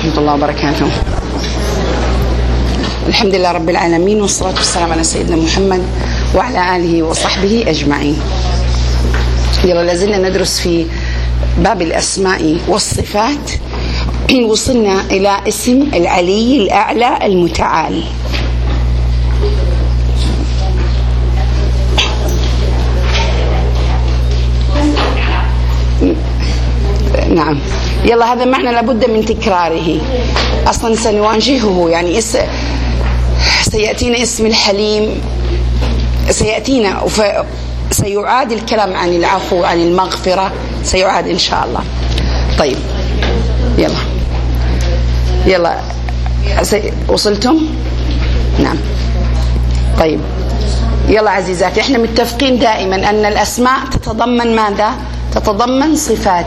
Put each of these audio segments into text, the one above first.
ورحمة الله وبركاته. الحمد لله رب العالمين والصلاة والسلام على سيدنا محمد وعلى آله وصحبه أجمعين. يلا لازلنا ندرس في باب الأسماء والصفات. وصلنا إلى اسم العلي الأعلى المتعال. نعم. يلا هذا معنى لابد من تكراره. أصلا سنواجهه يعني اس سيأتينا اسم الحليم. سيأتينا. سيعاد الكلام عن العفو عن المغفرة. سيعاد إن شاء الله. طيب يلا. يلا. وصلتم؟ نعم. طيب يلا عزيزاتي إحنا متفقين دائما أن الأسماء تتضمن ماذا؟ تتضمن صفات.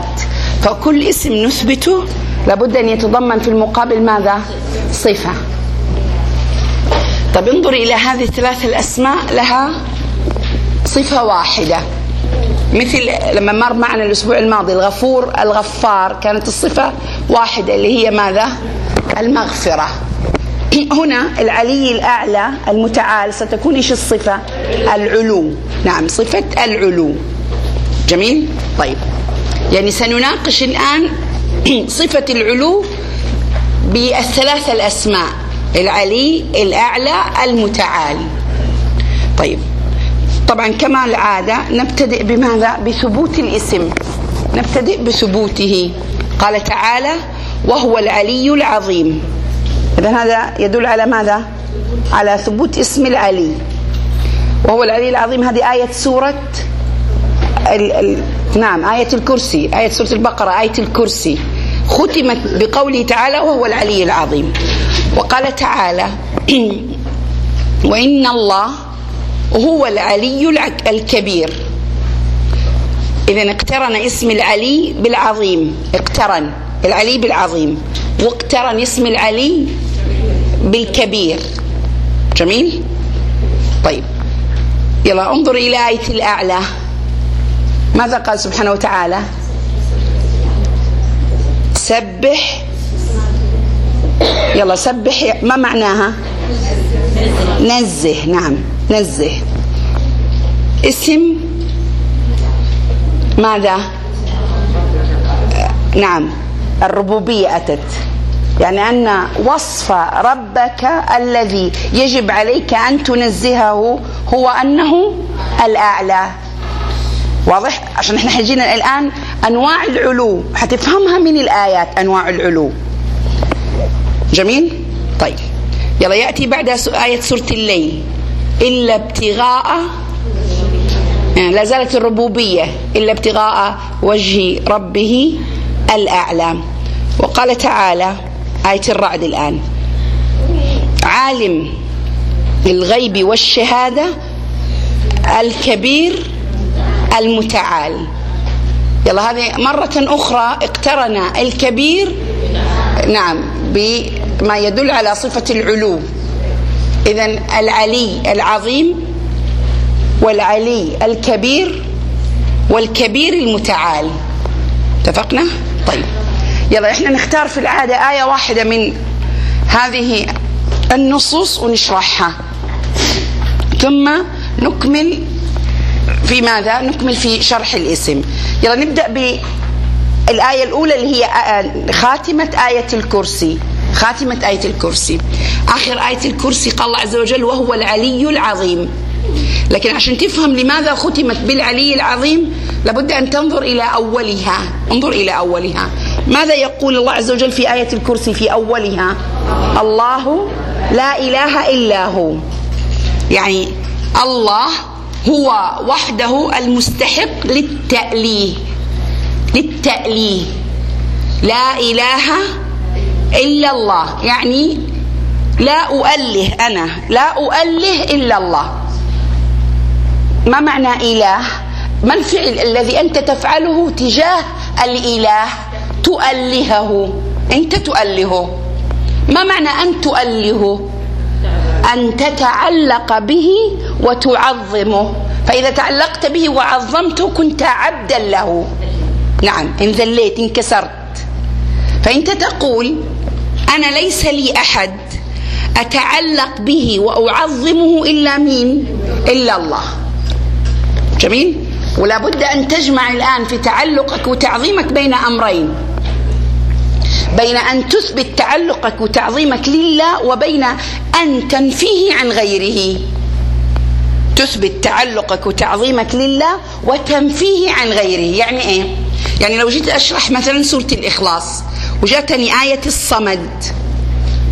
فكل اسم نثبته لابد أن يتضمن في المقابل ماذا؟ صفة. طب انظر إلى هذه الثلاث الأسماء لها صفة واحدة. مثل لما مر معنا الأسبوع الماضي الغفور الغفار كانت الصفة واحدة اللي هي ماذا؟ المغفرة. هنا العلي الأعلى المتعال ستكون إيش الصفة؟ العلو. نعم صفة العلو. جميل؟ طيب. يعني سنناقش الآن صفة العلو بالثلاث الأسماء العلي الأعلى المتعال. طيب. طبعا كما العادة نبتدئ بماذا؟ بثبوت الاسم. نبتدئ بثبوته. قال تعالى وهو العلي العظيم. إذا هذا يدل على ماذا؟ على ثبوت اسم العلي. وهو العلي العظيم. هذه آية سورة ال ال نعم آية الكرسي آية سورة البقرة آية الكرسي. ختمت بقوله تعالى وهو العلي العظيم. وقال تعالى وإن الله هو العلي الكبير. إذا اقترن اسم العلي بالعظيم اقترن. العلي بالعظيم. واقترن اسم العلي بالكبير. جميل؟ طيب. يلا انظر إلى آية الأعلى. ماذا قال سبحانه وتعالى؟ سبح. يلا سبح. ما معناها؟ نزه. نعم نزه. اسم ماذا؟ نعم الربوبية أتت. يعني أن وصف ربك الذي يجب عليك أن تنزهه هو أنه الأعلى. واضح؟ عشان إحنا حجينا الآن أنواع العلو. حتفهمها من الآيات أنواع العلو. جميل؟ طيب. يلا يأتي بعد آية سورة الليل. إلا ابتغاء يعني لا زالت الربوبية. إلا ابتغاء وجه ربه الأعلى. وقال تعالى آية الرعد الآن. عالم الغيب والشهادة الكبير المتعال. يلا هذه مرة أخرى اقترن الكبير نعم بما يدل على صفة العلو. إذا العلي العظيم والعلي الكبير والكبير المتعال. اتفقنا؟ طيب. يلا إحنا نختار في العادة آية واحدة من هذه النصوص ونشرحها. ثم نكمل في ماذا؟ نكمل في شرح الاسم. يلا نبدأ بالآية الأولى اللي هي خاتمة آية الكرسي. خاتمة آية الكرسي. آخر آية الكرسي قال الله عز وجل وهو العلي العظيم. لكن عشان تفهم لماذا ختمت بالعلي العظيم لابد أن تنظر إلى أولها. انظر إلى أولها. ماذا يقول الله عز وجل في آية الكرسي في أولها؟ الله لا إله إلا هو. يعني الله هو وحده المستحق للتأليه للتأليه لا إله إلا الله. يعني لا أؤله أنا. لا أؤله إلا الله. ما معنى إله؟ ما الفعل الذي أنت تفعله تجاه الإله؟ تؤلهه. أنت تؤلهه. ما معنى أن تؤلهه؟ أن تتعلق به وتعظمه. فإذا تعلقت به وعظمته كنت عبدا له. نعم انذليت انكسرت فأنت تقول أنا ليس لي أحد أتعلق به وأعظمه إلا مين؟ إلا الله. جميل؟ ولا بد أن تجمع الآن في تعلقك وتعظيمك بين أمرين. بين أن تثبت تعلقك وتعظيمك لله وبين أن تنفيه عن غيره. تثبت تعلقك وتعظيمك لله وتنفيه عن غيره. يعني إيه؟ يعني لو جيت أشرح مثلا سورة الإخلاص وجاتني آية الصمد.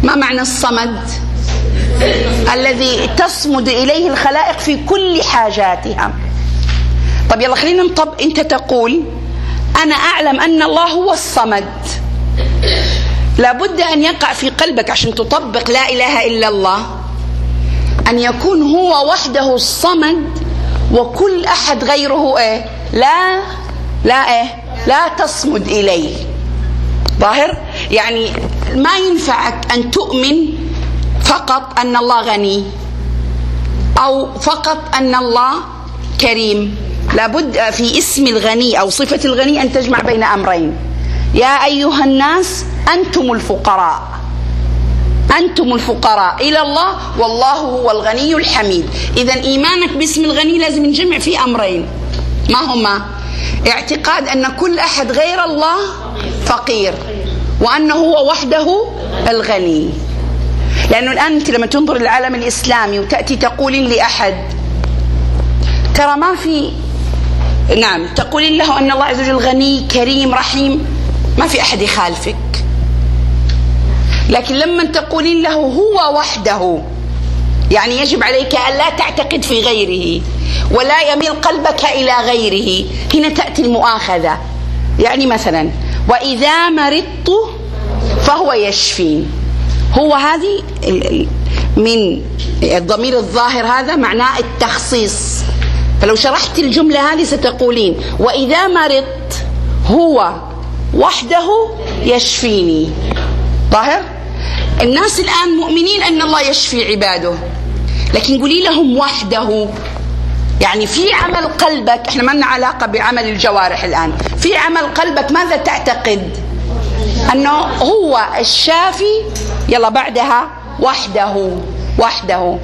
ما معنى الصمد؟ الذي تصمد إليه الخلائق في كل حاجاتها. طب يلا خلينا نطب أنت تقول أنا أعلم أن الله هو الصمد. لابد أن يقع في قلبك عشان تطبق لا إله إلا الله. أن يكون هو وحده الصمد وكل أحد غيره إيه؟ لا لا إيه؟ لا تصمد إليه. ظاهر؟ يعني ما ينفعك أن تؤمن فقط أن الله غني أو فقط أن الله كريم. لابد في اسم الغني أو صفة الغني أن تجمع بين أمرين. يا أيها الناس أنتم الفقراء. أنتم الفقراء. إلى الله والله هو الغني الحميد. اذا إيمانك باسم الغني لازم نجمع فيه أمرين. ما هما؟ اعتقاد أن كل أحد غير الله فقير وأنه هو وحده الغني. لأنه الآن أنت لما تنظر للعالم الإسلامي وتأتي تقولين لأحد ترى ما في نعم تقولين له أن الله عز وجل غني كريم رحيم. ما في أحد يخالفك. لكن لما تقولين له هو وحده يعني يجب عليك أن لا تعتقد في غيره ولا يميل قلبك إلى غيره. هنا تأتي المؤاخذة. يعني مثلا وإذا مرضت فهو يشفين. هو هذه من الضمير الظاهر هذا معناه التخصيص. فلو شرحت الجملة هذه ستقولين وإذا مرضت هو وحده يشفيني. ظاهر الناس الآن مؤمنين أن الله يشفي عباده. لكن قولي لهم وحده. يعني في عمل قلبك إحنا ما لنا علاقة بعمل الجوارح الآن. في عمل قلبك ماذا تعتقد؟ أنه هو الشافي يلا بعدها وحده وحده.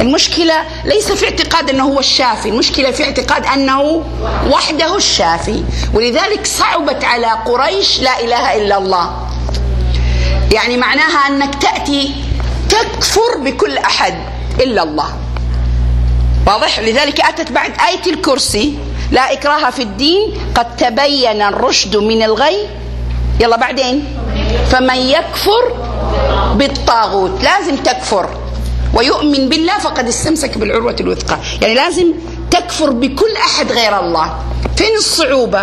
المشكلة ليس في اعتقاد أنه هو الشافي المشكلة في اعتقاد أنه وحده الشافي ولذلك صعبت على قريش لا إله إلا الله. يعني معناها أنك تأتي تكفر بكل أحد إلا الله. واضح؟ لذلك أتت بعد آية الكرسي لا إكراه في الدين قد تبين الرشد من الغي. يلا بعدين. فمن يكفر بالطاغوت لازم تكفر. ويؤمن بالله فقد استمسك بالعروة الوثقى. يعني لازم تكفر بكل أحد غير الله. فين الصعوبة؟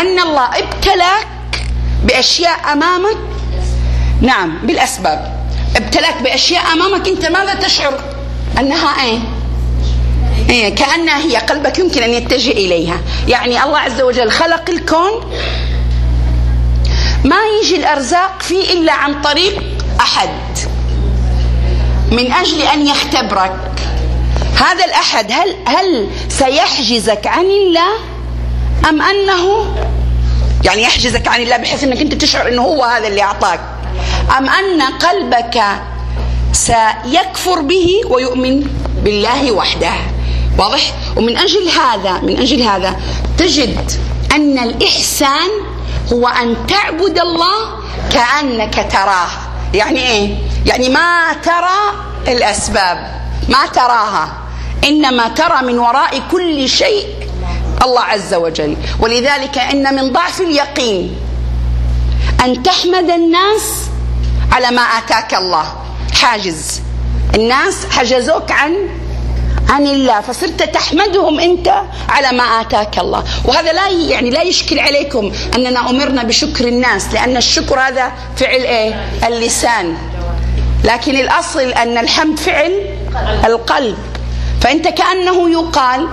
أن الله ابتلاك بأشياء أمامك. نعم بالأسباب. ابتلاك بأشياء أمامك أنت ماذا تشعر؟ أنها إيه؟ إيه كأنها هي قلبك يمكن أن يتجه إليها. يعني الله عز وجل خلق الكون. ما يجي الأرزاق فيه إلا عن طريق أحد. من أجل أن يختبرك. هذا الأحد هل هل سيحجزك عن الله أم أنه يعني يحجزك عن الله بحيث أنك أنت تشعر أنه هو هذا اللي أعطاك أم أن قلبك سيكفر به ويؤمن بالله وحده؟ واضح؟ ومن أجل هذا من أجل هذا تجد أن الإحسان هو أن تعبد الله كأنك تراه. يعني إيه؟ يعني ما ترى الأسباب ما تراها. إنما ترى من وراء كل شيء الله عز وجل. ولذلك إن من ضعف اليقين أن تحمد الناس على ما آتاك الله. حاجز. الناس حجزوك عن عن الله فصرت تحمدهم أنت على ما آتاك الله. وهذا لا يعني لا يشكل عليكم أننا أمرنا بشكر الناس لأن الشكر هذا فعل إيه؟ اللسان. لكن الأصل أن الحمد فعل القلب. فأنت كأنه يقال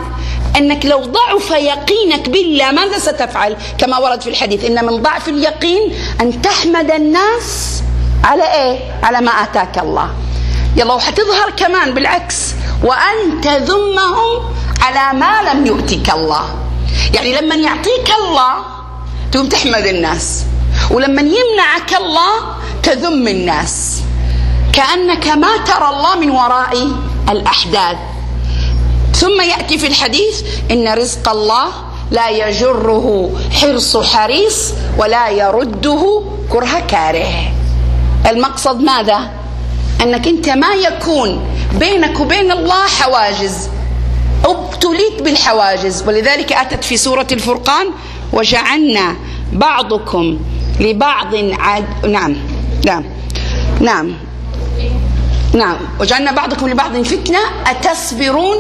أنك لو ضعف يقينك بالله ماذا ستفعل؟ كما ورد في الحديث إن من ضعف اليقين أن تحمد الناس على إيه؟ على ما آتاك الله. يلا وحتظهر كمان بالعكس. وان تذمهم على ما لم يؤتك الله. يعني لما يعطيك الله تقوم تحمد الناس. ولما يمنعك الله تذم الناس. كأنك ما ترى الله من وراء الأحداث. ثم يأتي في الحديث إن رزق الله لا يجره حرص حريص ولا يرده كره كاره. المقصد ماذا؟ أنك أنت ما يكون بينك وبين الله حواجز. ابتليت بالحواجز. ولذلك أتت في سورة الفرقان وجعلنا بعضكم لبعض عاد نعم نعم نعم نعم. وجعلنا بعضكم لبعض فتنة. أتصبرون؟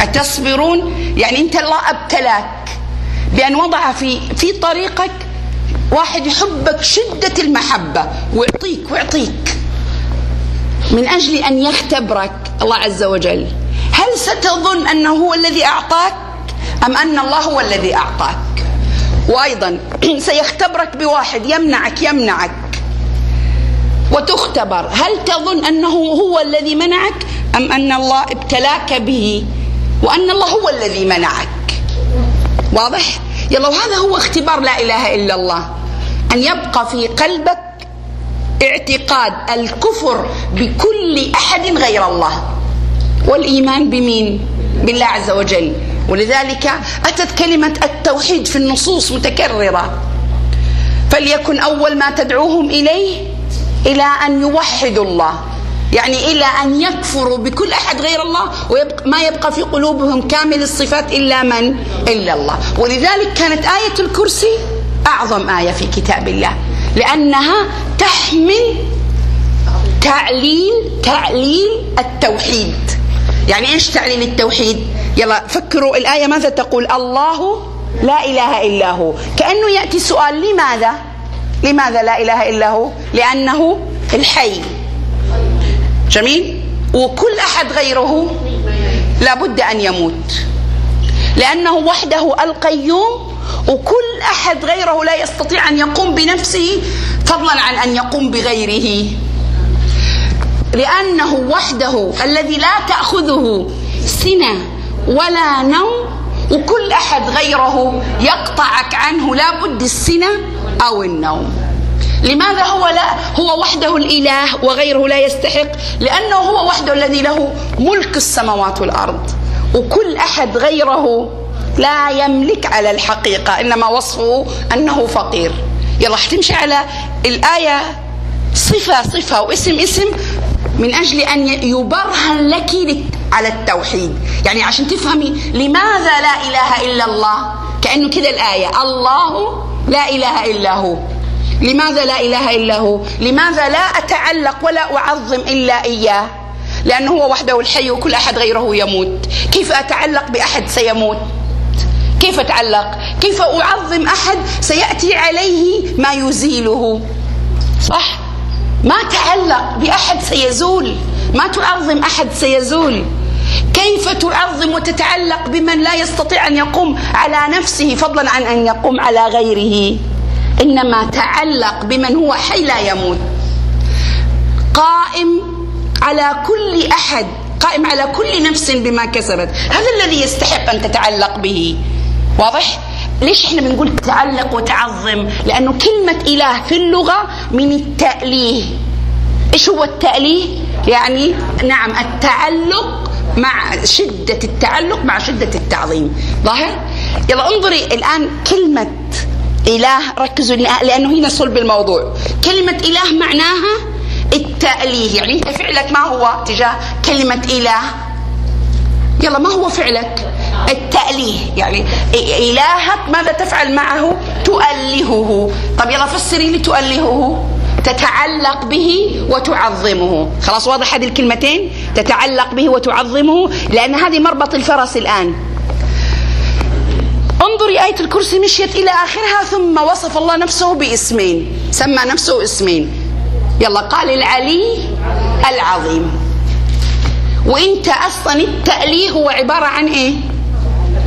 أتصبرون؟ يعني أنت الله أبتلاك بأن وضع في في طريقك واحد يحبك شدة المحبة. ويعطيك ويعطيك. من أجل أن يختبرك الله عز وجل. هل ستظن أنه هو الذي أعطاك أم أن الله هو الذي أعطاك؟ وأيضا سيختبرك بواحد يمنعك يمنعك وتختبر. هل تظن أنه هو الذي منعك أم أن الله ابتلاك به وأن الله هو الذي منعك؟ واضح؟ يلا وهذا هو اختبار لا إله إلا الله. أن يبقى في قلبك اعتقاد الكفر بكل أحد غير الله. والإيمان بمين؟ بالله عز وجل. ولذلك أتت كلمة التوحيد في النصوص متكررة. فليكن أول ما تدعوهم إليه إلى أن يوحدوا الله. يعني إلى أن يكفروا بكل أحد غير الله ويبقى ما يبقى في قلوبهم كامل الصفات إلا من؟ إلا الله. ولذلك كانت آية الكرسي أعظم آية في كتاب الله. لأنها تحمل تعليل تعليل التوحيد. يعني إيش تعليل التوحيد؟ يلا فكروا الآية ماذا تقول؟ الله لا إله إلا هو. كأنه يأتي سؤال لماذا؟ لماذا لا إله إلا هو؟ لأنه الحي. جميل؟ وكل أحد غيره لابد أن يموت. لأنه وحده القيوم وكل أحد غيره لا يستطيع أن يقوم بنفسه فضلا عن أن يقوم بغيره. لأنه وحده الذي لا تأخذه سنة ولا نوم وكل أحد غيره يقطعك عنه لابد السنة أو النوم. لماذا هو لا؟ هو وحده الإله وغيره لا يستحق لأنه هو وحده الذي له ملك السماوات والأرض. وكل أحد غيره لا يملك على الحقيقة إنما وصفه أنه فقير. يلا حتمشي على الآية. صفة صفة واسم اسم من أجل أن يبرهن لك على التوحيد. يعني عشان تفهمي لماذا لا إله إلا الله كأنه كده الآية. الله لا إله إلا هو. لماذا لا إله إلا هو؟ لماذا لا أتعلق ولا أعظم إلا إياه؟ لأنه هو وحده الحي وكل أحد غيره يموت. كيف أتعلق بأحد سيموت؟ كيف أتعلق؟ كيف أعظم أحد سيأتي عليه ما يزيله؟ صح؟ ما تعلق بأحد سيزول. ما تعظم أحد سيزول. كيف تعظم وتتعلق بمن لا يستطيع أن يقوم على نفسه فضلا عن أن يقوم على غيره؟ إنما تعلق بمن هو حي لا يموت. قائم على كل أحد قائم على كل نفس بما كسبت هذا الذي يستحق أن تتعلق به واضح؟ ليش إحنا بنقول تعلق وتعظم؟ لأنه كلمة إله في اللغة من التأليه إيش هو التأليه؟ يعني نعم التعلق مع شدة التعلق مع شدة التعظيم ظاهر؟ يلا انظري الآن كلمة إله ركزوا لأنه هنا صلب الموضوع كلمة إله معناها التأليه. يعني أنت فعلك؟ ما هو تجاه كلمة إله؟ يلا ما هو فعلك؟ التأليه. يعني إلهك ماذا تفعل معه؟ تؤلهه. طب يلا فسري لي تؤلهه. تتعلق به وتعظمه. خلاص واضح هذه الكلمتين؟ تتعلق به وتعظمه. لأن هذه مربط الفرس الآن. انظري آية الكرسي مشيت إلى آخرها ثم وصف الله نفسه باسمين. سمى نفسه اسمين. يلا قال العلي العظيم. وانت أصلا التأليه هو عبارة عن إيه؟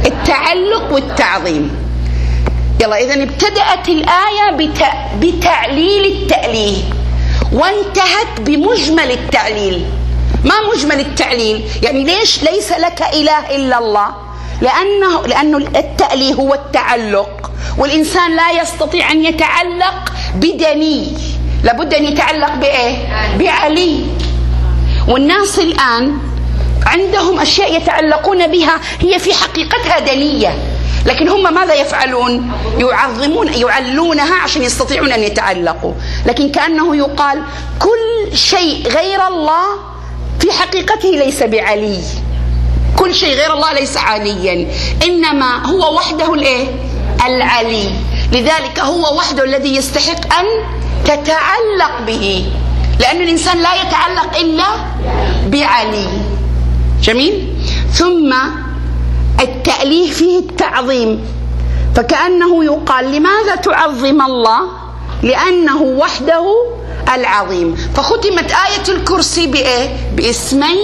التعلق والتعظيم. يلا اذا ابتدأت الآية بتعليل التأليه وانتهت بمجمل التعليل. ما مجمل التعليل؟ يعني ليش ليس لك إله إلا الله؟ لأنه لأنه التأليه هو التعلق. والإنسان لا يستطيع أن يتعلق بدني. لابد أن يتعلق بإيه؟ بعلي والناس الآن عندهم أشياء يتعلقون بها هي في حقيقتها دنية. لكن هم ماذا يفعلون؟ يعظمون يعلونها عشان يستطيعون أن يتعلقوا. لكن كأنه يقال كل شيء غير الله في حقيقته ليس بعلي. كل شيء غير الله ليس عليا. إنما هو وحده الإيه؟ العلي. لذلك هو وحده الذي يستحق أن تتعلق به. لأن الإنسان لا يتعلق إلا بعلي. جميل؟ ثم التأليه فيه التعظيم. فكأنه يقال لماذا تعظم الله؟ لأنه وحده العظيم. فختمت آية الكرسي بإيه؟ باسمي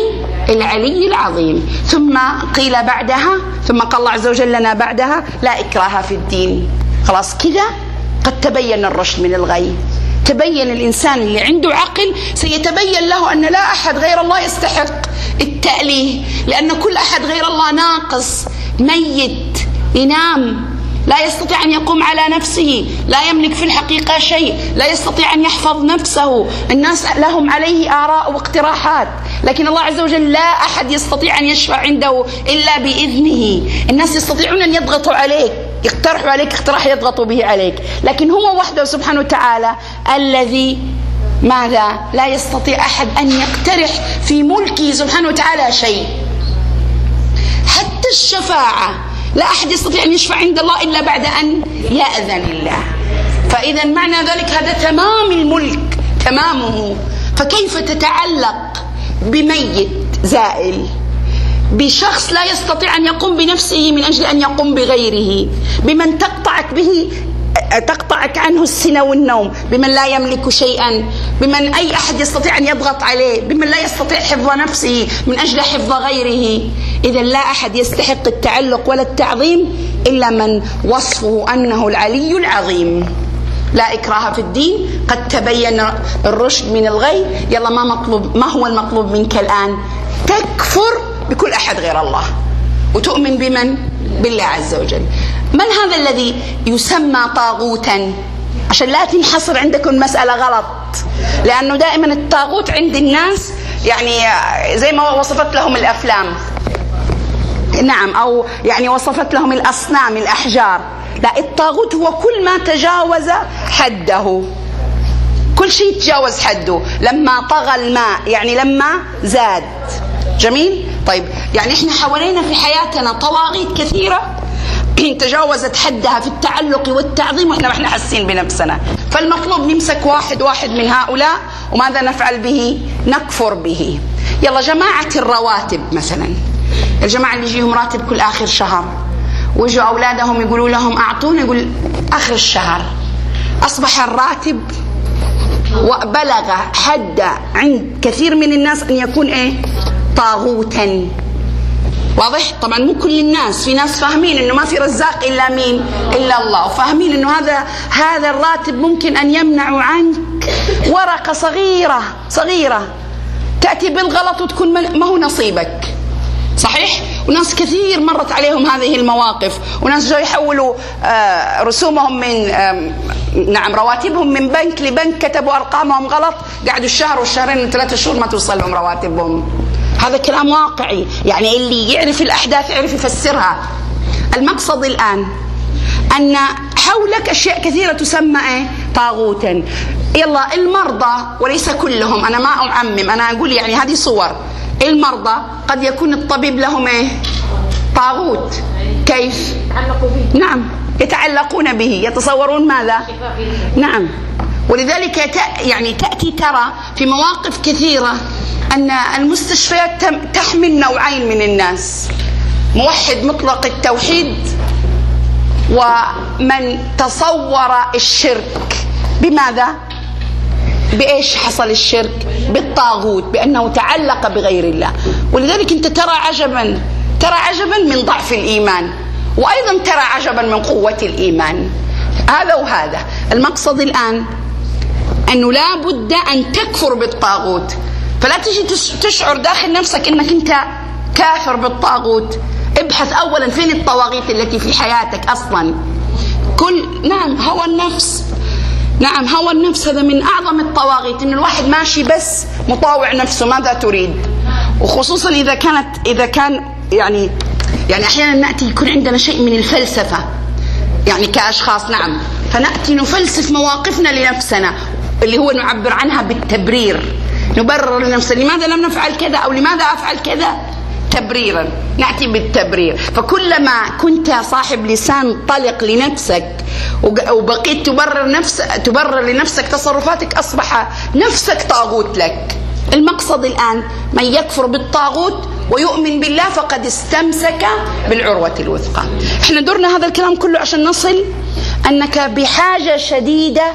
العلي العظيم. ثم قيل بعدها ثم قال الله عز وجل لنا بعدها لا إكراه في الدين. خلاص كذا قد تبين الرشد من الغي. تبين الإنسان اللي عنده عقل سيتبين له أن لا أحد غير الله يستحق التأليه لأن كل أحد غير الله ناقص ميت ينام لا يستطيع أن يقوم على نفسه لا يملك في الحقيقة شيء لا يستطيع أن يحفظ نفسه. الناس لهم عليه آراء واقتراحات لكن الله عز وجل لا أحد يستطيع أن يشفع عنده إلا بإذنه. الناس يستطيعون أن يضغطوا عليك يقترحوا عليك اقتراح يضغطوا به عليك. لكن هو وحده سبحانه وتعالى الذي ماذا؟ لا يستطيع أحد أن يقترح في ملكه سبحانه وتعالى شيء. حتى الشفاعة لا أحد يستطيع أن يشفع عند الله إلا بعد أن يأذن الله. فإذا معنى ذلك هذا تمام الملك تمامه. فكيف تتعلق بميت زائل؟ بشخص لا يستطيع أن يقوم بنفسه من أجل أن يقوم بغيره. بمن تقطعك به تقطعك عنه السنة والنوم. بمن لا يملك شيئا. بمن أي أحد يستطيع أن يضغط عليه. بمن لا يستطيع حفظ نفسه من أجل حفظ غيره. إذا لا أحد يستحق التعلق ولا التعظيم إلا من وصفه أنه العلي العظيم. لا إكراه في الدين. قد تبين الرشد من الغي. يلا ما مطلوب ما هو المطلوب منك الآن؟ تكفر بكل أحد غير الله. وتؤمن بمن؟ بالله عز وجل. من هذا الذي يسمى طاغوتا؟ عشان لا تنحصر عندكم مسألة غلط. لأنه دائما الطاغوت عند الناس يعني زي ما وصفت لهم الأفلام. نعم أو يعني وصفت لهم الأصنام الأحجار. لا الطاغوت هو كل ما تجاوز حده. كل شيء تجاوز حده. لما طغى الماء يعني لما زاد. جميل؟ طيب يعني إحنا حوالينا في حياتنا طواغيت كثيرة تجاوزت حدها في التعلق والتعظيم وإحنا ما إحنا حاسين بنفسنا. فالمطلوب نمسك واحد واحد من هؤلاء وماذا نفعل به؟ نكفر به. يلا جماعة الرواتب مثلا. الجماعة اللي يجيهم راتب كل آخر شهر ويجوا أولادهم يقولوا لهم أعطونا يقول آخر الشهر. أصبح الراتب وبلغ حد عند كثير من الناس أن يكون إيه؟ طاغوتا. واضح؟ طبعا مو كل الناس في ناس فاهمين إنه ما في رزاق إلا مين؟ إلا الله. وفاهمين إنه هذا هذا الراتب ممكن أن يمنع عنك ورقة صغيرة صغيرة. تأتي بالغلط وتكون ما هو نصيبك. صحيح؟ وناس كثير مرت عليهم هذه المواقف. وناس جاي يحولوا آه، رسومهم من نعم رواتبهم من بنك لبنك كتبوا أرقامهم غلط. قعدوا الشهر والشهرين والثلاثة شهور ما توصل لهم رواتبهم. هذا كلام واقعي. يعني اللي يعرف الأحداث يعرف يفسرها. المقصد الآن أن حولك أشياء كثيرة تسمى إيه؟ طاغوتا. يلا المرضى وليس كلهم. أنا ما أعمم. أنا أقول يعني هذه صور. المرضى قد يكون الطبيب لهم إيه؟ طاغوت. كيف؟ نعم يتعلقون به. يتصورون ماذا؟ نعم. ولذلك يعني تأتي ترى في مواقف كثيرة أن المستشفيات تحمل نوعين من الناس. موحد مطلق التوحيد ومن تصور الشرك. بماذا؟ بإيش حصل الشرك؟ بالطاغوت بأنه تعلق بغير الله. ولذلك أنت ترى عجبا ترى عجبا من ضعف الإيمان وأيضا ترى عجبا من قوة الإيمان. هذا وهذا. المقصد الآن أنه لا بد أن تكفر بالطاغوت. فلا تجي تشعر داخل نفسك إنك أنت كافر بالطاغوت. ابحث اولا فين الطواغيت التي في حياتك أصلا. كل نعم هوى النفس. نعم هوى النفس هذا من أعظم الطواغيت إن الواحد ماشي بس مطاوع نفسه ماذا تريد؟ وخصوصا إذا كانت إذا كان يعني يعني أحيانا نأتي يكون عندنا شيء من الفلسفة. يعني كأشخاص نعم. فنأتي نفلسف مواقفنا لنفسنا. اللي هو نعبر عنها بالتبرير. نبرر لنفسنا لماذا لم نفعل كذا؟ أو لماذا أفعل كذا؟ تبريرا. نأتي بالتبرير. فكلما كنت صاحب لسان طلق لنفسك وبقيت تبرر نفس تبرر لنفسك تصرفاتك أصبح نفسك طاغوت لك. المقصد الآن من يكفر بالطاغوت ويؤمن بالله فقد استمسك بالعروة الوثقى. إحنا درنا هذا الكلام كله عشان نصل أنك بحاجة شديدة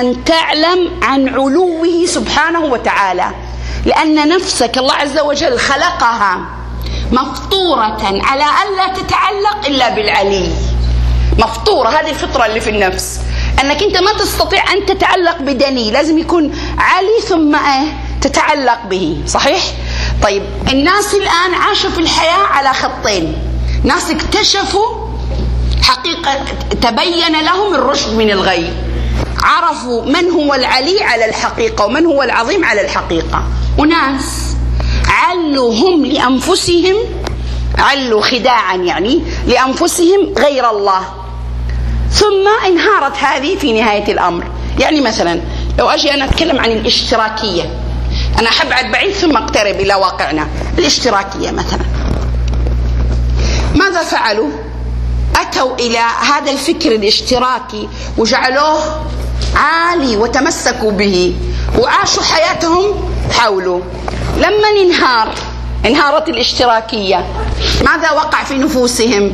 أن تعلم عن علوه سبحانه وتعالى. لأن نفسك الله عز وجل خلقها مفطورة على ألا تتعلق إلا بالعلي. مفطورة هذه الفطرة اللي في النفس. أنك أنت ما تستطيع أن تتعلق بدني لازم يكون علي ثم إيه؟ تتعلق به. صحيح؟ طيب الناس الآن عاشوا في الحياة على خطين. ناس اكتشفوا حقيقة تبين لهم الرشد من الغي. عرفوا من هو العلي على الحقيقة ومن هو العظيم على الحقيقة. وناس علوا هم لأنفسهم علوا خداعا يعني لأنفسهم غير الله. ثم انهارت هذه في نهاية الأمر. يعني مثلا لو أجي أنا أتكلم عن الاشتراكية أنا أحب بعيد ثم أقترب إلى واقعنا. الاشتراكية مثلا. ماذا فعلوا؟ أتوا إلى هذا الفكر الاشتراكي وجعلوه عالي وتمسكوا به وعاشوا حياتهم حوله. لما انهار انهارت الاشتراكية ماذا وقع في نفوسهم؟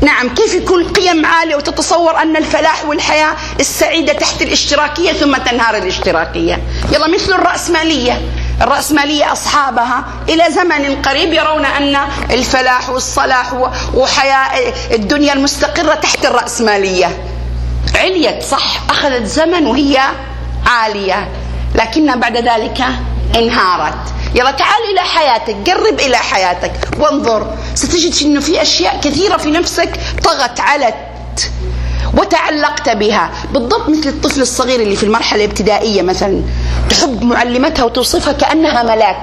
نعم كيف يكون قيم عالية وتتصور أن الفلاح والحياة السعيدة تحت الاشتراكية ثم تنهار الاشتراكية؟ يلا مثل الرأسمالية. الرأسمالية أصحابها إلى زمن قريب يرون أن الفلاح والصلاح وحياة الدنيا المستقرة تحت الرأسمالية. عليت صح أخذت زمن وهي عالية لكنها بعد ذلك انهارت يلا تعال إلى حياتك قرب إلى حياتك وانظر ستجد أنه في أشياء كثيرة في نفسك طغت علت وتعلقت بها بالضبط مثل الطفل الصغير اللي في المرحلة الابتدائية مثلا تحب معلمتها وتوصفها كأنها ملاك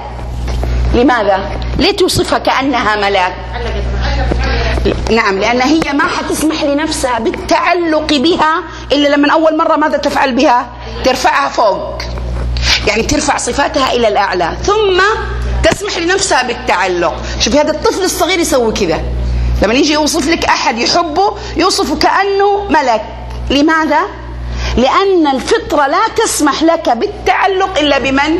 لماذا؟ ليه توصفها كأنها ملاك؟ نعم لأن هي ما حتسمح لنفسها بالتعلق بها إلا لما أول مرة ماذا تفعل بها؟ ترفعها فوق. يعني ترفع صفاتها إلى الأعلى. ثم تسمح لنفسها بالتعلق. شوفي هذا الطفل الصغير يسوي كذا. لما يجي يوصف لك أحد يحبه يوصفه كأنه ملك. لماذا؟ لأن الفطرة لا تسمح لك بالتعلق إلا بمن؟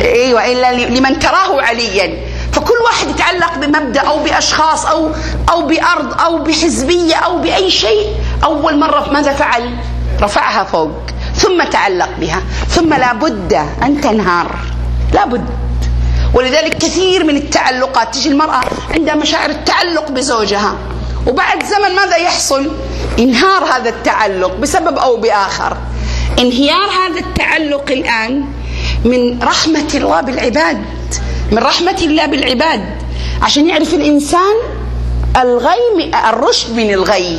أيوة إلا لمن تراه عليا. فكل واحد يتعلق بمبدأ أو بأشخاص أو أو بأرض أو بحزبية أو بأي شيء. أول مرة ماذا فعل؟ رفعها فوق ثم تعلق بها ثم لابد أن تنهار. لابد. ولذلك كثير من التعلقات تجي المرأة عندها مشاعر التعلق بزوجها. وبعد زمن ماذا يحصل؟ انهار هذا التعلق بسبب أو بآخر. انهيار هذا التعلق الآن من رحمة الله بالعباد. من رحمة الله بالعباد. عشان يعرف الإنسان الغي الرشد من الغي.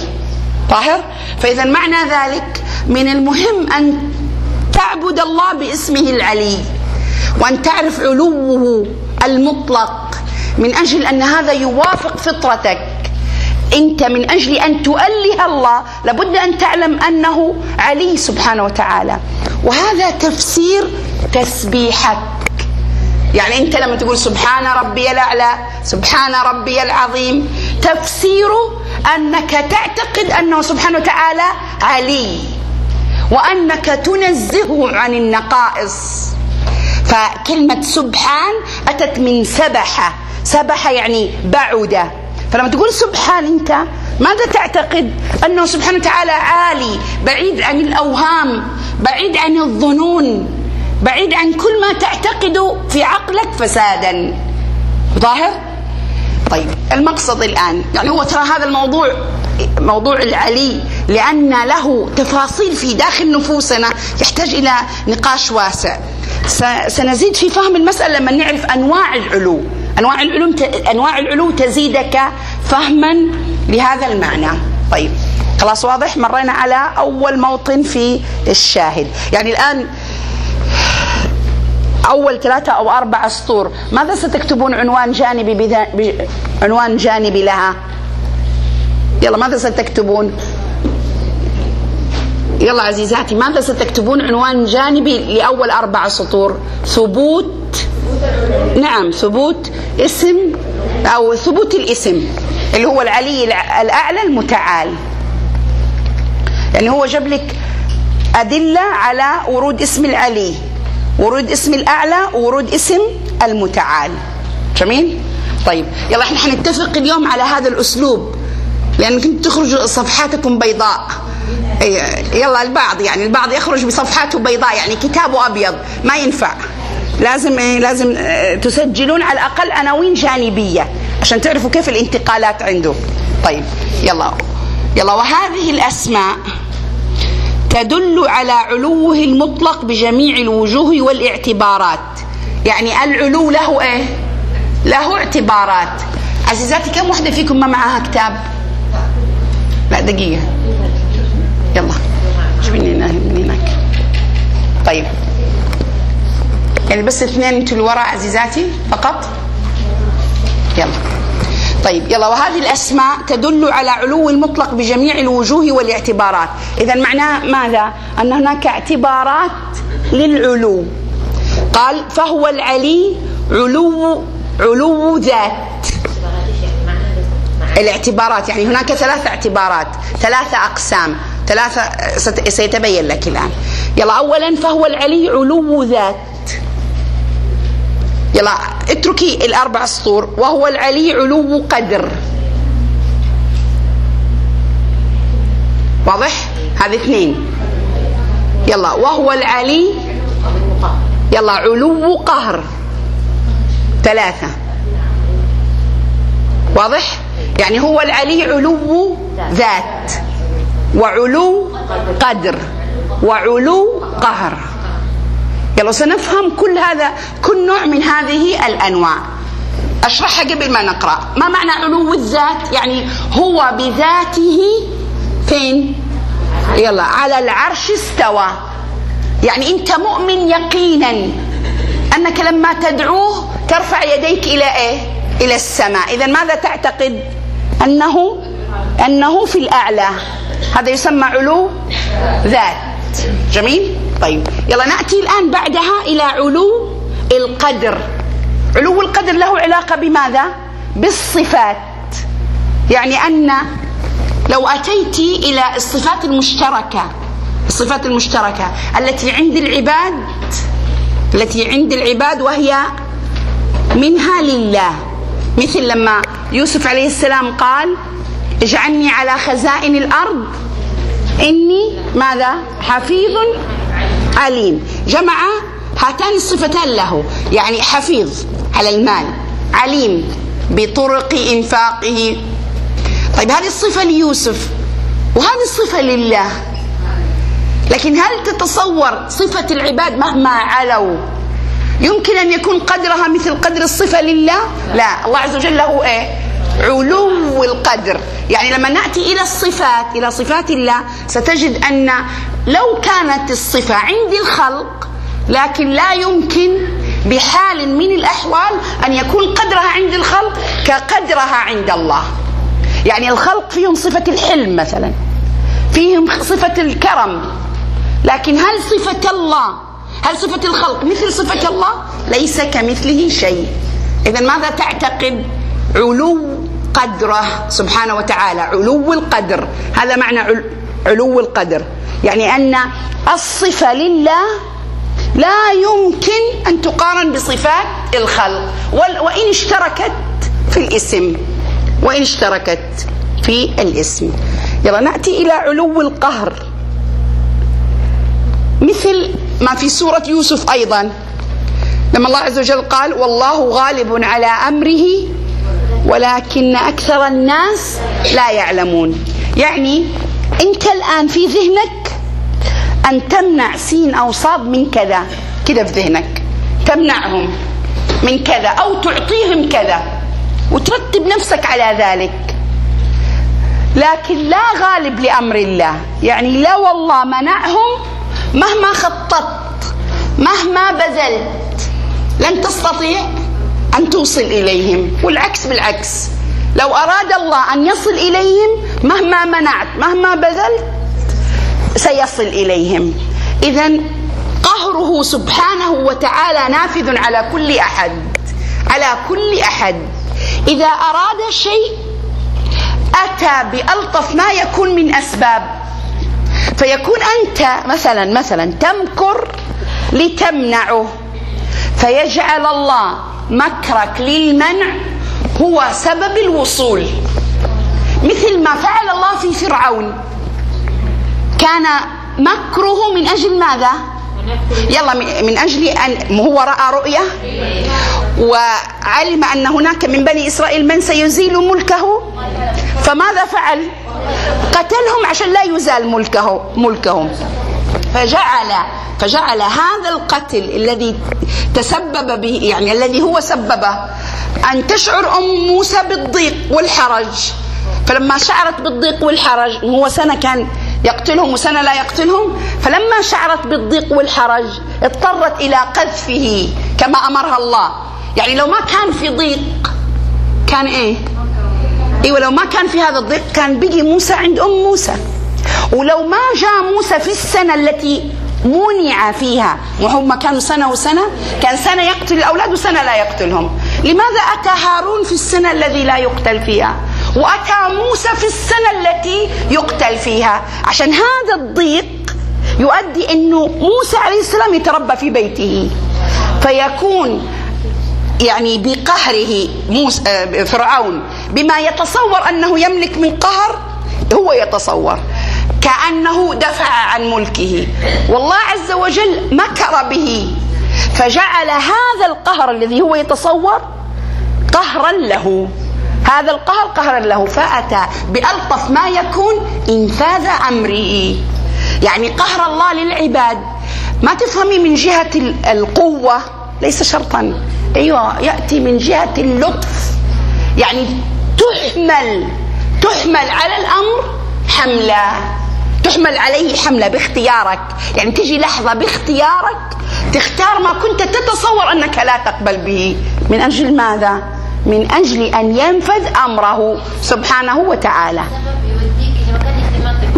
طاهر؟ فإذا معنى ذلك من المهم أن تعبد الله باسمه العلي وأن تعرف علوه المطلق. من أجل أن هذا يوافق فطرتك. أنت من أجل أن تؤله الله لابد أن تعلم أنه علي سبحانه وتعالى. وهذا تفسير تسبيحك يعني انت لما تقول سبحان ربي الاعلى سبحان ربي العظيم. تفسيره أنك تعتقد أنه سبحانه وتعالى علي وأنك تنزهه عن النقائص. فكلمة سبحان أتت من سبح سبح يعني بعد. فلما تقول سبحان أنت ماذا تعتقد أنه سبحانه وتعالى عالي؟ بعيد عن الأوهام بعيد عن الظنون. بعيد عن كل ما تعتقده في عقلك فسادا. ظاهر طيب المقصد الآن يعني هو ترى هذا الموضوع موضوع العلي لأن له تفاصيل في داخل نفوسنا يحتاج إلى نقاش واسع. سنزيد في فهم المسألة لما نعرف أنواع العلو. أنواع العلو أنواع العلو تزيدك فهما لهذا المعنى. طيب خلاص واضح؟ مرينا على أول موطن في الشاهد. يعني الآن أول ثلاثة أو أربع سطور. ماذا ستكتبون عنوان جانبي بذا... عنوان جانبي لها؟ يلا ماذا ستكتبون؟ يلا عزيزاتي ماذا ستكتبون عنوان جانبي لأول أربع سطور؟ ثبوت. نعم ثبوت اسم أو ثبوت الاسم اللي هو العلي الأعلى المتعال. يعني هو جاب لك أدلة على ورود اسم العلي. ورود اسم الأعلى وورود اسم المتعال. جميل؟ طيب يلا إحنا حنتفق اليوم على هذا الأسلوب. لأن كنت تخرج صفحاتكم بيضاء. يلا البعض يعني البعض يخرج بصفحاته بيضاء يعني كتابه أبيض. ما ينفع. لازم إيه لازم آه تسجلون على الأقل عناوين جانبية عشان تعرفوا كيف الانتقالات عنده. طيب يلا. يلا وهذه الأسماء. تدل على علوه المطلق بجميع الوجوه والاعتبارات. يعني العلو له إيه؟ له اعتبارات. عزيزاتي كم وحده فيكم ما معها كتاب؟ لا دقيقة. يلا. جيبيني من هناك طيب. يعني بس اثنين أنتوا اللي وراء عزيزاتي فقط؟ يلا. طيب يلا وهذه الأسماء تدل على علو المطلق بجميع الوجوه والاعتبارات. اذا معناه ماذا؟ أن هناك اعتبارات للعلو. قال فهو العلي علو علو ذات. الاعتبارات يعني هناك ثلاث اعتبارات ثلاثة أقسام ثلاثة سيتبين لك الآن. يلا أولا فهو العلي علو ذات. يلا اتركي الأربع سطور وهو العلي علو قدر. واضح؟ هذه اثنين. يلا وهو العلي يلا علو قهر. ثلاثة. واضح؟ يعني هو العلي علو ذات. وعلو قدر. وعلو قهر. يلا سنفهم كل هذا كل نوع من هذه الأنواع. أشرحها قبل ما نقرأ. ما معنى علو الذات؟ يعني هو بذاته فين؟ يلا على العرش استوى. يعني أنت مؤمن يقينا أنك لما تدعوه ترفع يديك إلى إيه؟ إلى السماء. اذا ماذا تعتقد؟ أنه أنه في الأعلى. هذا يسمى علو ذات. جميل؟ طيب يلا نأتي الآن بعدها إلى علو القدر. علو القدر له علاقة بماذا؟ بالصفات. يعني أن لو أتيت إلى الصفات المشتركة الصفات المشتركة التي عند العباد التي عند العباد وهي منها لله. مثل لما يوسف عليه السلام قال اجعلني على خزائن الأرض إني ماذا؟ حفيظ عليم. جمع هاتان الصفتان له. يعني حفيظ على المال عليم بطرق إنفاقه. طيب هذه الصفة ليوسف وهذه الصفة لله. لكن هل تتصور صفة العباد مهما علوا يمكن أن يكون قدرها مثل قدر الصفة لله؟ لا. الله عز وجل له إيه؟ علو القدر يعني لما نأتي إلى الصفات إلى صفات الله ستجد أن لو كانت الصفة عند الخلق لكن لا يمكن بحال من الأحوال أن يكون قدرها عند الخلق كقدرها عند الله. يعني الخلق فيهم صفة الحلم مثلا فيهم صفة الكرم. لكن هل صفة الله هل صفة الخلق مثل صفة الله؟ ليس كمثله شيء. اذا ماذا تعتقد؟ علو قدره سبحانه وتعالى. علو القدر. هذا معنى علو القدر. يعني أن الصفه لله لا يمكن أن تقارن بصفات الخلق. وإن اشتركت في الاسم. وإن اشتركت في الاسم. يلا نأتي إلى علو القهر. مثل ما في سورة يوسف أيضا. لما الله عز وجل قال والله غالب على أمره ولكن أكثر الناس لا يعلمون. يعني أنت الآن في ذهنك أن تمنع سين أو صاد من كذا. كذا في ذهنك. تمنعهم من كذا أو تعطيهم كذا. وترتب نفسك على ذلك. لكن لا غالب لأمر الله. يعني لا والله منعهم مهما خططت مهما بذلت. لن تستطيع أن توصل إليهم والعكس بالعكس. لو أراد الله أن يصل إليهم مهما منعت مهما بذلت سيصل إليهم. إذا قهره سبحانه وتعالى نافذ على كل أحد على كل أحد. إذا أراد شيء أتى بألطف ما يكون من أسباب. فيكون أنت مثلا مثلا تمكر لتمنعه. فيجعل الله مكرك للمنع هو سبب الوصول. مثل ما فعل الله في فرعون. كان مكره من أجل ماذا؟ يلا من أجل أن هو رأى رؤية وعلم أن هناك من بني إسرائيل من سيزيل ملكه. فماذا فعل؟ قتلهم عشان لا يزال ملكه ملكهم. فجعل فجعل هذا القتل الذي تسبب به يعني الذي هو سببه أن تشعر أم موسى بالضيق والحرج. فلما شعرت بالضيق والحرج هو سنة كان يقتلهم وسنة لا يقتلهم فلما شعرت بالضيق والحرج اضطرت إلى قذفه كما أمرها الله. يعني لو ما كان في ضيق كان إيه؟ أيوه لو ما كان في هذا الضيق كان بقي موسى عند أم موسى. ولو ما جاء موسى في السنة التي منع فيها وهم كانوا سنة وسنة كان سنة يقتل الأولاد وسنه لا يقتلهم. لماذا أتى هارون في السنة الذي لا يقتل فيها؟ وأتى موسى في السنة التي يقتل فيها. عشان هذا الضيق يؤدي إنه موسى عليه السلام يتربى في بيته. فيكون يعني بقهره موسى فرعون. بما يتصور أنه يملك من قهر هو يتصور. كأنه دفع عن ملكه. والله عز وجل مكر به. فجعل هذا القهر الذي هو يتصور قهرا له. هذا القهر قهرا له. فأتى بألطف ما يكون إنفاذ أمره. يعني قهر الله للعباد. ما تفهمي من جهة القوة. ليس شرطا. أيوه يأتي من جهة اللطف. يعني تحمل تحمل على الأمر حملة. تحمل عليه حملة باختيارك. يعني تجي لحظة باختيارك تختار ما كنت تتصور أنك لا تقبل به. من أجل ماذا؟ من أجل أن ينفذ أمره سبحانه وتعالى.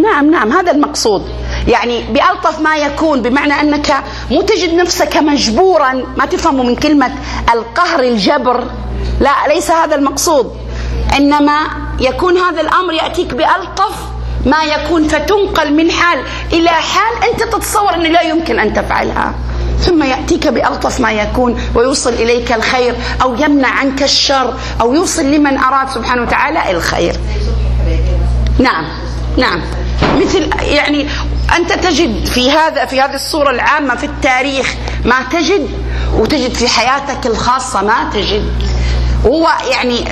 نعم نعم هذا المقصود. يعني بألطف ما يكون بمعنى أنك مو تجد نفسك مجبورا. ما تفهموا من كلمة القهر الجبر. لا ليس هذا المقصود. إنما يكون هذا الأمر يأتيك بألطف ما يكون فتنقل من حال إلى حال أنت تتصور أنه لا يمكن أن تفعلها. ثم يأتيك بألطف ما يكون ويوصل إليك الخير أو يمنع عنك الشر أو يوصل لمن أراد سبحانه وتعالى الخير. نعم نعم. مثل يعني أنت تجد في هذا في هذه الصورة العامة في التاريخ ما تجد وتجد في حياتك الخاصة ما تجد. هو يعني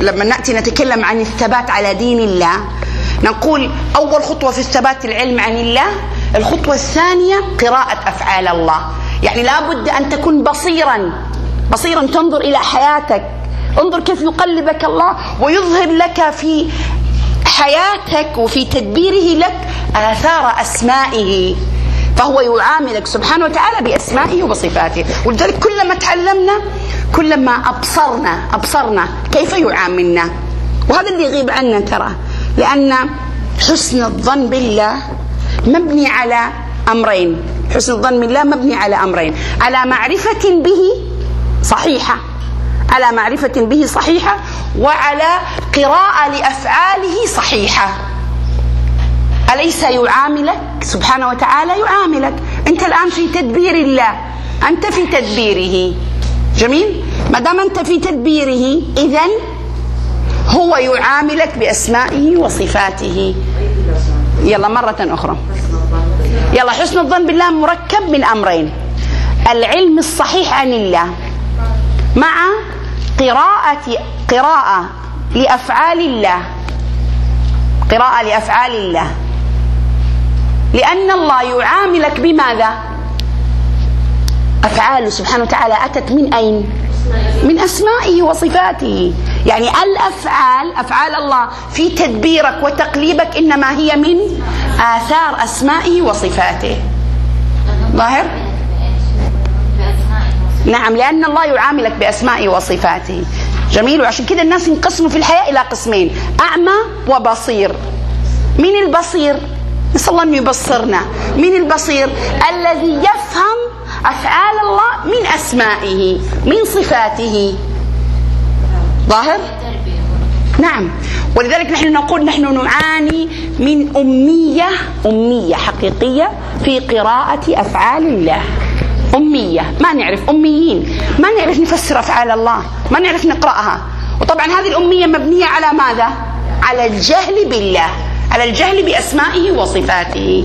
لما نأتي نتكلم عن الثبات على دين الله نقول أول خطوة في الثبات العلم عن الله الخطوة الثانية قراءة أفعال الله. يعني لابد أن تكون بصيرا بصيرا تنظر إلى حياتك. انظر كيف يقلبك الله ويظهر لك في حياتك وفي تدبيره لك آثار أسمائه. فهو يعاملك سبحانه وتعالى بأسمائه وبصفاته. ولذلك كلما تعلمنا كلما أبصرنا أبصرنا كيف يعاملنا. وهذا اللي يغيب عنا ترى. لأن حسن الظن بالله مبني على أمرين. حسن الظن بالله مبني على أمرين. على معرفة به صحيحة. على معرفة به صحيحة وعلى قراءة لأفعاله صحيحة. أليس يعاملك؟ سبحانه وتعالى يعاملك. أنت الآن في تدبير الله. أنت في تدبيره. جميل؟ ما دام أنت في تدبيره إذا هو يعاملك بأسمائه وصفاته. يلا مرة أخرى. يلا حسن الظن بالله مركب من أمرين. العلم الصحيح عن الله مع قراءة قراءة لأفعال الله. قراءة لأفعال الله. لأن الله يعاملك بماذا؟ أفعاله سبحانه وتعالى أتت من أين؟ من أسمائه وصفاته. يعني الأفعال أفعال الله في تدبيرك وتقليبك إنما هي من آثار أسمائه وصفاته. ظاهر؟ نعم لأن الله يعاملك بأسمائه وصفاته. جميل وعشان كده الناس ينقسموا في الحياة إلى قسمين أعمى وبصير. من البصير؟ نسأل الله أن يبصرنا. من البصير؟ الذي يفهم أفعال الله من أسمائه من صفاته. ظاهر؟ نعم. ولذلك نحن نقول نحن نعاني من أمية أمية حقيقية في قراءة أفعال الله. أمية. ما نعرف. أميين. ما نعرف نفسر أفعال الله. ما نعرف نقرأها. وطبعا هذه الأمية مبنية على ماذا؟ على الجهل بالله. على الجهل بأسمائه وصفاته.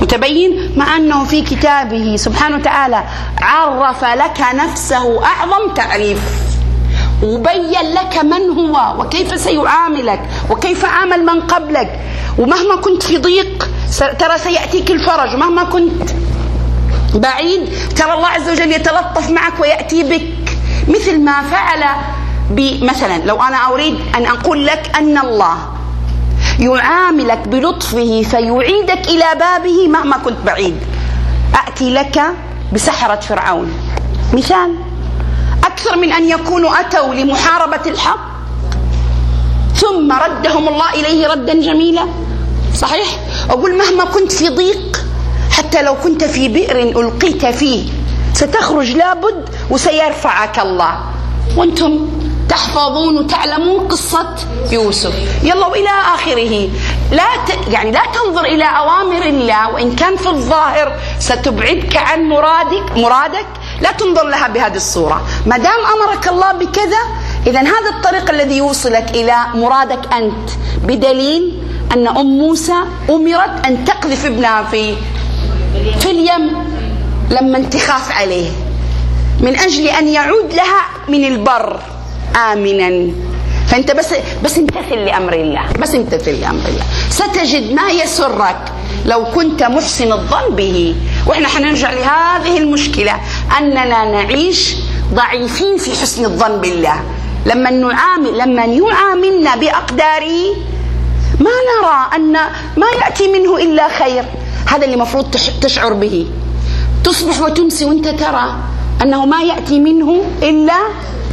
متبين؟ مع أنه في كتابه سبحانه وتعالى عرف لك نفسه أعظم تعريف. وبين لك من هو وكيف سيعاملك وكيف عامل من قبلك. ومهما كنت في ضيق ترى سيأتيك الفرج. ومهما كنت بعيد ترى الله عز وجل يتلطف معك ويأتي بك. مثل ما فعل مثلا لو أنا أريد أن أقول لك أن الله يعاملك بلطفه فيعيدك إلى بابه مهما كنت بعيد. أتي لك بسحرة فرعون. مثال أكثر من أن يكونوا أتوا لمحاربة الحق ثم ردهم الله إليه ردا جميلا. صحيح؟ أقول مهما كنت في ضيق حتى لو كنت في بئر ألقيت فيه ستخرج لابد وسيرفعك الله. وأنتم تحفظون وتعلمون قصة يوسف. يلا وإلى آخره. لا ت... يعني لا تنظر إلى أوامر الله وإن كان في الظاهر ستبعدك عن مرادك مرادك لا تنظر لها بهذه الصورة. ما دام أمرك الله بكذا إذا هذا الطريق الذي يوصلك إلى مرادك أنت بدليل أن أم موسى أمرت أن تقذف ابنها في في اليم لما تخاف عليه. من أجل أن يعود لها من البر. آمنا. فأنت بس بس امتثل لأمر الله. بس امتثل لأمر الله. ستجد ما يسرك لو كنت محسن الظن به. وإحنا حنرجع لهذه المشكلة. أننا نعيش ضعيفين في حسن الظن بالله. لما نعامل لما يعاملنا بأقداره ما نرى أن ما يأتي منه إلا خير. هذا اللي المفروض تشعر به. تصبح وتمسي وأنت ترى أنه ما يأتي منه إلا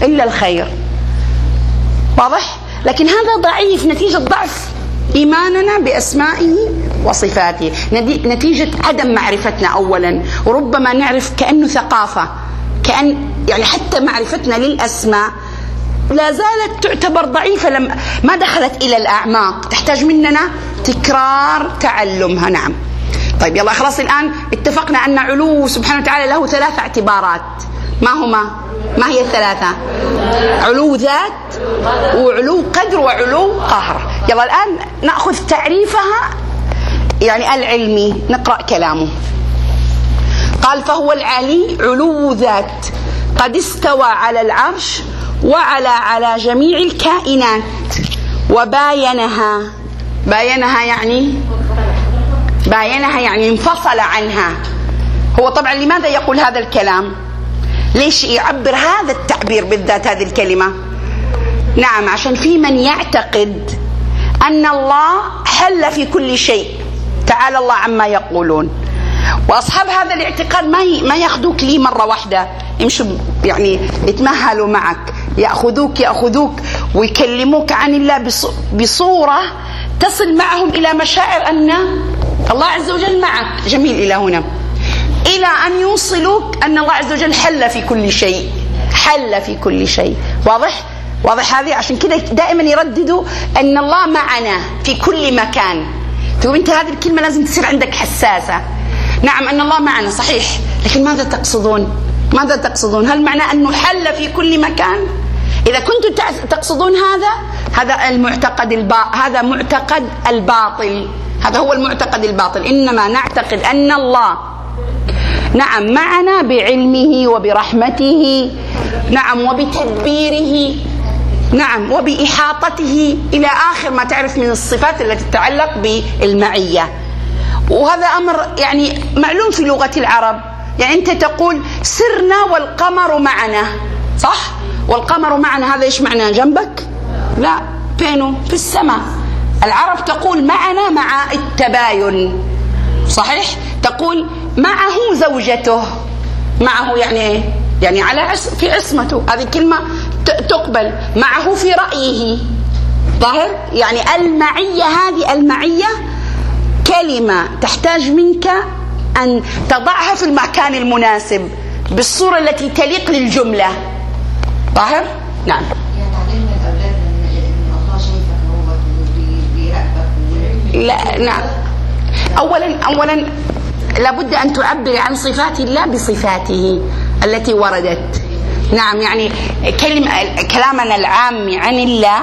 إلا الخير. واضح؟ لكن هذا ضعيف نتيجة ضعف إيماننا بأسمائه وصفاته نتيجة عدم معرفتنا أولا وربما نعرف كأنه ثقافة كأن يعني حتى معرفتنا للأسماء لا زالت تعتبر ضعيفة لم ما دخلت إلى الأعماق تحتاج مننا تكرار تعلمها نعم طيب يلا خلاص الآن اتفقنا أن علو سبحانه وتعالى له ثلاث اعتبارات ما هما؟ ما هي الثلاثة؟ علو ذات وعلو قدر وعلو قهر. يلا الآن نأخذ تعريفها يعني العلمي نقرأ كلامه. قال فهو العلي علو ذات قد استوى على العرش وعلى على جميع الكائنات. وباينها باينها يعني باينها يعني انفصل عنها. هو طبعا لماذا يقول هذا الكلام؟ ليش يعبر هذا التعبير بالذات هذه الكلمة؟ نعم عشان في من يعتقد أن الله حل في كل شيء. تعالى الله عما يقولون. وأصحاب هذا الاعتقاد ما ما ياخذوك لي مرة واحدة. يمشوا يعني يتمهلوا معك. يأخذوك يأخذوك ويكلموك عن الله بصورة تصل معهم إلى مشاعر أن الله عز وجل معك. جميل إلى هنا. إلى أن يوصلوك أن الله عز وجل حل في كل شيء. حل في كل شيء. واضح؟ واضح هذه؟ عشان كده دائما يرددوا أن الله معنا في كل مكان. تقول أنت هذه الكلمة لازم تصير عندك حساسة. نعم أن الله معنا صحيح. لكن ماذا تقصدون؟ ماذا تقصدون؟ هل معنى انه حل في كل مكان؟ إذا كنتم تقصدون هذا هذا المعتقد البا... هذا معتقد الباطل. هذا هو المعتقد الباطل. إنما نعتقد أن الله نعم معنا بعلمه وبرحمته نعم وبتدبيره نعم وبإحاطته إلى آخر ما تعرف من الصفات التي تتعلق بالمعية. وهذا أمر يعني معلوم في لغة العرب. يعني أنت تقول سرنا والقمر معنا صح؟ والقمر معنا هذا إيش معناه جنبك؟ لا فينه؟ في السماء. العرب تقول معنا مع التباين صحيح؟ تقول معه زوجته. معه يعني إيه يعني على عس في عصمته. هذه كلمة تقبل. معه في رأيه. ظاهر؟ يعني المعية هذه المعية كلمة تحتاج منك أن تضعها في المكان المناسب بالصورة التي تليق للجملة. ظاهر؟ نعم. لا نعم. اولا اولا لابد أن تعبر عن صفات الله بصفاته التي وردت. نعم يعني كلمة كلامنا العام عن الله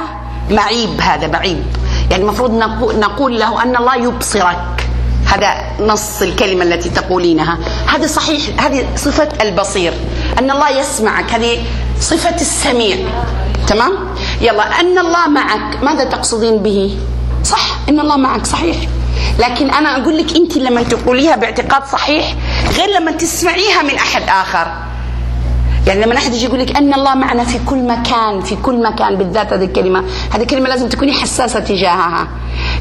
معيب هذا بعيب. يعني المفروض نقول له أن الله يبصرك. هذا نص الكلمة التي تقولينها. هذا صحيح هذه صفة البصير. أن الله يسمعك هذه صفة السميع. تمام؟ يلا أن الله معك. ماذا تقصدين به؟ صح إن الله معك صحيح. لكن أنا أقول لك أنت لما تقوليها باعتقاد صحيح غير لما تسمعيها من أحد آخر. يعني لما أحد يجي يقول لك أن الله معنا في كل مكان في كل مكان بالذات هذه الكلمة. هذه الكلمة لازم تكوني حساسة تجاهها.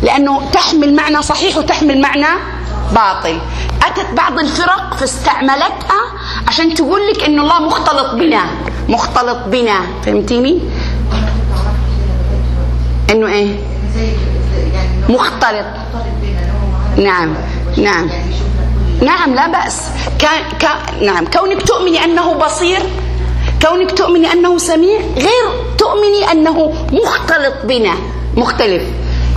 لأنه تحمل معنى صحيح وتحمل معنى باطل. أتت بعض الفرق فاستعملتها عشان تقول لك انه الله مختلط بنا. مختلط بنا. فهمتيني؟ إنه إيه؟ مختلط. نعم نعم. نعم لا بأس. كان كان نعم. كونك تؤمني أنه بصير كونك تؤمني أنه سميع غير تؤمني أنه مختلط بنا. مختلف.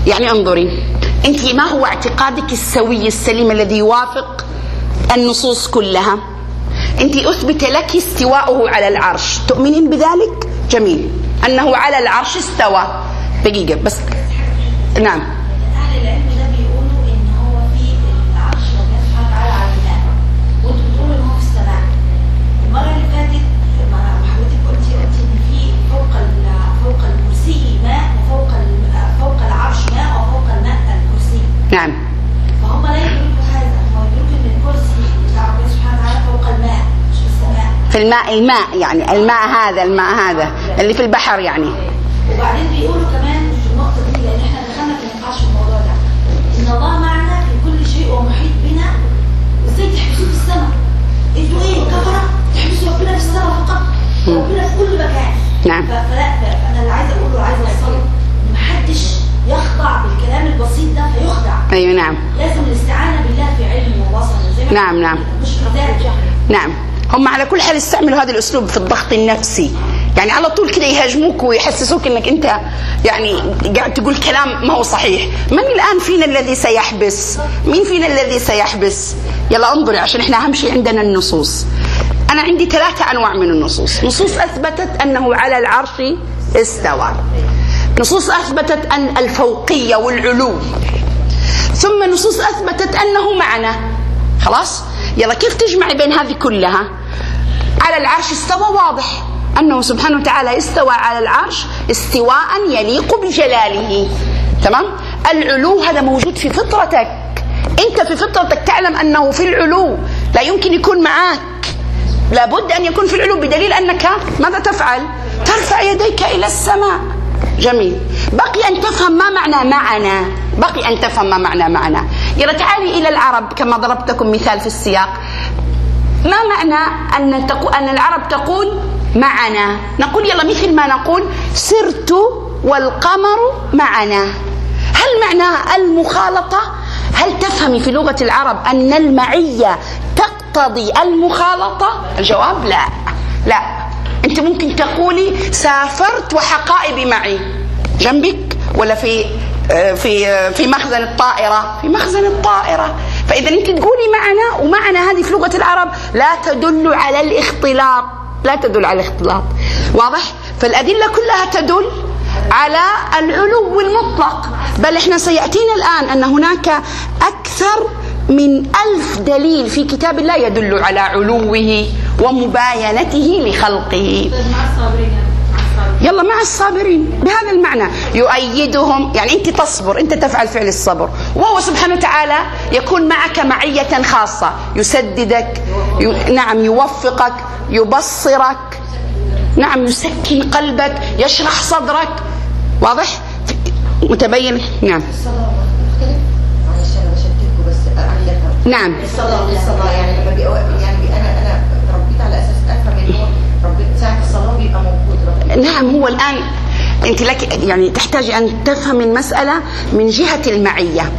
يعني انظري أنت ما هو اعتقادك السوي السليم الذي يوافق النصوص كلها؟ أنت أثبت لك استواءه على العرش. تؤمنين بذلك؟ جميل. أنه على العرش استوى. دقيقة بس. نعم أهل العلم ده بيقولوا إن هو في العرش ربنا سبحانه وتعالى على الماء وأنتوا بتقولوا إن هو في السماء المرة اللي فاتت ما حضرتك قلتي قلتي إن في فوق ال- فوق الكرسي ماء وفوق ال- فوق العرش ماء وفوق الماء الكرسي نعم فهم لا يدركوا هذا هم يدركوا إن الكرسي بتاع ربنا سبحانه وتعالى فوق الماء مش في السماء في الماء الماء يعني الماء هذا الماء هذا اللي في البحر يعني وبعدين بيقولوا كمان في النقطة دي لأن إحنا دخلنا في نقاش في الموضوع ده إن الله معنا في كل شيء ومحيط بنا وإزاي تحبسوه في السماء؟ أنتوا إيه كفرة؟ تحبسوا ربنا في السماء فقط؟ ربنا في كل مكان نعم. فلا فأنا اللي عايزة أقوله وعايزة أوصله إن محدش يخضع بالكلام البسيط ده فيخدع أيوه نعم لازم الاستعانة بالله في علم وبصر زي ما نعم، نعم. مش مزاج نعم هم على كل حال استعملوا هذا الأسلوب في الضغط النفسي. يعني على طول كده يهاجموك ويحسسوك إنك أنت يعني قاعد تقول كلام ما هو صحيح. من الآن فينا الذي سيحبس؟ مين فينا الذي سيحبس؟ يلا انظري عشان إحنا أهم شيء عندنا النصوص. أنا عندي ثلاثة أنواع من النصوص. نصوص أثبتت أنه على العرش استوى. نصوص أثبتت أن الفوقية والعلو. ثم نصوص أثبتت أنه معنا. خلاص؟ يلا كيف تجمعي بين هذه كلها؟ على العرش استوى واضح. أنه سبحانه وتعالى استوى على العرش استواء يليق بجلاله. تمام؟ العلو هذا موجود في فطرتك. أنت في فطرتك تعلم أنه في العلو لا يمكن يكون معك لابد أن يكون في العلو بدليل أنك ماذا تفعل؟ ترفع يديك إلى السماء. جميل. بقي أن تفهم ما معنى معنا. بقي أن تفهم ما معنى معنا. يلا تعالي إلى العرب كما ضربت لكم مثال في السياق. ما معنى أن تقول أن العرب تقول معنا. نقول يلا مثل ما نقول سرت والقمر معنا. هل معنى المخالطة؟ هل تفهمي في لغة العرب أن المعية تقتضي المخالطة؟ الجواب لا. لا. أنت ممكن تقولي سافرت وحقائبي معي. جنبك؟ ولا في في في مخزن الطائرة؟ في مخزن الطائرة. فإذا أنت تقولي معنا ومعنا هذه في لغة العرب لا تدل على الاختلاط لا تدل على الاختلاط. واضح؟ فالأدلة كلها تدل على العلو المطلق. بل إحنا سيأتينا الآن أن هناك أكثر من ألف دليل في كتاب الله يدل على علوه ومباينته لخلقه مع الصابرين مع الصابرين يلا مع الصابرين بهذا المعنى. يؤيدهم يعني أنت تصبر أنت تفعل فعل الصبر. وهو سبحانه وتعالى يكون معك معية خاصة. يسددك ي... نعم يوفقك يبصرك نعم يسكن قلبك يشرح صدرك. واضح؟ متبين؟ نعم. نعم. الصلاه والصلاه يعني لما يعني أنا أنا ربيت على أساس أفهم ان هو ربيت ساعة الصلاة بيبقى موجود. نعم هو الآن أنت لك يعني تحتاج أن تفهم المسألة من جهة المعية.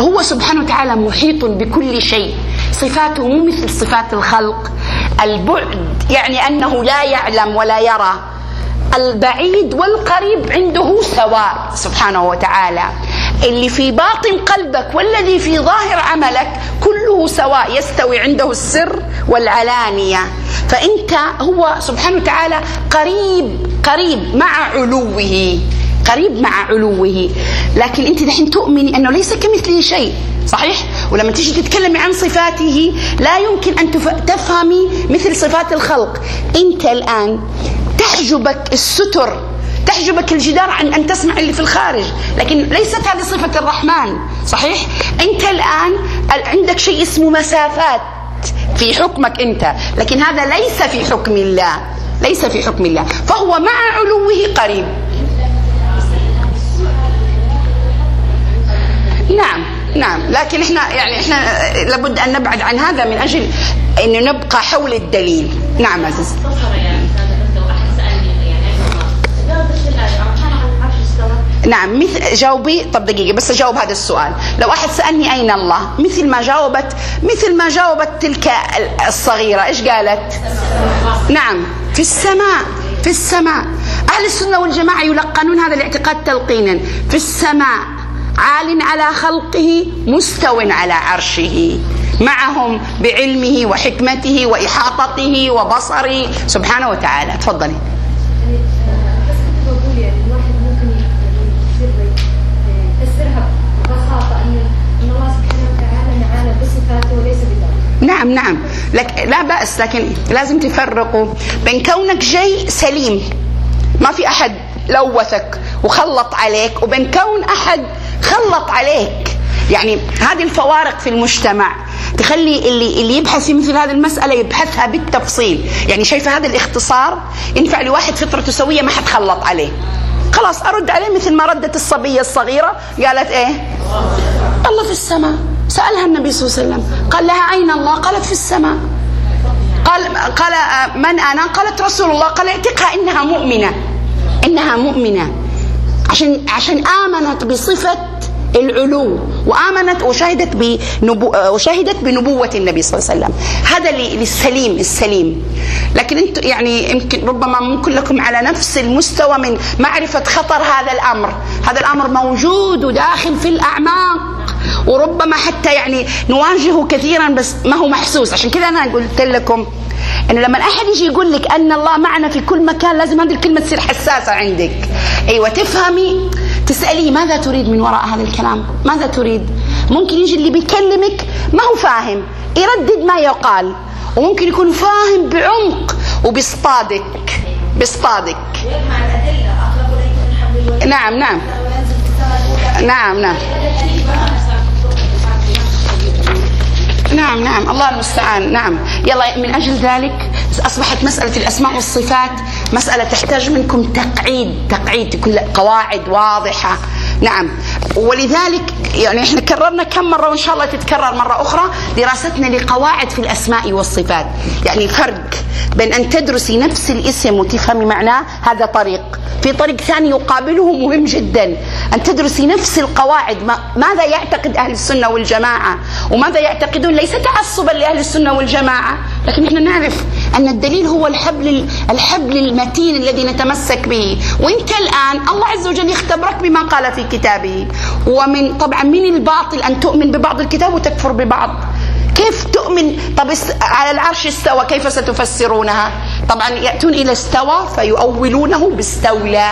هو سبحانه وتعالى محيط بكل شيء. صفاته مو مثل صفات الخلق. البعد يعني أنه لا يعلم ولا يرى. البعيد والقريب عنده سواء سبحانه وتعالى. اللي في باطن قلبك والذي في ظاهر عملك كله سواء يستوي عنده السر والعلانية. فأنت هو سبحانه وتعالى قريب قريب مع علوه قريب مع علوه. لكن أنت دحين تؤمني أنه ليس كمثله شيء صحيح؟ ولما تيجي تتكلمي عن صفاته لا يمكن أن تف- تفهمي مثل صفات الخلق. أنت الآن تحجبك الستر تحجبك الجدار عن أن تسمع اللي في الخارج. لكن ليست هذه صفة الرحمن. صحيح؟ أنت الآن عندك شيء اسمه مسافات في حكمك أنت. لكن هذا ليس في حكم الله. ليس في حكم الله. فهو مع علوه قريب. نعم نعم. لكن إحنا يعني إحنا لابد أن نبعد عن هذا من أجل أن نبقى حول الدليل. نعم عزيز مختصرة يعني هذا لو أحد سألني يعني عن الله جاوب بس الآية الرحمن على العرش استوى نعم مثل جاوبي طب دقيقة بس أجاوب هذا السؤال. لو أحد سألني أين الله؟ مثل ما جاوبت مثل ما جاوبت تلك الصغيرة إيش قالت؟ نعم في السماء في السماء. أهل السنة والجماعة يلقنون هذا الاعتقاد تلقينا. في السماء عال على خلقه مستو على عرشه. معهم بعلمه وحكمته وإحاطته وبصره. سبحانه وتعالى. تفضلي بس كنت بقول يعني الواحد ممكن يعني يصير يفسرها ببساطة أن أن الله سبحانه وتعالى معانا بصفاته وليس بذاته. نعم نعم. لك لا بأس لكن لازم تفرقوا بين كونك جاي سليم. ما في أحد لوثك وخلط عليك وبين كون أحد خلط عليك. يعني هذه الفوارق في المجتمع تخلي اللي اللي يبحث في مثل هذه المسألة يبحثها بالتفصيل. يعني شايفة هذا الاختصار؟ ينفع لواحد فطرته سوية ما حد خلط عليه. خلاص أرد عليه مثل ما ردت الصبية الصغيرة. قالت إيه؟ الله في السماء. سألها النبي صلى الله عليه وسلم قال لها أين الله؟ قالت في السماء. قال قال من أنا؟ قالت رسول الله قال اعتقها إنها مؤمنة. إنها مؤمنة. عشان عشان آمنت بصفة العلو. وآمنت وشهدت بنبو وشهدت بنبوة النبي صلى الله عليه وسلم. هذا للسليم السليم. لكن أنتم يعني يمكن ربما ممكن لكم على نفس المستوى من معرفة خطر هذا الأمر. هذا الأمر موجود وداخل في الأعماق. وربما حتى يعني نواجهه كثيرا بس ما هو محسوس. عشان كذا أنا قلت لكم انه لما أحد يجي يقول لك أن الله معنا في كل مكان لازم هذه الكلمة تصير حساسة عندك. أيوه تفهمي تسأليه ماذا تريد من وراء هذا الكلام؟ ماذا تريد؟ ممكن يجي اللي بيكلمك ما هو فاهم. يردد ما يقال. وممكن يكون فاهم بعمق وبيصطادك. بيصطادك. نعم نعم. نعم نعم. نعم نعم. الله المستعان. نعم. يلا من أجل ذلك أصبحت مسألة الأسماء والصفات مسألة تحتاج منكم تقعيد تقعيد تكون قواعد واضحة. نعم. ولذلك يعني إحنا كررنا كم مرة وإن شاء الله تتكرر مرة أخرى دراستنا لقواعد في الأسماء والصفات. يعني فرق بين أن تدرسي نفس الاسم وتفهمي معناه هذا طريق. في طريق ثاني يقابله مهم جدا. أن تدرسي نفس القواعد. ما ماذا يعتقد أهل السنة والجماعة؟ وماذا يعتقدون؟ ليس تعصبا لأهل السنة والجماعة لكن إحنا نعرف أن الدليل هو الحبل الحبل المتين الذي نتمسك به. وانت الآن الله عز وجل يختبرك بما قال في كتابه. ومن طبعا من الباطل أن تؤمن ببعض الكتاب وتكفر ببعض. كيف تؤمن؟ طب على العرش استوى كيف ستفسرونها؟ طبعا يأتون إلى استوى فيؤولونه باستولى.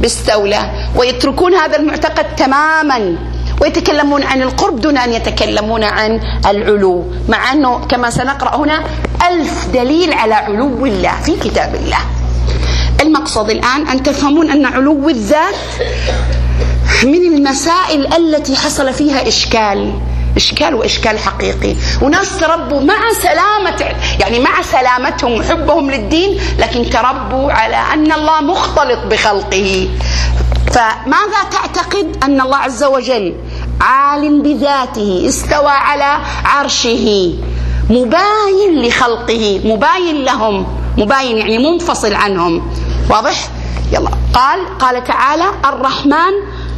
باستولى ويتركون هذا المعتقد تماما ويتكلمون عن القرب دون أن يتكلمون عن العلو مع أنه كما سنقرأ هنا ألف دليل على علو الله في كتاب الله. المقصد الآن أن تفهمون أن علو الذات من المسائل التي حصل فيها إشكال. إشكال وإشكال حقيقي. وناس تربوا مع سلامه يعني مع سلامتهم وحبهم للدين لكن تربوا على أن الله مختلط بخلقه. فماذا تعتقد أن الله عز وجل عال بذاته استوى على عرشه مباين لخلقه مباين لهم مباين يعني منفصل عنهم. واضح؟ يلا. قال قال تعالى الرحمن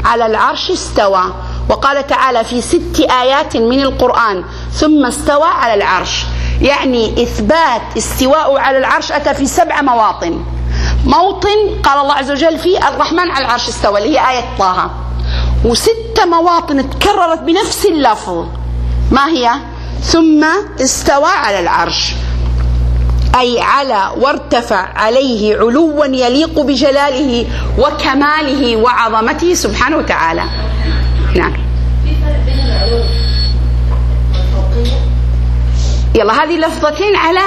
على العرش استوى. وقال تعالى في ست آيات من القرآن ثم استوى على العرش. يعني إثبات استواء على العرش أتى في سبع مواطن. موطن قال الله عز وجل فيه الرحمن على العرش استوى اللي هي آية طه. وست مواطن تكررت بنفس اللفظ. ما هي؟ ثم استوى على العرش. أي على وارتفع عليه علوا يليق بجلاله وكماله وعظمته سبحانه وتعالى. نعم. يلا هذه لفظتين على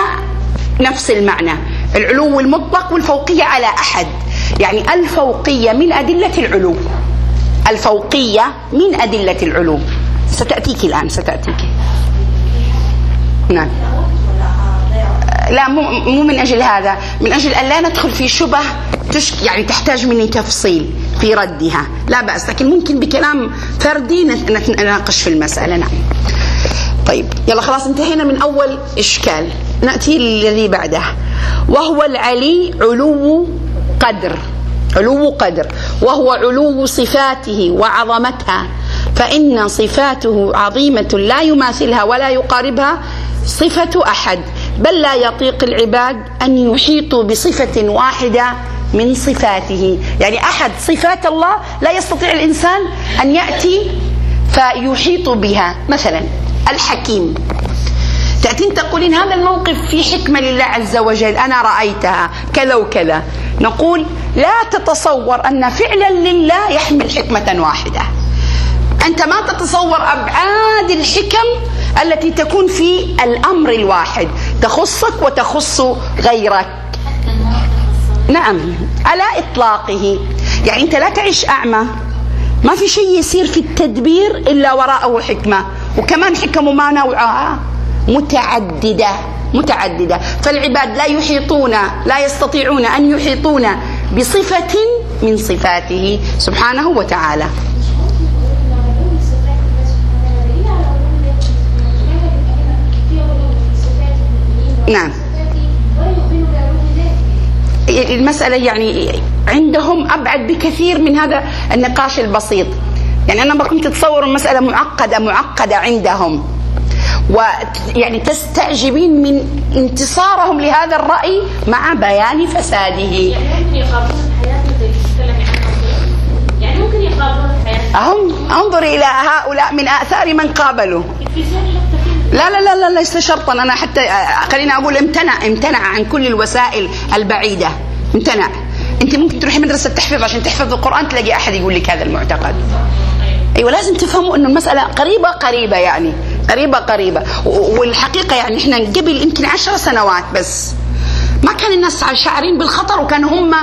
نفس المعنى العلو المطلق والفوقية على أحد. يعني الفوقية من أدلة العلو. الفوقية من أدلة العلو. ستأتيك الآن ستأتيك. نعم. لا مو مو من أجل هذا من أجل أن لا ندخل في شبه تشك يعني تحتاج مني تفصيل في ردها. لا بأس لكن ممكن بكلام فردي نناقش في المسألة. نعم. طيب يلا خلاص انتهينا من أول إشكال. نأتي للذي بعده. وهو العلي علو قدر علو قدر. وهو علو صفاته وعظمتها. فإن صفاته عظيمة لا يماثلها ولا يقاربها صفة أحد. بل لا يطيق العباد أن يحيطوا بصفة واحدة من صفاته. يعني أحد صفات الله لا يستطيع الإنسان أن يأتي فيحيط بها. مثلا الحكيم. تأتين تقولين هذا الموقف في حكمة لله عز وجل أنا رأيتها كذا وكذا. نقول لا تتصور أن فعلا لله يحمل حكمة واحدة. أنت ما تتصور أبعاد الحكم التي تكون في الأمر الواحد. تخصك وتخص غيرك. نعم على إطلاقه. يعني أنت لا تعيش أعمى. ما في شيء يصير في التدبير إلا وراءه حكمة. وكمان حكم ما نوعها متعددة متعددة. فالعباد لا يحيطون لا يستطيعون أن يحيطون بصفة من صفاته سبحانه وتعالى. نعم. المسألة يعني عندهم أبعد بكثير من هذا النقاش البسيط. يعني أنا ما كنت أتصور المسألة معقدة معقدة عندهم. ويعني تستعجبين من انتصارهم لهذا الرأي مع بيان فساده. يعني ممكن يقابلون حياتنا زي؟ يعني ممكن يقابلون حياتنا أهم انظر إلى هؤلاء من آثار من قابلوا. لا لا لا لا ليس شرطا. أنا حتى خليني أقول امتنع امتنع عن كل الوسائل البعيدة. امتنع. أنت ممكن تروحي مدرسة تحفيظ عشان تحفظ القرآن تلاقي أحد يقول لك هذا المعتقد. أيوه لازم تفهموا إنه المسألة قريبة قريبة يعني. قريبة قريبة. والحقيقة يعني إحنا قبل يمكن عشر سنوات بس ما كان الناس شاعرين بالخطر وكانوا هم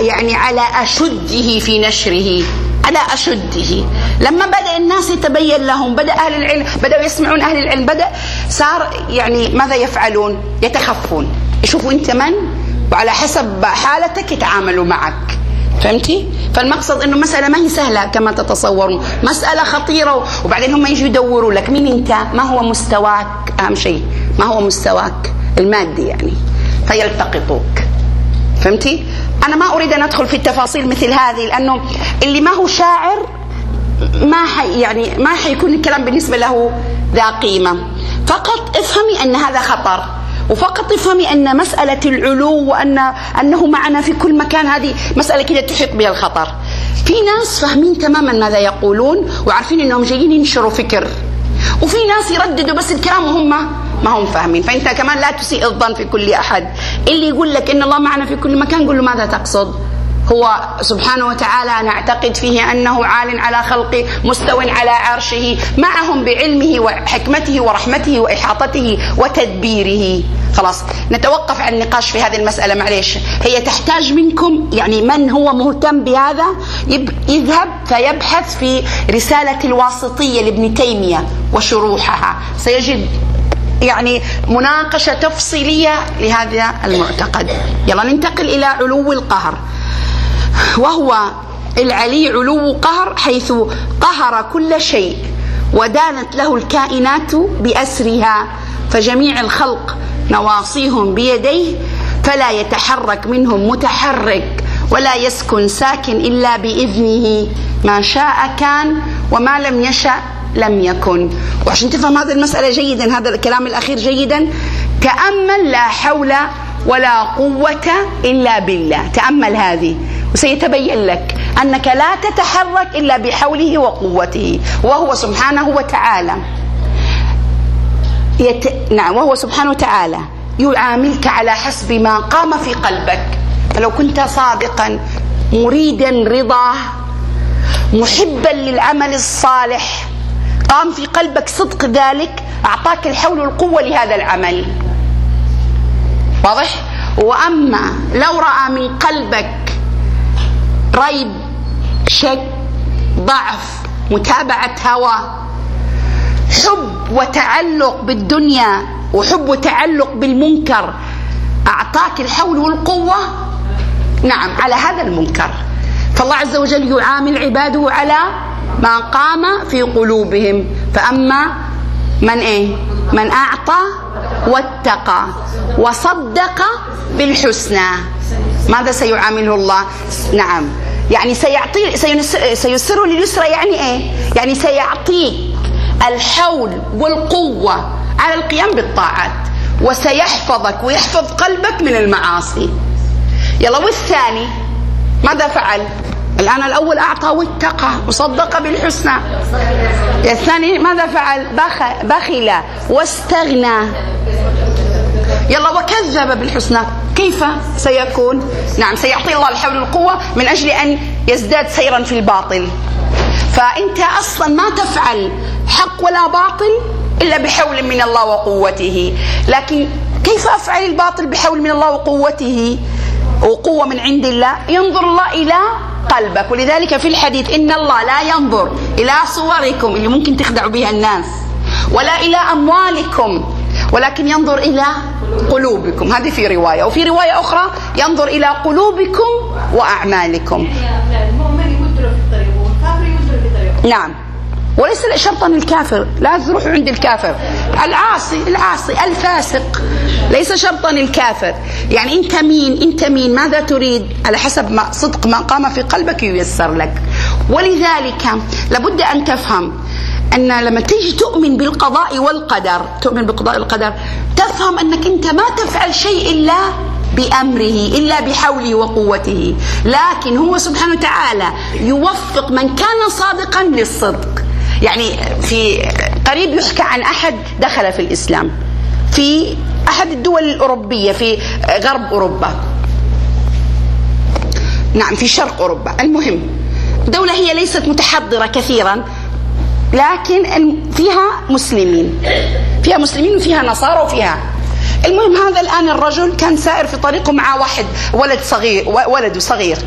يعني على أشده في نشره. على أشده لما بدأ الناس يتبين لهم بدأ أهل العلم بدأوا يسمعون أهل العلم بدأ صار يعني ماذا يفعلون يتخفون يشوفوا أنت من وعلى حسب حالتك يتعاملوا معك فهمتي؟ فالمقصد إنه مسألة ما هي سهلة كما تتصورون، مسألة خطيرة وبعدين هم يجوا يدوروا لك مين أنت؟ ما هو مستواك؟ أهم شيء، ما هو مستواك المادي يعني فيلتقطوك. فهمتي؟ أنا ما أريد أن أدخل في التفاصيل مثل هذه لأنه اللي ما هو شاعر ما حي يعني ما حيكون الكلام بالنسبة له ذا قيمة. فقط افهمي أن هذا خطر وفقط افهمي أن مسألة العلو وان أنه معنا في كل مكان هذه مسألة كده تحيط بها الخطر. في ناس فاهمين تماما ماذا يقولون وعارفين أنهم جايين ينشروا فكر. وفي ناس يرددوا بس الكلام وهم ما هم فاهمين. فأنت كمان لا تسيء الظن في كل أحد. اللي يقول لك إن الله معنا في كل مكان قول له ماذا تقصد؟ هو سبحانه وتعالى نعتقد فيه أنه عال على خلقه مستو على عرشه معهم بعلمه وحكمته ورحمته وإحاطته وتدبيره. خلاص نتوقف عن النقاش في هذه المسألة. معليش هي تحتاج منكم يعني من هو مهتم بهذا؟ يذهب فيبحث في رسالة الواسطية لابن تيمية وشروحها. سيجد يعني مناقشة تفصيلية لهذا المعتقد. يلا ننتقل إلى علو القهر. وهو العلي علو قهر حيث قهر كل شيء ودانت له الكائنات بأسرها فجميع الخلق نواصيهم بيديه فلا يتحرك منهم متحرك ولا يسكن ساكن إلا بإذنه. ما شاء كان وما لم يشأ لم يكن. وعشان تفهم هذه المسألة جيدا هذا الكلام الأخير جيدا تأمل لا حول ولا قوة إلا بالله. تأمل هذه. وسيتبين لك أنك لا تتحرك إلا بحوله وقوته وهو سبحانه وتعالى. يت... نعم وهو سبحانه وتعالى يعاملك على حسب ما قام في قلبك. فلو كنت صادقا مريدا رضاه محبا للعمل الصالح قام في قلبك صدق ذلك أعطاك الحول والقوة لهذا العمل. واضح؟ وأما لو رأى من قلبك ريب شك ضعف متابعة هوى. حب وتعلق بالدنيا وحب وتعلق بالمنكر. أعطاك الحول والقوة؟ نعم على هذا المنكر. فالله عز وجل يعامل عباده على ما قام في قلوبهم. فأما من إيه؟ من أعطى واتقى وصدق بالحسنى. ماذا سيعامله الله؟ نعم. يعني سيعطي سيسره لليسرى يعني إيه؟ يعني سيعطيك الحول والقوة على القيام بالطاعات وسيحفظك ويحفظ قلبك من المعاصي. يلا والثاني ماذا فعل؟ الآن الأول أعطى واتقى وصدق بالحسنى. الثاني ماذا فعل؟ بخ بخل واستغنى. يلا وكذب بالحسنى. كيف سيكون؟ نعم سيعطي الله الحول والقوة من أجل أن يزداد سيرا في الباطل. فأنت أصلا ما تفعل حق ولا باطل إلا بحول من الله وقوته. لكن كيف أفعل الباطل بحول من الله وقوته؟ وقوة من عند الله. ينظر الله إلى قلبك. ولذلك في الحديث إن الله لا ينظر إلى صوركم اللي ممكن تخدعوا بها الناس ولا إلى أموالكم. ولكن ينظر إلى قلوبكم. هذه في رواية. وفي رواية أخرى ينظر إلى قلوبكم وأعمالكم. نعم. وليس شرطا الكافر لا تروحوا عند الكافر. العاصي العاصي الفاسق. ليس شرطا الكافر يعني أنت مين؟ أنت مين؟ ماذا تريد؟ على حسب ما صدق ما قام في قلبك ييسر لك. ولذلك لابد أن تفهم أن لما تيجي تؤمن بالقضاء والقدر تؤمن بالقضاء والقدر تفهم أنك أنت ما تفعل شيء إلا بأمره إلا بحوله وقوته. لكن هو سبحانه وتعالى يوفق من كان صادقا للصدق. يعني في قريب يحكى عن أحد دخل في الإسلام في أحد الدول الأوروبية في غرب أوروبا. نعم في شرق أوروبا. المهم دولة هي ليست متحضرة كثيرا. لكن فيها مسلمين. فيها مسلمين وفيها نصارى وفيها. المهم هذا الآن الرجل كان سائر في طريقه مع واحد ولد صغير ولده صغير.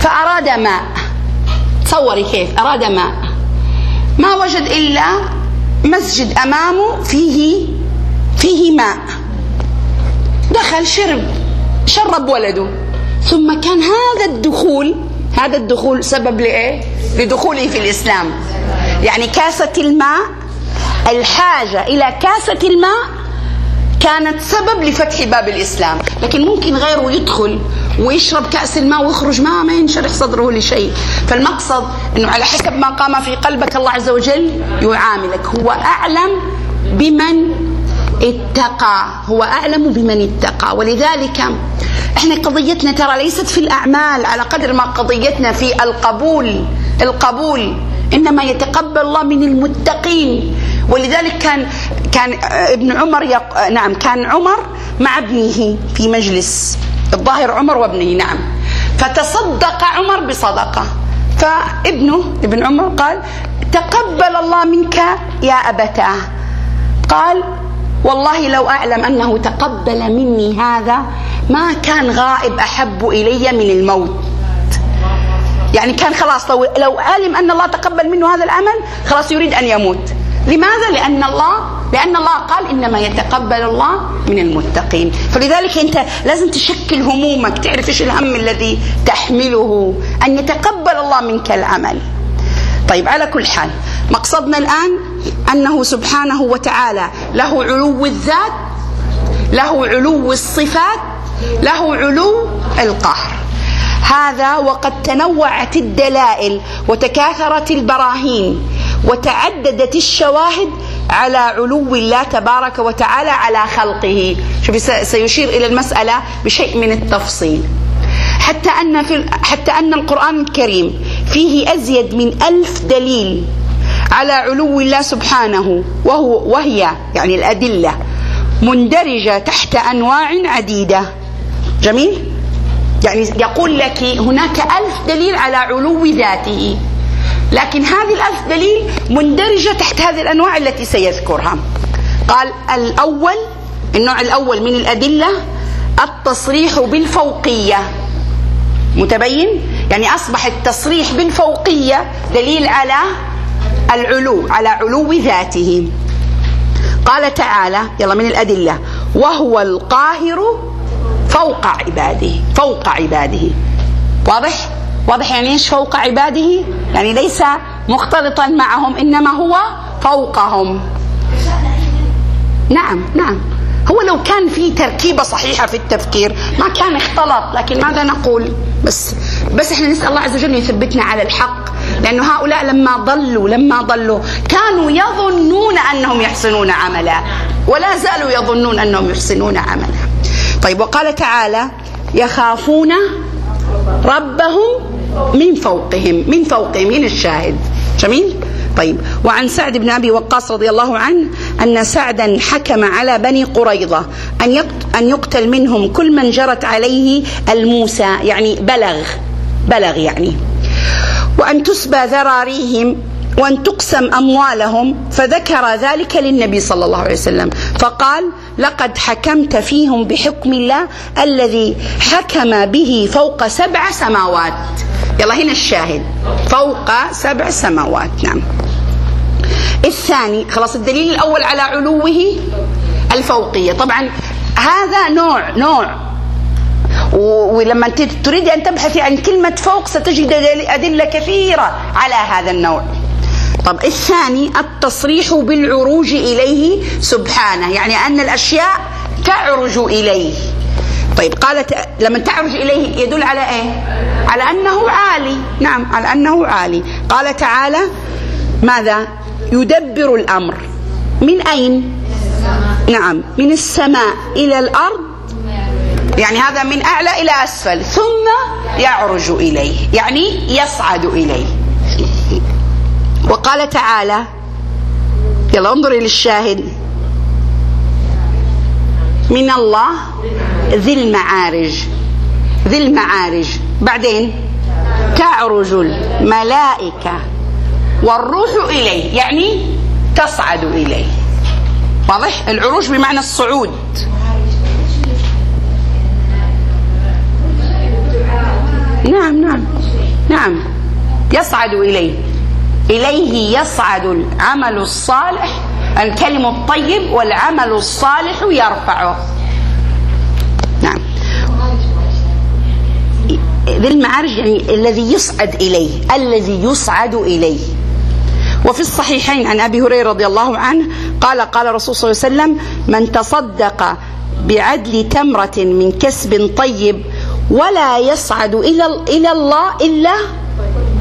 فأراد ماء. تصوري كيف؟ أراد ماء. ما وجد إلا مسجد أمامه فيه فيه ماء. دخل شرب شرب ولده. ثم كان هذا الدخول هذا الدخول سبب لإيه؟ لدخوله في الإسلام. يعني كاسة الماء الحاجة إلى كاسة الماء كانت سبب لفتح باب الإسلام. لكن ممكن غيره يدخل ويشرب كأس الماء ويخرج ما ما ينشرح صدره لشيء. فالمقصد أنه على حسب ما قام في قلبك الله عز وجل يعاملك. هو أعلم بمن اتقى. هو أعلم بمن اتقى. ولذلك إحنا قضيتنا ترى ليست في الأعمال على قدر ما قضيتنا في القبول. القبول إنما يتقبل الله من المتقين. ولذلك كان كان ابن عمر يق... نعم كان عمر مع ابنه في مجلس. الظاهر عمر وابنه نعم. فتصدق عمر بصدقة. فابنه ابن عمر قال تقبل الله منك يا أبتاه. قال والله لو أعلم أنه تقبل مني هذا ما كان غائب أحب إلي من الموت. يعني كان خلاص لو, لو علم أن الله تقبل منه هذا العمل خلاص يريد أن يموت. لماذا؟ لأن الله لأن الله قال إنما يتقبل الله من المتقين. فلذلك أنت لازم تشكل همومك تعرف إيش الهم الذي تحمله أن يتقبل الله منك العمل. طيب على كل حال مقصدنا الآن أنه سبحانه وتعالى له علو الذات له علو الصفات له علو القهر. هذا وقد تنوعت الدلائل وتكاثرت البراهين وتعددت الشواهد على علو الله تبارك وتعالى على خلقه. شوفي سيشير إلى المسألة بشيء من التفصيل. حتى أن, في حتى أن القرآن الكريم فيه أزيد من ألف دليل على علو الله سبحانه وهو وهي يعني الأدلة مندرجة تحت أنواع عديدة. جميل؟ يعني يقول لك هناك ألف دليل على علو ذاته. لكن هذه الألف دليل مندرجة تحت هذه الأنواع التي سيذكرها. قال الأول النوع الأول من الأدلة التصريح بالفوقية. متبين؟ يعني أصبح التصريح بالفوقية دليل على العلو على علو ذاته. قال تعالى يلا من الأدلة وهو القاهر فوق عباده فوق عباده. واضح؟ واضح يعني إيش فوق عباده؟ يعني ليس مختلطا معهم إنما هو فوقهم. نعم نعم. هو لو كان في تركيبة صحيحة في التفكير ما كان اختلط لكن ماذا نقول؟ بس بس إحنا نسأل الله عز وجل يثبتنا على الحق. لأنه هؤلاء لما ضلوا لما ضلوا كانوا يظنون أنهم يحسنون عملا ولا زالوا يظنون أنهم يحسنون عملا. طيب وقال تعالى يخافون ربهم من فوقهم من فوقهم من الشاهد. جميل؟ طيب وعن سعد بن أبي وقاص رضي الله عنه أن سعدا حكم على بني قريظة أن أن يقتل منهم كل من جرت عليه الموسى يعني بلغ بلغ يعني. وأن تسبى ذراريهم وأن تقسم أموالهم فذكر ذلك للنبي صلى الله عليه وسلم. فقال لقد حكمت فيهم بحكم الله الذي حكم به فوق سبع سماوات. يلا هنا الشاهد. فوق سبع سماوات نعم. الثاني خلاص الدليل الأول على علوه الفوقية. طبعا هذا نوع نوع. ولما تريد أن تبحثي عن كلمة فوق ستجد أدلة كثيرة على هذا النوع. طب الثاني التصريح بالعروج إليه سبحانه يعني أن الأشياء تعرج إليه. طيب قالت لما تعرج إليه يدل على إيه؟ على أنه عالي. نعم على أنه عالي. قال تعالى ماذا؟ يدبر الأمر. من أين؟ نعم من السماء إلى الأرض. يعني هذا من أعلى إلى أسفل ثم يعرج إليه يعني يصعد إليه. وقال تعالى يلا انظري للشاهد. من الله ذي المعارج. ذي المعارج. بعدين تعرج الملائكة والروح إليه يعني تصعد إليه. واضح؟ العروج بمعنى الصعود. نعم نعم نعم. يصعد إليه. إليه يصعد العمل الصالح الكلم الطيب والعمل الصالح يرفعه. نعم. ذي المعارج يعني الذي يصعد إليه الذي يصعد إليه. وفي الصحيحين عن أبي هريرة رضي الله عنه قال قال رسول صلى الله عليه وسلم من تصدق بعدل تمرة من كسب طيب ولا يصعد إلى إلى الله إلا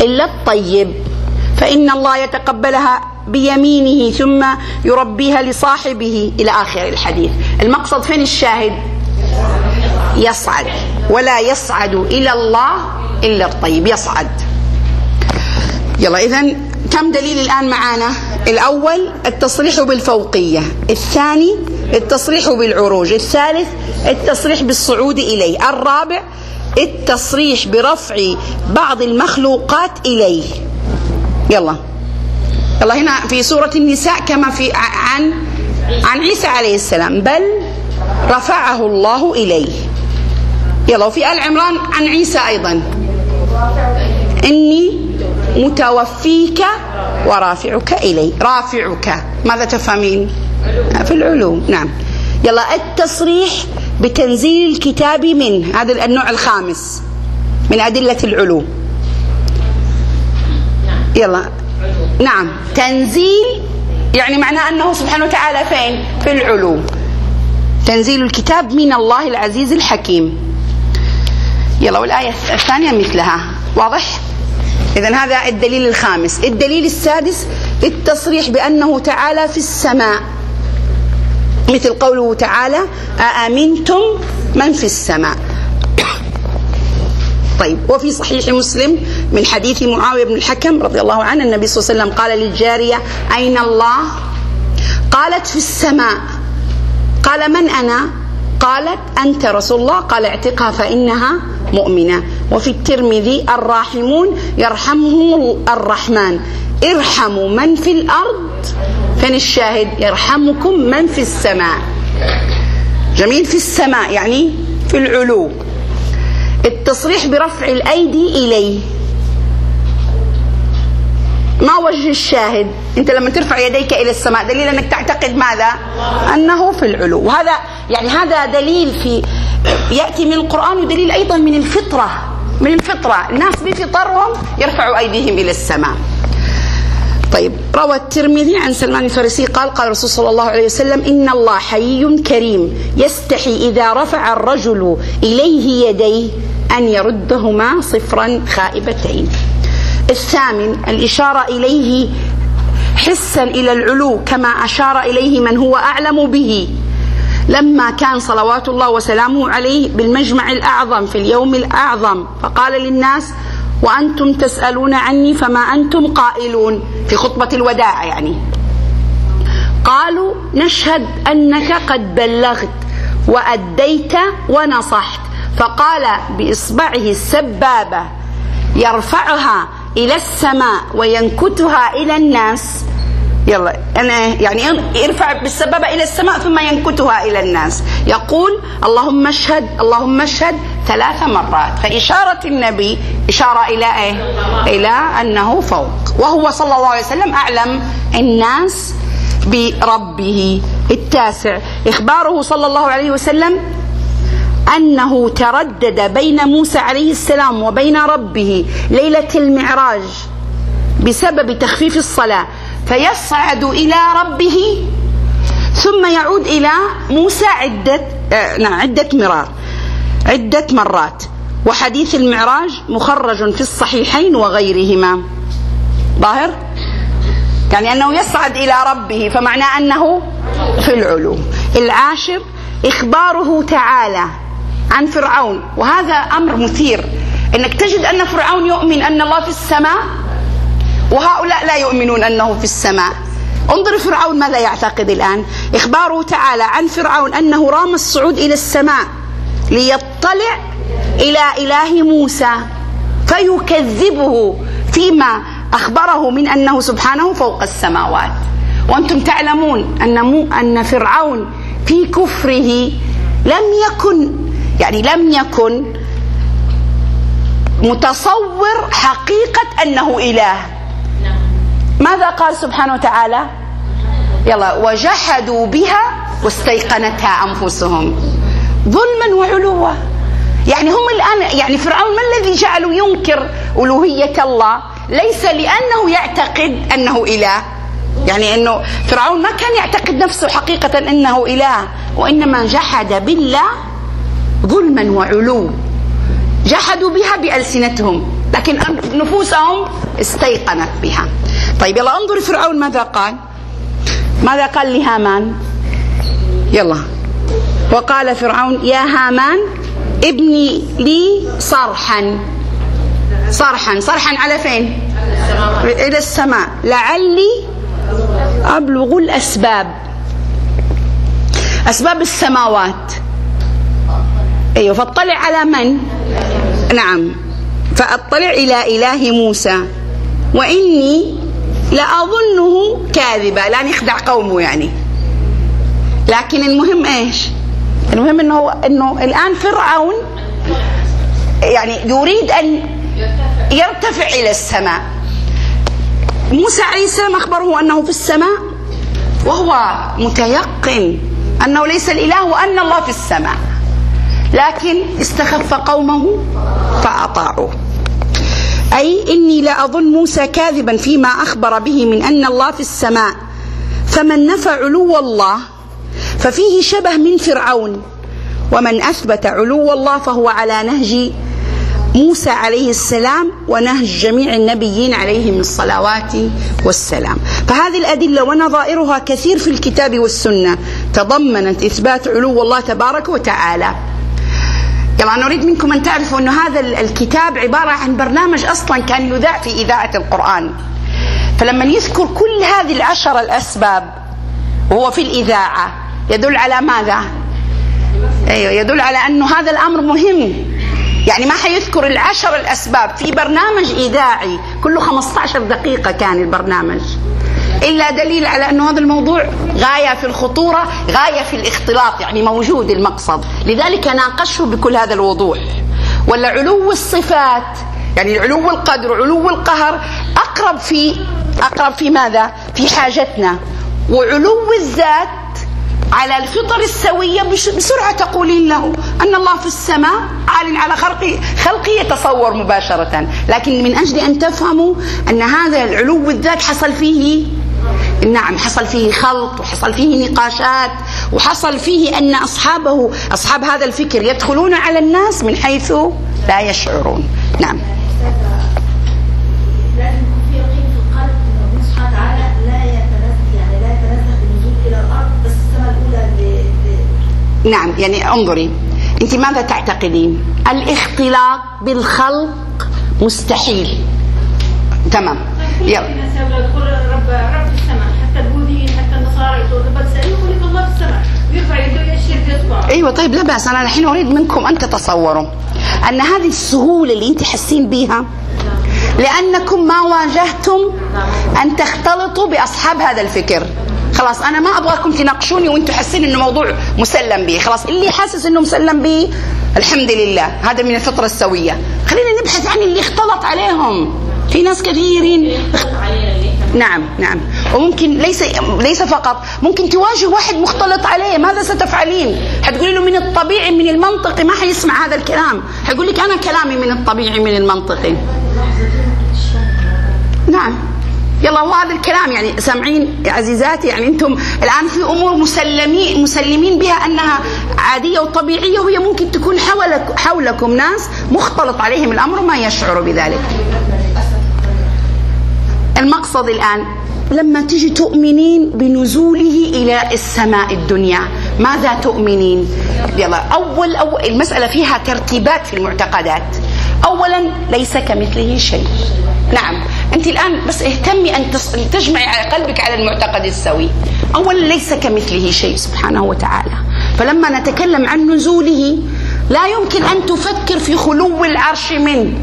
إلا الطيب. فإن الله يتقبلها بيمينه ثم يربيها لصاحبه إلى آخر الحديث. المقصد فين الشاهد؟ يصعد. ولا يصعد إلى الله إلا الطيب. يصعد. يلا إذا كم دليل الآن معانا؟ الأول التصريح بالفوقية الثاني التصريح بالعروج الثالث التصريح بالصعود إليه الرابع التصريح برفع بعض المخلوقات إليه. يلا. يلا هنا في سورة النساء كما في عن عن عيسى عليه السلام. بل رفعه الله إليه. يلا وفي آل عمران عن عيسى أيضا. إني متوفيك ورافعك إلي. رافعك. ماذا تفهمين؟ في العلوم. نعم. يلا التصريح بتنزيل الكتاب منه هذا النوع الخامس من أدلة العلوم. يلا. نعم. تنزيل يعني معناه أنه سبحانه وتعالى فين؟ في العلوم. تنزيل الكتاب من الله العزيز الحكيم. يلا والآية الثانية مثلها. واضح؟ إذا هذا الدليل الخامس. الدليل السادس التصريح بأنه تعالى في السماء. مثل قوله تعالى أأمنتم من في السماء. طيب وفي صحيح مسلم من حديث معاوية بن الحكم رضي الله عنه النبي صلى الله عليه وسلم قال للجارية أين الله؟ قالت في السماء. قال من أنا؟ قالت أنت رسول الله. قال اعتقها فإنها مؤمنة. وفي الترمذي الراحمون يرحمهم الرحمن. ارحموا من في الأرض فين الشاهد؟ يرحمكم من في السماء. جميل في السماء يعني في العلو. التصريح برفع الأيدي إليه. ما وجه الشاهد؟ أنت لما ترفع يديك إلى السماء دليل أنك تعتقد ماذا؟ أنه في العلو. وهذا يعني هذا دليل في يأتي من القرآن ودليل أيضا من الفطرة. من الفطرة. الناس بفطرهم يرفعوا أيديهم إلى السماء. طيب روى الترمذي عن سلمان الفارسي قال قال الرسول صلى الله عليه وسلم إن الله حيي كريم يستحي إذا رفع الرجل إليه يديه أن يردهما صفرا خائبتين. الثامن الإشارة إليه حسا إلى العلو كما أشار إليه من هو أعلم به. لما كان صلوات الله وسلامه عليه بالمجمع الأعظم في اليوم الأعظم فقال للناس وأنتم تسألون عني فما أنتم قائلون. في خطبة الوداع يعني. قالوا نشهد أنك قد بلغت وأديت ونصحت. فقال بإصبعه السبابة يرفعها إلى السماء وينكتها إلى الناس. يلا أنا يعني ارفع بالسبابة إلى السماء ثم ينكتها إلى الناس. يقول اللهم اشهد اللهم اشهد ثلاث مرات. فإشارة النبي إشارة إلى إيه؟ إلى أنه فوق. وهو صلى الله عليه وسلم أعلم الناس بربه. التاسع إخباره صلى الله عليه وسلم أنه تردد بين موسى عليه السلام وبين ربه ليلة المعراج بسبب تخفيف الصلاة. فيصعد إلى ربه ثم يعود إلى موسى عدة آه نعم عدة مرار عدة مرات. وحديث المعراج مخرج في الصحيحين وغيرهما. ظاهر؟ يعني أنه يصعد إلى ربه فمعنى أنه في العلو. العاشر إخباره تعالى عن فرعون. وهذا أمر مثير. أنك تجد أن فرعون يؤمن أن الله في السماء وهؤلاء لا يؤمنون أنه في السماء. انظر فرعون ماذا يعتقد الآن. إخباره تعالى عن فرعون أنه رام الصعود إلى السماء ليطلع إلى إله موسى فيكذبه فيما أخبره من أنه سبحانه فوق السماوات. وأنتم تعلمون أن, مو أن فرعون في كفره لم يكن يعني لم يكن متصور حقيقة أنه إله. ماذا قال سبحانه وتعالى؟ يلا وجحدوا بها واستيقنتها أنفسهم. ظلما وعلوا. يعني هم الآن يعني فرعون ما الذي جعله ينكر ألوهية الله؟ ليس لأنه يعتقد أنه إله. يعني أنه فرعون ما كان يعتقد نفسه حقيقة أنه إله وإنما جحد بالله ظلما وعلو جحدوا بها بألسنتهم لكن نفوسهم استيقنت بها. طيب يلا انظر فرعون ماذا قال. ماذا قال لهامان؟ يلا. وقال فرعون يا هامان ابني لي صرحا. صرحا. صرحا على فين؟ إلى السماء. لعلي أبلغ الأسباب. أسباب السماوات. أيوة فاطلع على من؟ نعم. فأطلع إلى إله موسى. وإني لأظنه كاذبا. لا يخدع قومه يعني. لكن المهم إيش؟ المهم أنه, إنه الآن فرعون يعني يريد أن يرتفع إلى السماء. موسى عليه السلام أخبره أنه في السماء وهو متيقن أنه ليس الإله وأن الله في السماء. لكن استخف قومه فأطاعوه. أي إني لأظن موسى كاذبا فيما أخبر به من أن الله في السماء. فمن نفى علو الله ففيه شبه من فرعون. ومن أثبت علو الله فهو على نهج موسى عليه السلام ونهج جميع النبيين عليهم الصلوات والسلام. فهذه الأدلة ونظائرها كثير في الكتاب والسنة. تضمنت إثبات علو الله تبارك وتعالى. طبعا نريد منكم أن تعرفوا أن هذا الكتاب عبارة عن برنامج أصلا كان يذاع في إذاعة القرآن. فلما يذكر كل هذه العشر الأسباب وهو في الإذاعة يدل على ماذا؟ أيوة يدل على أنه هذا الأمر مهم. يعني ما حيذكر العشر الأسباب في برنامج إذاعي. كله 15 دقيقة كان البرنامج. إلا دليل على أنه هذا الموضوع غاية في الخطورة غاية في الاختلاط يعني موجود المقصد. لذلك ناقشه بكل هذا الوضوح. ولا علو الصفات يعني علو القدر علو القهر أقرب في أقرب في ماذا؟ في حاجتنا. وعلو الذات على الفطر السوية بسرعة تقولين له أن الله في السماء عال على خلقه خلقه يتصور مباشرة. لكن من أجل أن تفهموا أن هذا العلو الذات حصل فيه نعم حصل فيه خلط وحصل فيه نقاشات وحصل فيه أن أصحابه أصحاب هذا الفكر يدخلون على الناس من حيث لا يشعرون. نعم. ان نعم يعني انظري أنت ماذا تعتقدين الاختلاط بالخلق مستحيل. تمام. يلا. الناس يقول يقول رب رب في السماء. حتى البوذيين حتى النصارى يقولوا بل يقول لك الله في السماء. ويرفع يده يشير باصبعه أيوه طيب لا بأس. أنا الحين أريد منكم أن تتصوروا أن هذه السهولة اللي أنت حاسين بيها لأنكم ما واجهتم أن تختلطوا بأصحاب هذا الفكر. خلاص أنا ما أبغاكم تناقشوني وأنتم حاسين إنه موضوع مسلم به خلاص اللي حاسس إنه مسلم به الحمد لله. هذا من الفطرة السوية. خلينا نبحث عن اللي اختلط عليهم. في ناس كثيرين. نعم نعم. وممكن ليس ليس فقط. ممكن تواجه واحد مختلط عليه ماذا ستفعلين؟ حتقولي له من الطبيعي من المنطقي. ما حيسمع هذا الكلام. حيقول لك أنا كلامي من الطبيعي من المنطقي. نعم. يلا هو هذا الكلام يعني سامعين عزيزاتي يعني أنتم الآن في أمور مسلمين مسلمين بها أنها عادية وطبيعية وهي ممكن تكون حولك حولكم ناس مختلط عليهم الأمر وما يشعروا بذلك. المقصد الآن. لما تجي تؤمنين بنزوله إلى السماء الدنيا ماذا تؤمنين؟ يلا أول, أول المسألة فيها ترتيبات في المعتقدات. أولا ليس كمثله شيء. نعم. أنت الآن بس اهتمي أن تجمعي على قلبك على المعتقد السوي. أولا ليس كمثله شيء سبحانه وتعالى. فلما نتكلم عن نزوله لا يمكن أن تفكر في خلو العرش منه.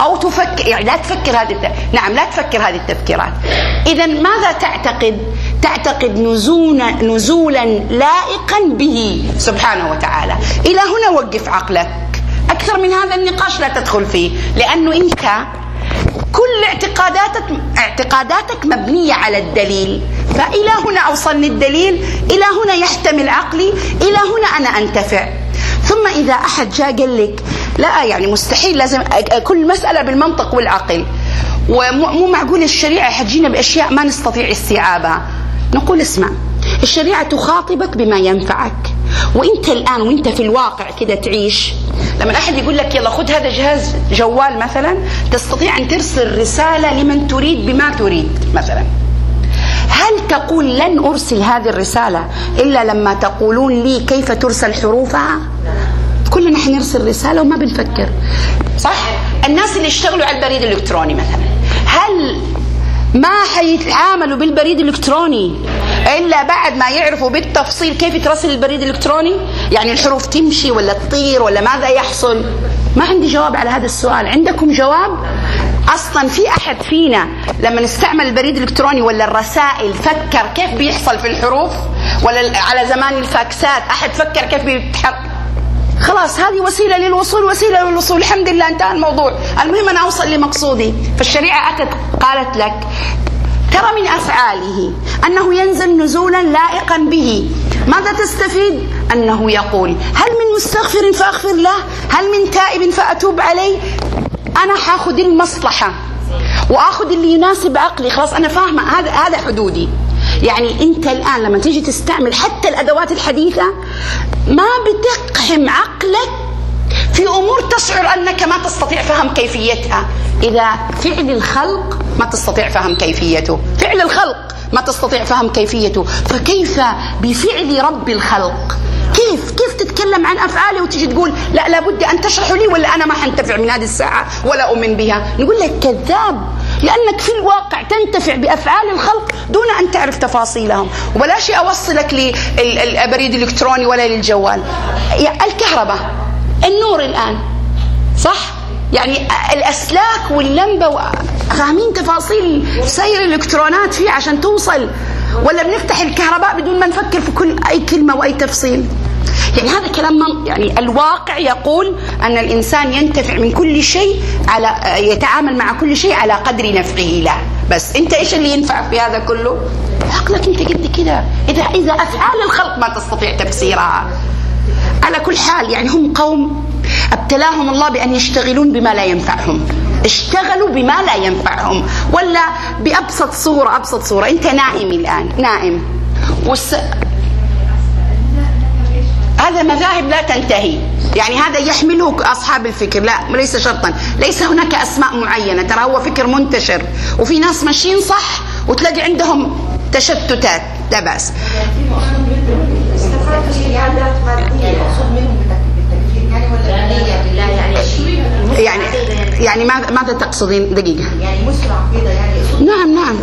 أو تفكر يعني لا تفكر هذه الت... نعم لا تفكر هذه التفكيرات. إذا ماذا تعتقد؟ تعتقد نزولا نزولا لائقا به سبحانه وتعالى. إلى هنا وقف عقلك. أكثر من هذا النقاش لا تدخل فيه لأنه أنت كل اعتقاداتك اعتقاداتك مبنية على الدليل. فإلى هنا أوصلني الدليل. إلى هنا يحتمل عقلي. إلى هنا أنا أنتفع. ثم إذا أحد جاء قال لك لا يعني مستحيل لازم كل مسألة بالمنطق والعقل. ومو معقول الشريعة حتجينا بأشياء ما نستطيع استيعابها. نقول اسمع الشريعة تخاطبك بما ينفعك. وإنت الآن وإنت في الواقع كده تعيش لما احد يقول لك يلا خذ هذا جهاز جوال مثلا تستطيع أن ترسل رسالة لمن تريد بما تريد مثلا. هل تقول لن أرسل هذه الرسالة إلا لما تقولون لي كيف ترسل حروفها؟ كلنا حنرسل رسالة وما بنفكر. صح؟ الناس اللي اشتغلوا على البريد الإلكتروني مثلا هل ما حيتعاملوا بالبريد الإلكتروني إلا بعد ما يعرفوا بالتفصيل كيف يترسل البريد الإلكتروني؟ يعني الحروف تمشي ولا تطير ولا ماذا يحصل؟ ما عندي جواب على هذا السؤال. عندكم جواب؟ أصلا في أحد فينا لما نستعمل البريد الإلكتروني ولا الرسائل فكر كيف بيحصل في الحروف؟ ولا على زمان الفاكسات أحد فكر كيف بيتحرك؟ خلاص هذه وسيلة للوصول وسيلة للوصول. الحمد لله انتهى الموضوع. المهم أنا أوصل لمقصودي. فالشريعة أتت قالت لك ترى من أفعاله أنه ينزل نزولا لائقا به. ماذا تستفيد؟ أنه يقول هل من مستغفر فأغفر له؟ هل من تائب فأتوب عليه؟ أنا حاخذ المصلحة وآخذ اللي يناسب عقلي. خلاص أنا فاهمة. هذا هذا حدودي. يعني انت الآن لما تيجي تستعمل حتى الأدوات الحديثة ما بتقحم عقلك في أمور تشعر أنك ما تستطيع فهم كيفيتها. إذا فعل الخلق ما تستطيع فهم كيفيته. فعل الخلق ما تستطيع فهم كيفيته. فكيف بفعل رب الخلق؟ كيف؟ كيف تتكلم عن أفعاله وتيجي تقول لا لابد أن تشرح لي ولا أنا ما حنتفع من هذه الساعة ولا أؤمن بها؟ نقول لك كذاب. لأنك في الواقع تنتفع بأفعال الخلق دون أن تعرف تفاصيلهم. وبلاش أوصلك للبريد الإلكتروني ولا للجوال. الكهرباء. النور الآن. صح؟ يعني الأسلاك واللمبة فاهمين تفاصيل سير الإلكترونات فيه عشان توصل. ولا بنفتح الكهرباء بدون ما نفكر في كل أي كلمة وأي تفصيل؟ يعني هذا كلام يعني الواقع يقول أن الإنسان ينتفع من كل شيء على يتعامل مع كل شيء على قدر نفعه له. بس أنت إيش اللي ينفع في هذا كله؟ عقلك أنت قد كده. اذا إذا أفعال الخلق ما تستطيع تفسيرها. على كل حال يعني هم قوم ابتلاهم الله بأن يشتغلون بما لا ينفعهم. اشتغلوا بما لا ينفعهم. ولا بأبسط صوره أبسط صورة. أنت نائم الآن. نائم. هذا مذاهب لا تنتهي. يعني هذا يحمله أصحاب الفكر. لا ليس شرطا. ليس هناك أسماء معينة. ترى هو فكر منتشر. وفي ناس ماشيين صح وتلاقي عندهم تشتتات. لا بأس. يعني يعني ماذا تقصدين دقيقة؟ يعني مسلم عقيدة يعني نعم نعم.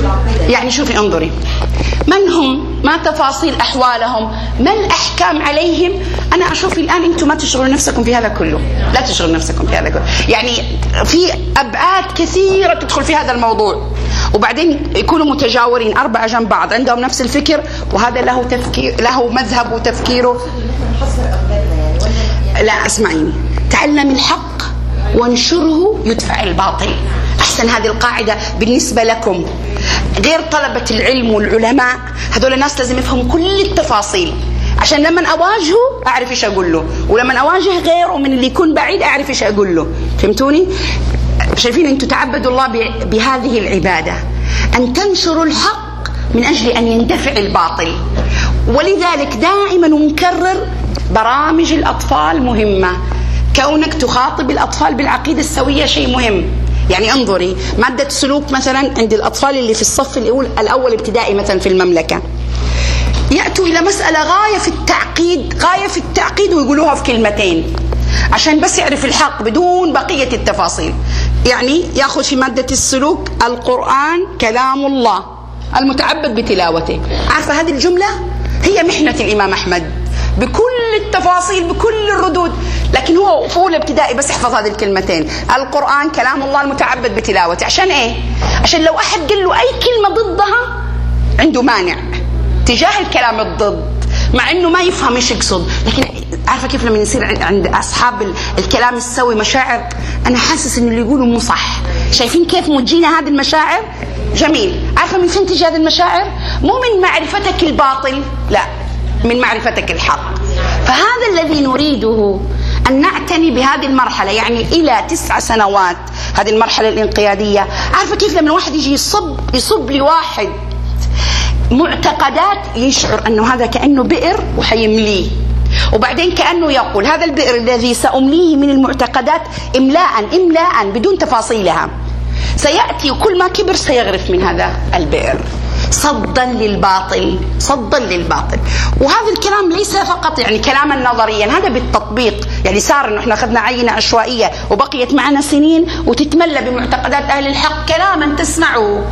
العقيدة يعني شوفي انظري. من هم؟ ما تفاصيل أحوالهم؟ ما الأحكام عليهم؟ أنا أشوف الآن أنتم ما تشغلوا نفسكم في هذا كله. لا تشغلوا نفسكم في هذا كله. يعني في أبعاد كثيرة تدخل في هذا الموضوع. وبعدين يكونوا متجاورين أربعة جنب بعض عندهم نفس الفكر وهذا له تفكير له مذهب وتفكيره. لا اسمعيني تعلم الحق وانشره يدفع الباطل. أحسن هذه القاعدة بالنسبة لكم. غير طلبة العلم والعلماء هذول الناس لازم يفهموا كل التفاصيل. عشان لما أواجهه أعرف إيش أقول له ولما أواجه غيره من اللي يكون بعيد أعرف إيش أقول له. فهمتوني؟ شايفين أنتم تعبدوا الله بهذه العبادة. أن تنشروا الحق من أجل أن يندفع الباطل. ولذلك دائما ونكرر برامج الأطفال مهمة. كونك تخاطب الأطفال بالعقيدة السوية شيء مهم. يعني انظري مادة سلوك مثلا عند الأطفال اللي في الصف الأول, الأول ابتدائي مثلا في المملكة. يأتوا إلى مسألة غاية في التعقيد غاية في التعقيد ويقولوها في كلمتين. عشان بس يعرف الحق بدون بقية التفاصيل. يعني يأخذ في مادة السلوك القرآن كلام الله المتعبد بتلاوته. عارفة هذه الجملة؟ هي محنة الإمام أحمد. بكل التفاصيل بكل الردود. لكن هو اولى ابتدائي بس يحفظ هذه الكلمتين. القرآن كلام الله المتعبد بتلاوته. عشان إيه؟ عشان لو أحد قال له أي كلمة ضدها عنده مانع. تجاه الكلام الضد. مع إنه ما يفهم إيش يقصد. لكن عارفة كيف لما يصير عند أصحاب الكلام السوي مشاعر؟ أنا حاسس إنه اللي يقولوا مو صح. شايفين كيف موجينا هذه المشاعر؟ جميل. عارفة من فين تجي هذه المشاعر؟ مو من معرفتك الباطل. لا. من معرفتك الحق. فهذا الذي نريده أن نعتني بهذه المرحلة يعني إلى تسع سنوات هذه المرحلة الانقيادية. عارفة كيف لما واحد يجي يصب يصب لواحد معتقدات يشعر أنه هذا كأنه بئر وحيمليه. وبعدين كأنه يقول هذا البئر الذي سأمليه من المعتقدات إملاء إملاء بدون تفاصيلها. سيأتي وكل ما كبر سيغرف من هذا البئر. صدا للباطل صدا للباطل. وهذا الكلام ليس فقط يعني كلاما نظريا هذا بالتطبيق. يعني صار إنه إحنا أخذنا عينة عشوائية وبقيت معنا سنين وتتملى بمعتقدات أهل الحق كلاما تسمعه.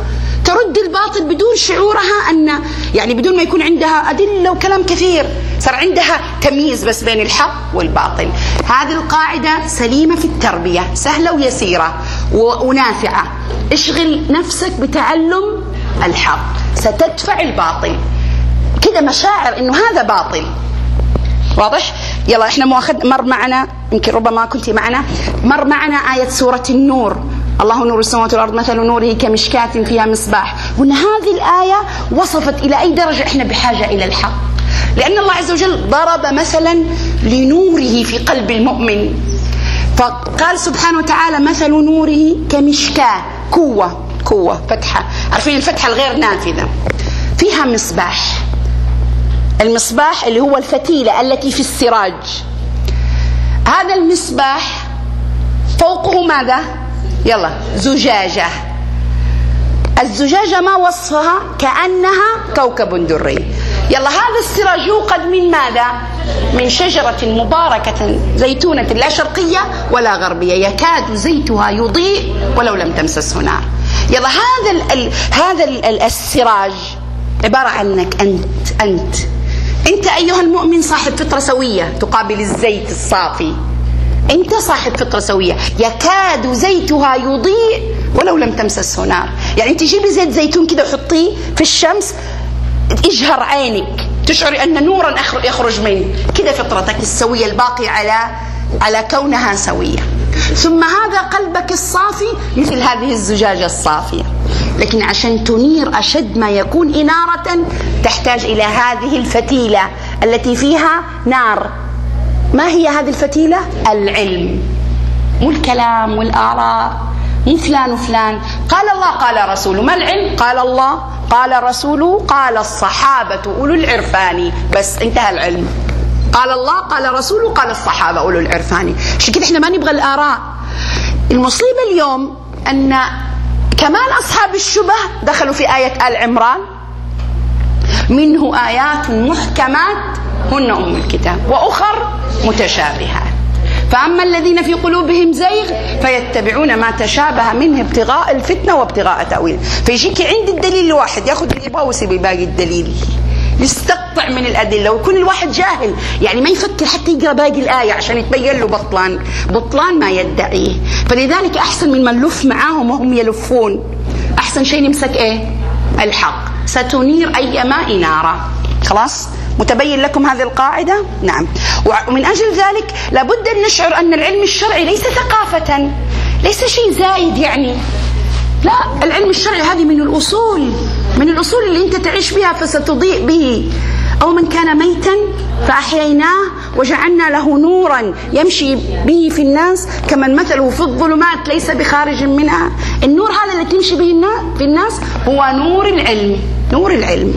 ترد الباطل بدون شعورها أن يعني بدون ما يكون عندها أدلة وكلام كثير. صار عندها تمييز بس بين الحق والباطل. هذه القاعدة سليمة في التربية سهلة ويسيرة و- ونافعة. اشغل نفسك بتعلم الحق. ستدفع الباطل. كده مشاعر إنه هذا باطل. واضح؟ يلا إحنا مؤخذ مر معنا يمكن ربما كنت معنا. مر معنا آية سورة النور. الله نور السماوات والأرض مثل نوره كمشكاة فيها مصباح. وأن هذه الآية وصفت إلى أي درجة؟ إحنا بحاجة إلى الحق. لأن الله عز وجل ضرب مثلا لنوره في قلب المؤمن. فقال سبحانه وتعالى مثل نوره كمشكاة كوة كوة فتحة. عارفين الفتحة الغير نافذة. فيها مصباح. المصباح اللي هو الفتيلة التي في السراج. هذا المصباح فوقه ماذا؟ يلا زجاجة. الزجاجة ما وصفها؟ كأنها كوكب دري. يلا هذا السراج يوقد من ماذا؟ من شجرة مباركة زيتونة لا شرقية ولا غربية. يكاد زيتها يضيء ولو لم تمسسه نار. يلا هذا ال ال هذا ال ال السراج عبارة عنك أنت أنت. أنت أيها المؤمن صاحب فطرة سوية تقابل الزيت الصافي. أنت صاحب فطرة سوية. يكاد زيتها يضيء ولو لم تمسسه نار. يعني أنت جيبي زيت زيتون كده وحطيه في الشمس يجهر عينك. تشعري أن نورا يخرج منه كده فطرتك السوية الباقية على على كونها سوية. ثم هذا قلبك الصافي مثل هذه الزجاجة الصافية. لكن عشان تنير أشد ما يكون إنارة تحتاج إلى هذه الفتيلة التي فيها نار. ما هي هذه الفتيلة؟ العلم. مو الكلام والآراء. مو فلان وفلان. قال الله قال رسوله ما العلم؟ قال الله. قال رسوله قال الصحابة أولو العرفان. بس انتهى العلم. قال الله قال رسوله قال الصحابة أولو العرفان. عشان كده إحنا ما نبغى الآراء. المصيبة اليوم أن كمان أصحاب الشبه دخلوا في آية آل عمران. منه آيات محكمات هن أم الكتاب وأخر متشابهات. فأما الذين في قلوبهم زيغ فيتبعون ما تشابه منه ابتغاء الفتنة وابتغاء تأويل. فيجيك عند الدليل الواحد ياخذ اللي يبغاه ويسيب باقي الدليل. يستقطع من الأدلة ويكون الواحد جاهل. يعني ما يفكر حتى يقرأ باقي الآية عشان يتبين له بطلان. بطلان ما يدعيه. فلذلك أحسن من ما نلف معاهم وهم يلفون. أحسن شيء نمسك إيه؟ الحق. ستنير أيما إنارة خلاص؟ متبين لكم هذه القاعدة؟ نعم. ومن أجل ذلك لابد أن نشعر أن العلم الشرعي ليس ثقافة. ليس شيء زايد يعني. لا العلم الشرعي هذه من الأصول من الأصول اللي أنت تعيش بها فستضيء به. أو من كان ميتا فأحييناه وجعلنا له نورا يمشي به في الناس كمن مثله في الظلمات ليس بخارج منها. النور هذا اللي تمشي به في الناس هو نور العلم نور العلم.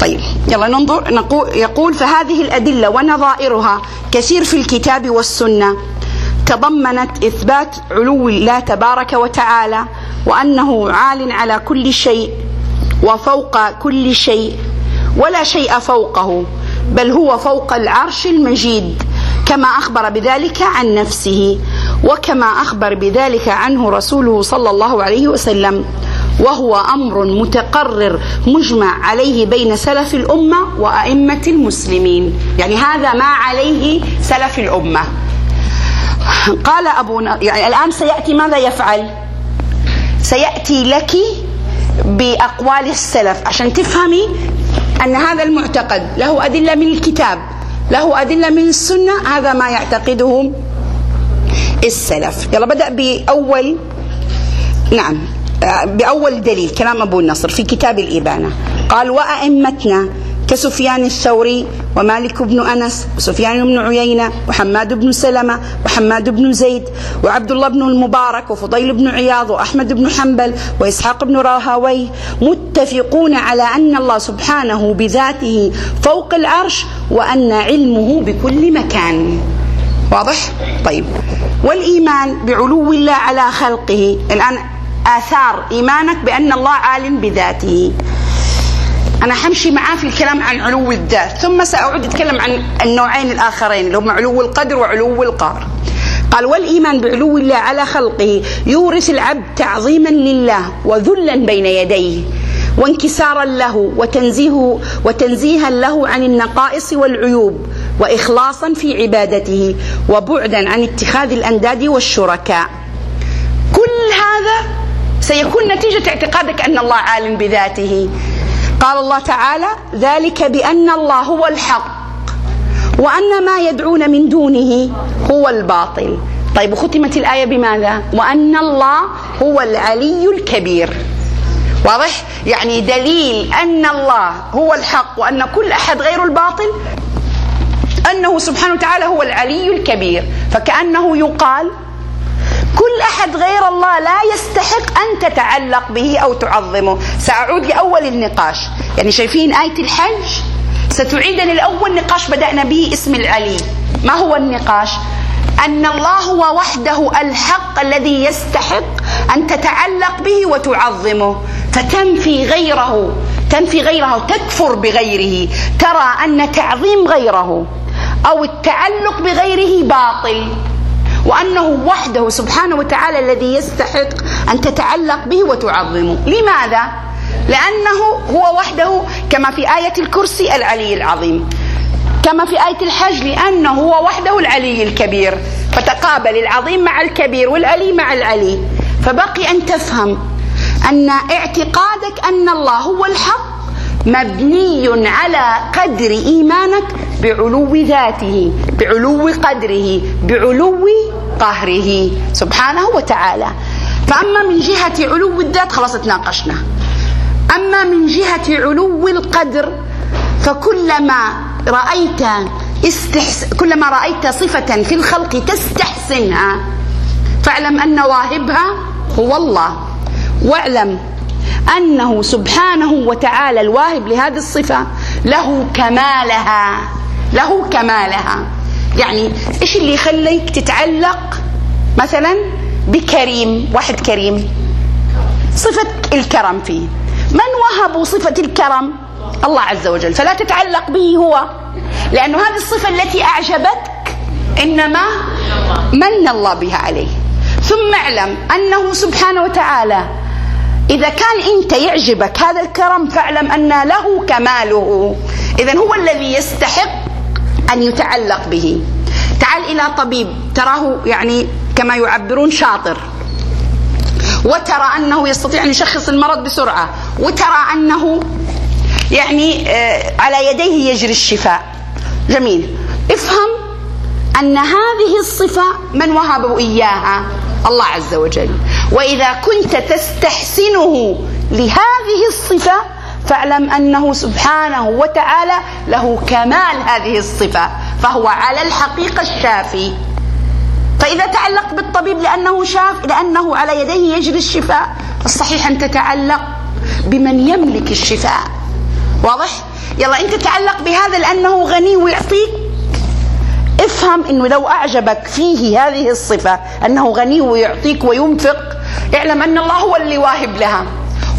طيب يلا ننظر يقول فهذه الأدلة ونظائرها كثير في الكتاب والسنة. تضمنت إثبات علو الله تبارك وتعالى وأنه عال على كل شيء وفوق كل شيء ولا شيء فوقه بل هو فوق العرش المجيد كما أخبر بذلك عن نفسه وكما أخبر بذلك عنه رسوله صلى الله عليه وسلم وهو أمر متقرر مجمع عليه بين سلف الأمة وأئمة المسلمين. يعني هذا ما عليه سلف الأمة. قال أبو ن... يعني الآن سيأتي ماذا يفعل؟ سيأتي لك بأقوال السلف. عشان تفهمي أن هذا المعتقد له أدلة من الكتاب له أدلة من السنة هذا ما يعتقده السلف. يلا بدأ بأول نعم بأول دليل كلام أبو النصر في كتاب الإبانة. قال وأئمتنا كسفيان الثوري ومالك بن أنس وسفيان بن عيينة وحماد بن سلمة وحماد بن زيد وعبد الله بن المبارك وفضيل بن عياض وأحمد بن حنبل وإسحاق بن راهويه متفقون على أن الله سبحانه بذاته فوق العرش وأن علمه بكل مكان. واضح؟ طيب. والإيمان بعلو الله على خلقه. الآن آثار إيمانك بأن الله عال بذاته. أنا حمشي معاه في الكلام عن علو الذات ثم سأعود أتكلم عن النوعين الآخرين اللي هم علو القدر وعلو القهر قال والإيمان بعلو الله على خلقه يورث العبد تعظيما لله وذلا بين يديه وانكسارا له وتنزيه وتنزيها له عن النقائص والعيوب وإخلاصا في عبادته وبعدا عن اتخاذ الأنداد والشركاء. كل هذا سيكون نتيجة اعتقادك أن الله عالم بذاته. قال الله تعالى: ذلك بأن الله هو الحق وأن ما يدعون من دونه هو الباطل. طيب وختمت الآية بماذا؟ وأن الله هو العلي الكبير. واضح؟ يعني دليل أن الله هو الحق وأن كل أحد غير الباطل أنه سبحانه وتعالى هو العلي الكبير فكأنه يقال كل أحد غير الله لا يستحق أن تتعلق به أو تعظمه. سأعود لأول النقاش. يعني شايفين آية الحج؟ ستعيدني الأول نقاش بدأنا به اسم العلي ما هو النقاش؟ أن الله هو وحده الحق الذي يستحق أن تتعلق به وتعظمه. فتنفي غيره. تنفي غيره. تكفر بغيره. ترى أن تعظيم غيره. أو التعلق بغيره باطل. وأنه وحده سبحانه وتعالى الذي يستحق أن تتعلق به وتعظمه. لماذا؟ لأنه هو وحده كما في آية الكرسي العلي العظيم. كما في آية الحج لأنه هو وحده العلي الكبير. فتقابل العظيم مع الكبير والعلي مع العلي. فبقي أن تفهم أن اعتقادك أن الله هو الحق مبني على قدر إيمانك بعلو ذاته بعلو قدره بعلو قهره سبحانه وتعالى. فأما من جهة علو الذات خلاص تناقشنا. أما من جهة علو القدر فكلما رأيت استحس... كلما رأيت صفة في الخلق تستحسنها فاعلم أن واهبها هو الله. واعلم أنه سبحانه وتعالى الواهب لهذه الصفة له كمالها له كمالها. يعني إيش اللي يخليك تتعلق مثلا بكريم واحد كريم؟ صفة الكرم فيه. من وهبوا صفة الكرم؟ الله عز وجل. فلا تتعلق به هو لأن هذه الصفة التي أعجبتك إنما من الله بها عليه. ثم اعلم أنه سبحانه وتعالى إذا كان أنت يعجبك هذا الكرم فاعلم أن له كماله. إذا هو الذي يستحق أن يتعلق به. تعال إلى طبيب تراه يعني كما يعبرون شاطر. وترى أنه يستطيع أن يشخص المرض بسرعة. وترى أنه يعني على يديه يجري الشفاء. جميل. افهم أن هذه الصفة من وهبه إياها الله عز وجل. وإذا كنت تستحسنه لهذه الصفة فاعلم أنه سبحانه وتعالى له كمال هذه الصفة فهو على الحقيقة الشافي فإذا تعلق بالطبيب لأنه شاف لأنه على يديه يجري الشفاء الصحيح أن تتعلق بمن يملك الشفاء واضح؟ يلا أنت تعلق بهذا لأنه غني ويعطيك افهم إنه لو أعجبك فيه هذه الصفة أنه غني ويعطيك وينفق اعلم أن الله هو اللي واهب لها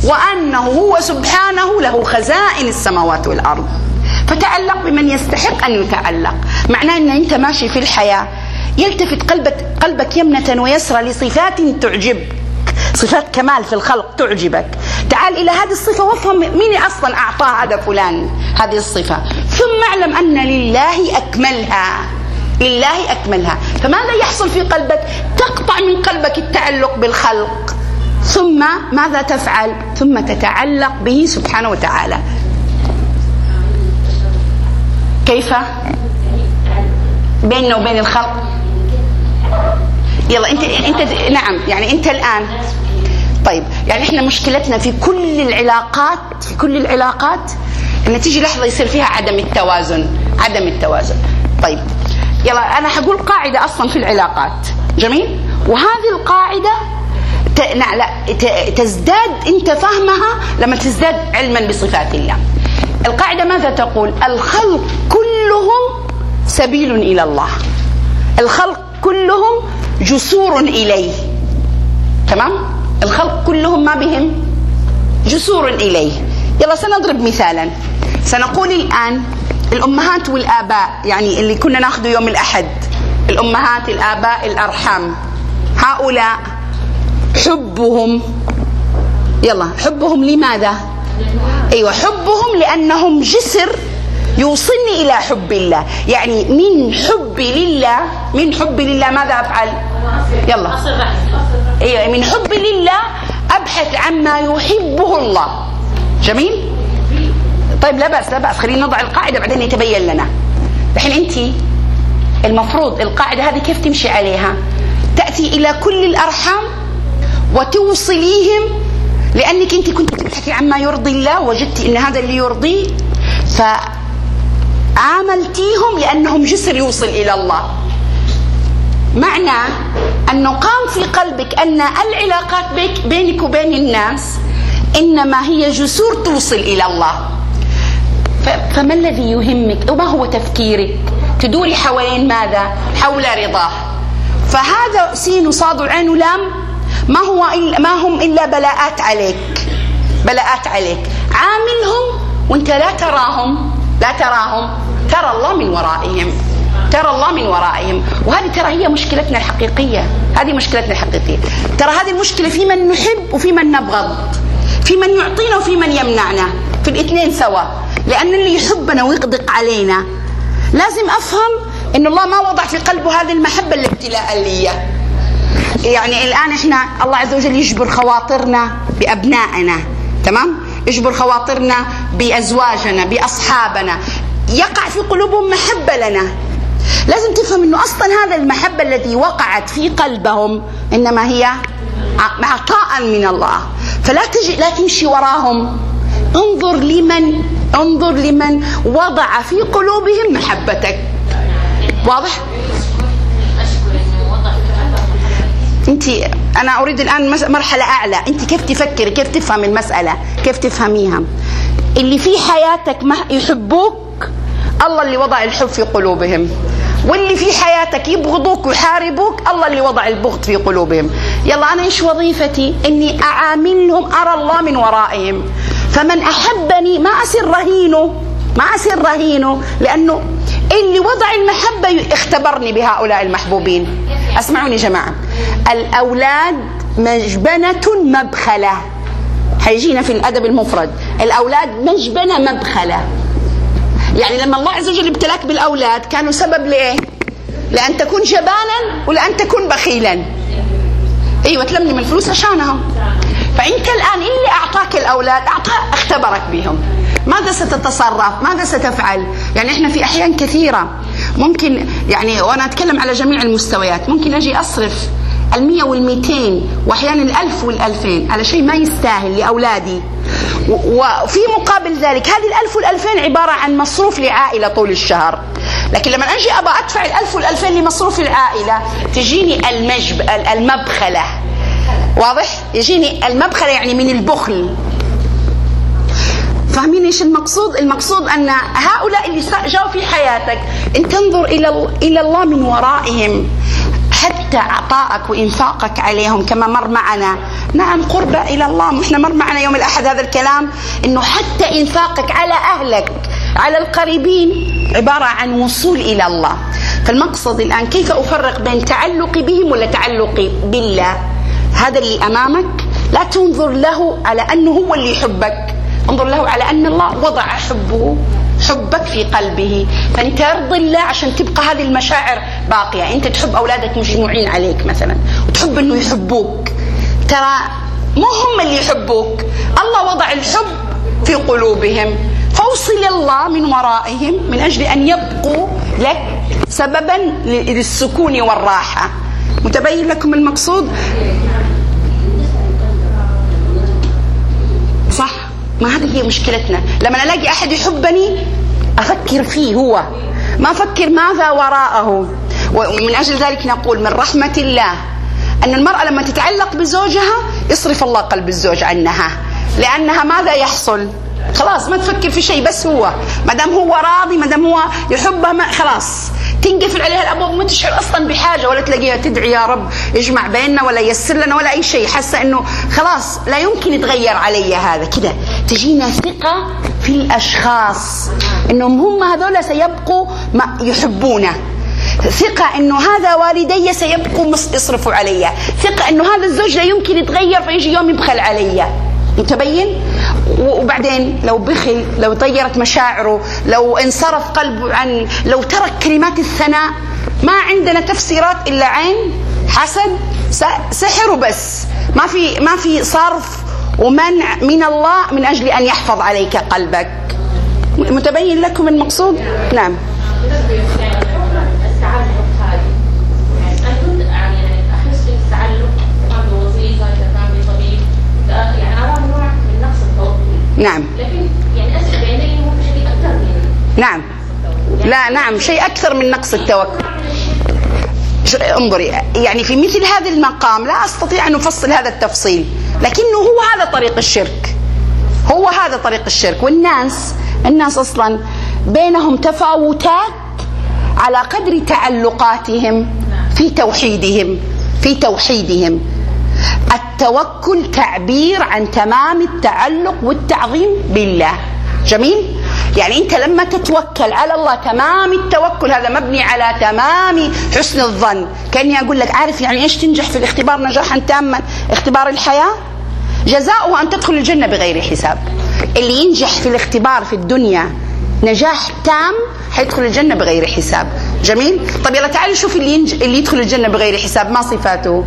وأنه هو سبحانه له خزائن السماوات والأرض. فتعلق بمن يستحق أن يتعلق. معناه أن أنت ماشي في الحياة يلتفت قلبك قلبك يمنة ويسرى لصفات تعجبك صفات كمال في الخلق تعجبك. تعال إلى هذه الصفة وافهم مين أصلا أعطاه هذا فلان هذه الصفة. ثم اعلم أن لله أكملها. لله أكملها. فماذا يحصل في قلبك؟ تقطع من قلبك التعلق بالخلق. ثم ماذا تفعل؟ ثم تتعلق به سبحانه وتعالى. كيف؟ بيننا وبين الخلق. يلا انت انت نعم يعني انت الآن. طيب يعني إحنا مشكلتنا في كل العلاقات في كل العلاقات إن تيجي لحظة يصير فيها عدم التوازن عدم التوازن. طيب. يلا أنا حقول قاعدة أصلا في العلاقات. جميل؟ وهذه القاعدة تزداد أنت فهمها لما تزداد علما بصفات الله. القاعدة ماذا تقول؟ الخلق كلهم سبيل إلى الله. الخلق كلهم جسور إليه. تمام؟ الخلق كلهم ما بهم؟ جسور إليه. يلا سنضرب مثالا. سنقول الآن الأمهات والآباء يعني اللي كنا ناخذه يوم الأحد. الأمهات الآباء الأرحام. هؤلاء حبهم. يلا حبهم لماذا؟ أيوه حبهم لأنهم جسر يوصلني إلى حب الله. يعني من حبي لله من حبي لله ماذا أفعل؟ يلا. أيوه من حبي لله أبحث عما يحبه الله. جميل؟ طيب لا بأس لا بأس. خلينا نضع القاعدة بعدين يتبين لنا. الحين أنت المفروض القاعدة هذه كيف تمشي عليها؟ تأتي إلى كل الأرحام وتوصليهم لأنك أنت كنت تبحثي عما يرضي الله وجدتي إن هذا اللي يرضيه فعاملتيهم لأنهم جسر يوصل إلى الله. معنى انه قام في قلبك أن العلاقات بينك وبين الناس إنما هي جسور توصل إلى الله. فما الذي يهمك؟ وما هو تفكيرك؟ تدوري حوالين ماذا؟ حول رضاه. فهذا سين وصاد وعين ولام ما هو إلا ما هم إلا بلاءات عليك. بلاءات عليك. عاملهم وانت لا تراهم. لا تراهم. ترى الله من ورائهم. ترى الله من ورائهم. وهذه ترى هي مشكلتنا الحقيقية. هذه مشكلتنا الحقيقية. ترى هذه المشكلة في من نحب وفي من نبغض. في من يعطينا وفي من يمنعنا. في الاثنين سوا. لأن اللي يحبنا ويقدق علينا. لازم أفهم إن الله ما وضع في قلبه هذه المحبة الابتلاء لي يعني الآن إحنا الله عز وجل يجبر خواطرنا بأبنائنا. تمام؟ يجبر خواطرنا بأزواجنا بأصحابنا. يقع في قلوبهم محبة لنا. لازم تفهم إنه أصلا هذا المحبة التي وقعت في قلبهم إنما هي عطاء من الله. فلا تجي لا تمشي وراهم. انظر لمن انظر لمن وضع في قلوبهم محبتك. واضح؟ انت أنا اريد الان مرحلة اعلى. انت كيف تفكري؟ كيف تفهم المسألة؟ كيف تفهميها؟ اللي في حياتك ما يحبوك الله اللي وضع الحب في قلوبهم. واللي في حياتك يبغضوك ويحاربوك الله اللي وضع البغض في قلوبهم. يلا أنا إيش وظيفتي؟ إني أعاملهم أرى الله من ورائهم. فمن أحبني ما اصير رهينه ما اصير رهينه لأنه اللي وضع المحبة اختبرني بهؤلاء المحبوبين. أسمعوني يا جماعة. الأولاد مجبنة مبخلة. حيجينا في الأدب المفرد. الأولاد مجبنة مبخلة. يعني لما الله عز وجل ابتلاك بالأولاد كانوا سبب لإيه؟ لأن تكون جبانا ولأن تكون بخيلا. إيوه تلملم الفلوس عشانهم فانت الان اللي أعطاك الأولاد أعطى اختبرك بهم. ماذا ستتصرف؟ ماذا ستفعل؟ يعني إحنا في أحيان كثيرة ممكن يعني وأنا أتكلم على جميع المستويات ممكن أجي أصرف المية والمئتين وأحيانا الألف والألفين على شيء ما يستاهل لأولادي. و- وفي مقابل ذلك هذه الألف والألفين عبارة عن مصروف لعائلة طول الشهر. لكن لما أجي ابى أدفع الألف والألفين لمصروف العائلة تجيني المجب المبخلة. واضح؟ يجيني المبخلة يعني من البخل. فاهمين إيش المقصود؟ المقصود أن هؤلاء اللي جاوا في حياتك إن تنظر إلى إلى الله من ورائهم حتى عطائك وإنفاقك عليهم كما مر معنا. نعم قرب إلى الله. إحنا مر معنا يوم الأحد هذا الكلام إنه حتى إنفاقك على أهلك على القريبين عبارة عن وصول إلى الله. فالمقصد الآن كيف أفرق بين تعلقي بهم ولا تعلقي بالله؟ هذا اللي أمامك لا تنظر له على أنه هو اللي يحبك. انظر له على أن الله وضع حبه حبك في قلبه. فأنت ارضي الله عشان تبقى هذه المشاعر باقية. أنت تحب أولادك مجموعين عليك مثلا وتحب إنه يحبوك. ترى مو هم اللي يحبوك. الله وضع الحب في قلوبهم. فوصل الله من ورائهم من أجل أن يبقوا لك سببا للسكون والراحة. متبين لكم المقصود صح ما هذه هي مشكلتنا. لما ألاقي أحد يحبني أفكر فيه هو. ما أفكر ماذا وراءه. ومن أجل ذلك نقول من رحمة الله أن المرأة لما تتعلق بزوجها يصرف الله قلب الزوج عنها. لأنها ماذا يحصل؟ خلاص ما تفكر في شيء بس هو. ما دام هو راضي ما دام هو يحبها ما خلاص. تنقفل عليها الأبواب ما تشعر أصلا بحاجة ولا تلاقيها تدعي يا رب يجمع بيننا ولا ييسر لنا ولا أي شيء. حاسة إنه خلاص لا يمكن يتغير علي هذا. كذا. تجينا ثقة في الأشخاص. إنهم هم هذول سيبقوا ما يحبونه. ثقة إنه هذا والدي سيبقوا يصرفوا علي. ثقة إنه هذا الزوج لا يمكن يتغير فيجي يوم يبخل علي. متبين؟ وبعدين لو بخل لو طيرت مشاعره لو انصرف قلبه عن لو ترك كلمات الثناء ما عندنا تفسيرات إلا عين حسد سحر وبس. ما في ما في صرف ومنع من الله من أجل أن يحفظ عليك قلبك. متبين لكم المقصود؟ نعم بالنسبة يعني التعلق هذه يعني أنا كنت يعني أحس بالتعلق كان بوظيفة إذا كان بطبيب يعني أراه نوع من نقص التوكل نعم. لكن يعني مو شيء أكثر من نعم. لا نعم شيء أكثر من نقص التوكل. انظري يعني في مثل هذا المقام لا أستطيع أن أفصل هذا التفصيل لكنه هو هذا طريق الشرك. هو هذا طريق الشرك. والناس الناس أصلا بينهم تفاوتات على قدر تعلقاتهم في توحيدهم في توحيدهم. التوكل تعبير عن تمام التعلق والتعظيم بالله. جميل؟ يعني انت لما تتوكل على الله تمام التوكل هذا مبني على تمام حسن الظن. كأني أقول لك عارف يعني إيش تنجح في الاختبار نجاحا تاما؟ اختبار الحياة؟ جزاؤه أن تدخل الجنة بغير حساب. اللي ينجح في الاختبار في الدنيا نجاح تام حيدخل الجنة بغير حساب. جميل؟ طب يلا تعالوا شوف اللي, ينج... اللي يدخل الجنة بغير حساب ما صفاته؟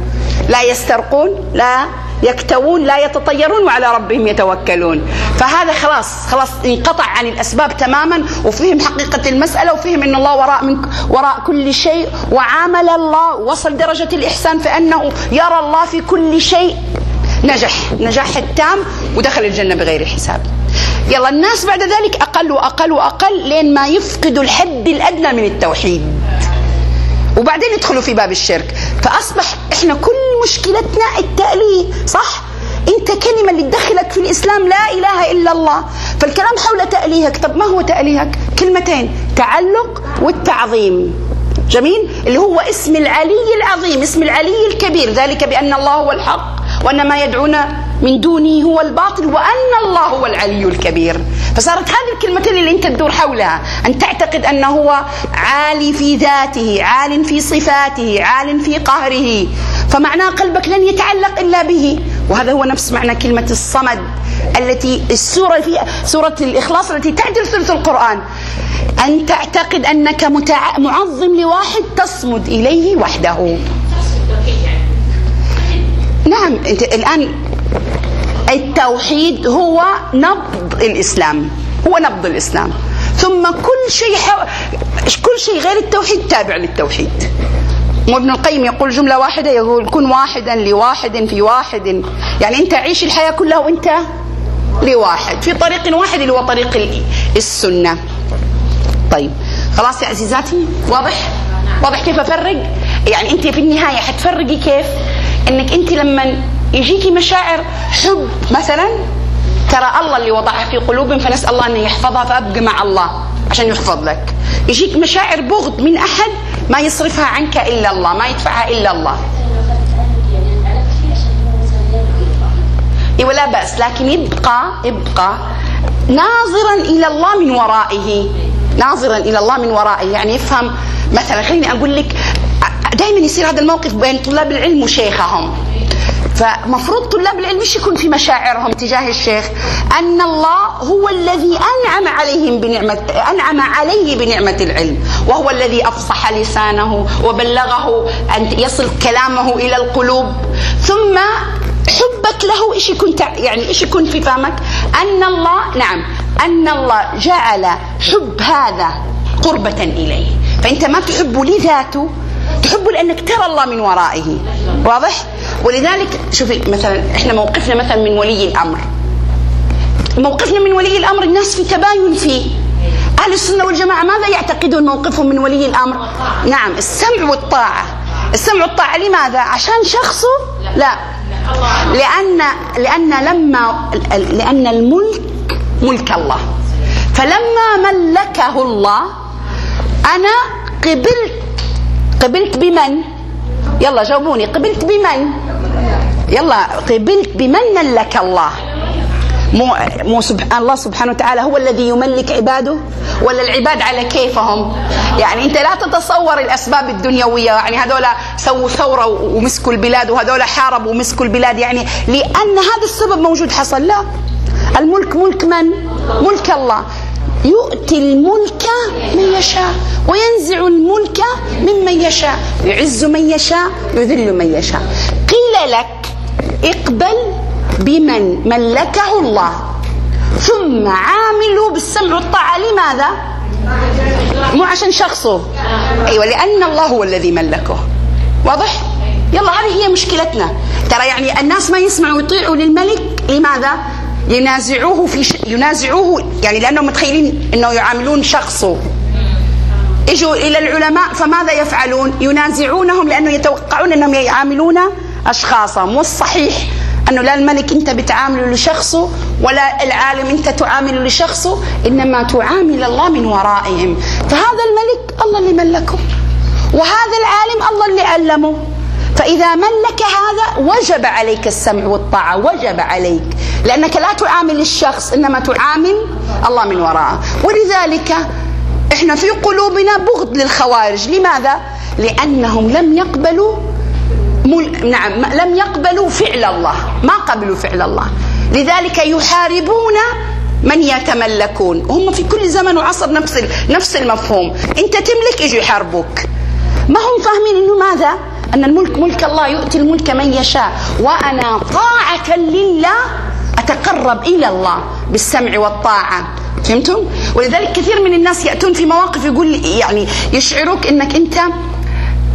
لا يسترقون لا يكتوون لا يتطيرون وعلى ربهم يتوكلون. فهذا خلاص خلاص انقطع عن الأسباب تماما وفهم حقيقة المسألة وفهم أن الله وراء من وراء كل شيء وعامل الله وصل درجة الإحسان فأنه يرى الله في كل شيء نجح نجاح التام ودخل الجنة بغير حساب. يلا الناس بعد ذلك أقل وأقل وأقل لين ما يفقدوا الحد الأدنى من التوحيد. وبعدين يدخلوا في باب الشرك. فأصبح إحنا كل مشكلتنا التأليه صح؟ أنت كلمة اللي تدخلك في الإسلام لا إله إلا الله. فالكلام حول تأليهك طب ما هو تأليهك؟ كلمتين تعلق والتعظيم. جميل؟ اللي هو اسم العلي العظيم اسم العلي الكبير. ذلك بأن الله هو الحق. وأن ما يدعون من دونه هو الباطل وأن الله هو العلي الكبير. فصارت هذه الكلمتين اللي أنت تدور حولها أن تعتقد انه هو عالي في ذاته عال في صفاته عال في قهره. فمعناه قلبك لن يتعلق إلا به. وهذا هو نفس معنى كلمة الصمد التي السورة في سورة الإخلاص التي تعدل ثلث القرآن. أن تعتقد متع... معظم لواحد تصمد إليه وحده. نعم انت الآن التوحيد هو نبض الإسلام هو نبض الإسلام. ثم كل شيء حو... كل شيء غير التوحيد تابع للتوحيد. وابن القيم يقول جملة واحدة يقول كن واحدا لواحد في واحد. يعني أنت عيش الحياة كلها وأنت لواحد في طريق واحد اللي هو طريق السنة. طيب خلاص يا عزيزاتي واضح؟ واضح كيف أفرق؟ يعني أنت في النهاية حتفرقي كيف؟ أنك أنت لما يجيكي مشاعر حب مثلا ترى الله اللي وضعها في قلوبهم فنسأل الله أن يحفظها فأبقى مع الله عشان يحفظ لك. يجيك مشاعر بغض من أحد ما يصرفها عنك إلا الله ما يدفعها إلا الله. إيه ولا بأس لكن يبقى يبقى ناظرا إلى الله من ورائه. ناظرا إلى الله من ورائه. يعني يفهم مثلا خليني أقول لك دائما يصير هذا الموقف بين طلاب العلم وشيخهم فمفروض طلاب العلم إيش يكون في مشاعرهم تجاه الشيخ؟ أن الله هو الذي أنعم عليهم بنعمه أنعم عليه بنعمة العلم، وهو الذي أفصح لسانه وبلغه أن يصل كلامه إلى القلوب، ثم حبك له إيش يكون يعني إيش يكون في فهمك؟ أن الله نعم أن الله جعل حب هذا قربة إليه، فأنت ما تحب لذاته تحبه لأنك ترى الله من ورائه، واضح؟ ولذلك شوفي مثلا إحنا موقفنا مثلا من ولي الأمر. موقفنا من ولي الأمر الناس في تباين فيه. أهل السنة والجماعة ماذا يعتقدون موقفهم من ولي الأمر؟ نعم السمع والطاعة. السمع والطاعة لماذا؟ عشان شخصه؟ لا. لأن لأن لما لأن الملك ملك الله. فلما ملكه الله أنا قبلت قبلت بمن؟ يلا جاوبوني قبلت بمن؟ يلا قبلت بمن ملك الله؟ مو مو سبحان الله سبحانه وتعالى هو الذي يملك عباده؟ ولا العباد على كيفهم؟ يعني انت لا تتصور الأسباب الدنيوية يعني هذول سووا ثورة ومسكوا البلاد وهذول حاربوا ومسكوا البلاد يعني لأن هذا السبب موجود حصل لا. الملك ملك من؟ ملك الله. يؤتي الملك من يشاء وينزع الملك ممن يشاء يعز من يشاء يذل من يشاء. قيل لك اقبل بمن ملكه الله. ثم عاملوا بالسمع والطاعة. لماذا؟ مو عشان شخصه. أيوة لأن الله هو الذي ملكه. واضح؟ يلا هذه هي مشكلتنا. ترى يعني الناس ما يسمعوا ويطيعوا للملك. لماذا؟ ينازعوه في ش... ينازعوه يعني لأنهم متخيلين إنه يعاملون شخصه. إجوا إلى العلماء فماذا يفعلون؟ ينازعونهم لأنه يتوقعون إنهم يعاملون اشخاصا والصحيح أنه لا الملك أنت بتعامله لشخصه ولا العالم أنت تعامله لشخصه إنما تعامل الله من ورائهم. فهذا الملك الله اللي ملكه وهذا العالم الله اللي علمه. فإذا ملك هذا وجب عليك السمع والطاعة وجب عليك. لأنك لا تعامل الشخص إنما تعامل الله من وراءه. ولذلك إحنا في قلوبنا بغض للخوارج. لماذا؟ لأنهم لم يقبلوا مل... نعم لم يقبلوا فعل الله. ما قبلوا فعل الله. لذلك يحاربون من يتملكون. هم في كل زمن وعصر نفس نفس المفهوم. أنت تملك يجوا يحاربوك. ما هم فاهمين إنه ماذا؟ أن الملك ملك الله يؤتي الملك من يشاء وأنا طاعة لله أتقرب إلى الله بالسمع والطاعة. فهمتم؟ ولذلك كثير من الناس يأتون في مواقف يقول يعني يشعروك إنك أنت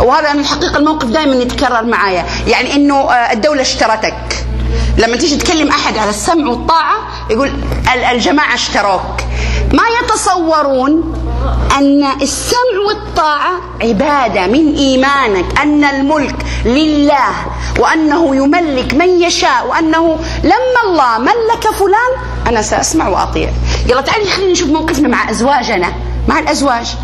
وهذا أنا الحقيقة الموقف دائما يتكرر معايا. يعني إنه الدولة اشترتك. لما تيجي تكلم أحد على السمع والطاعة يقول الجماعة اشتروك. ما يتصورون أن السمع والطاعة عبادة من إيمانك أن الملك لله وأنه يملك من يشاء وأنه لما الله ملك فلان أنا سأسمع وأطيع. يلا تعالي خلينا نشوف موقفنا مع أزواجنا. مع الأزواج.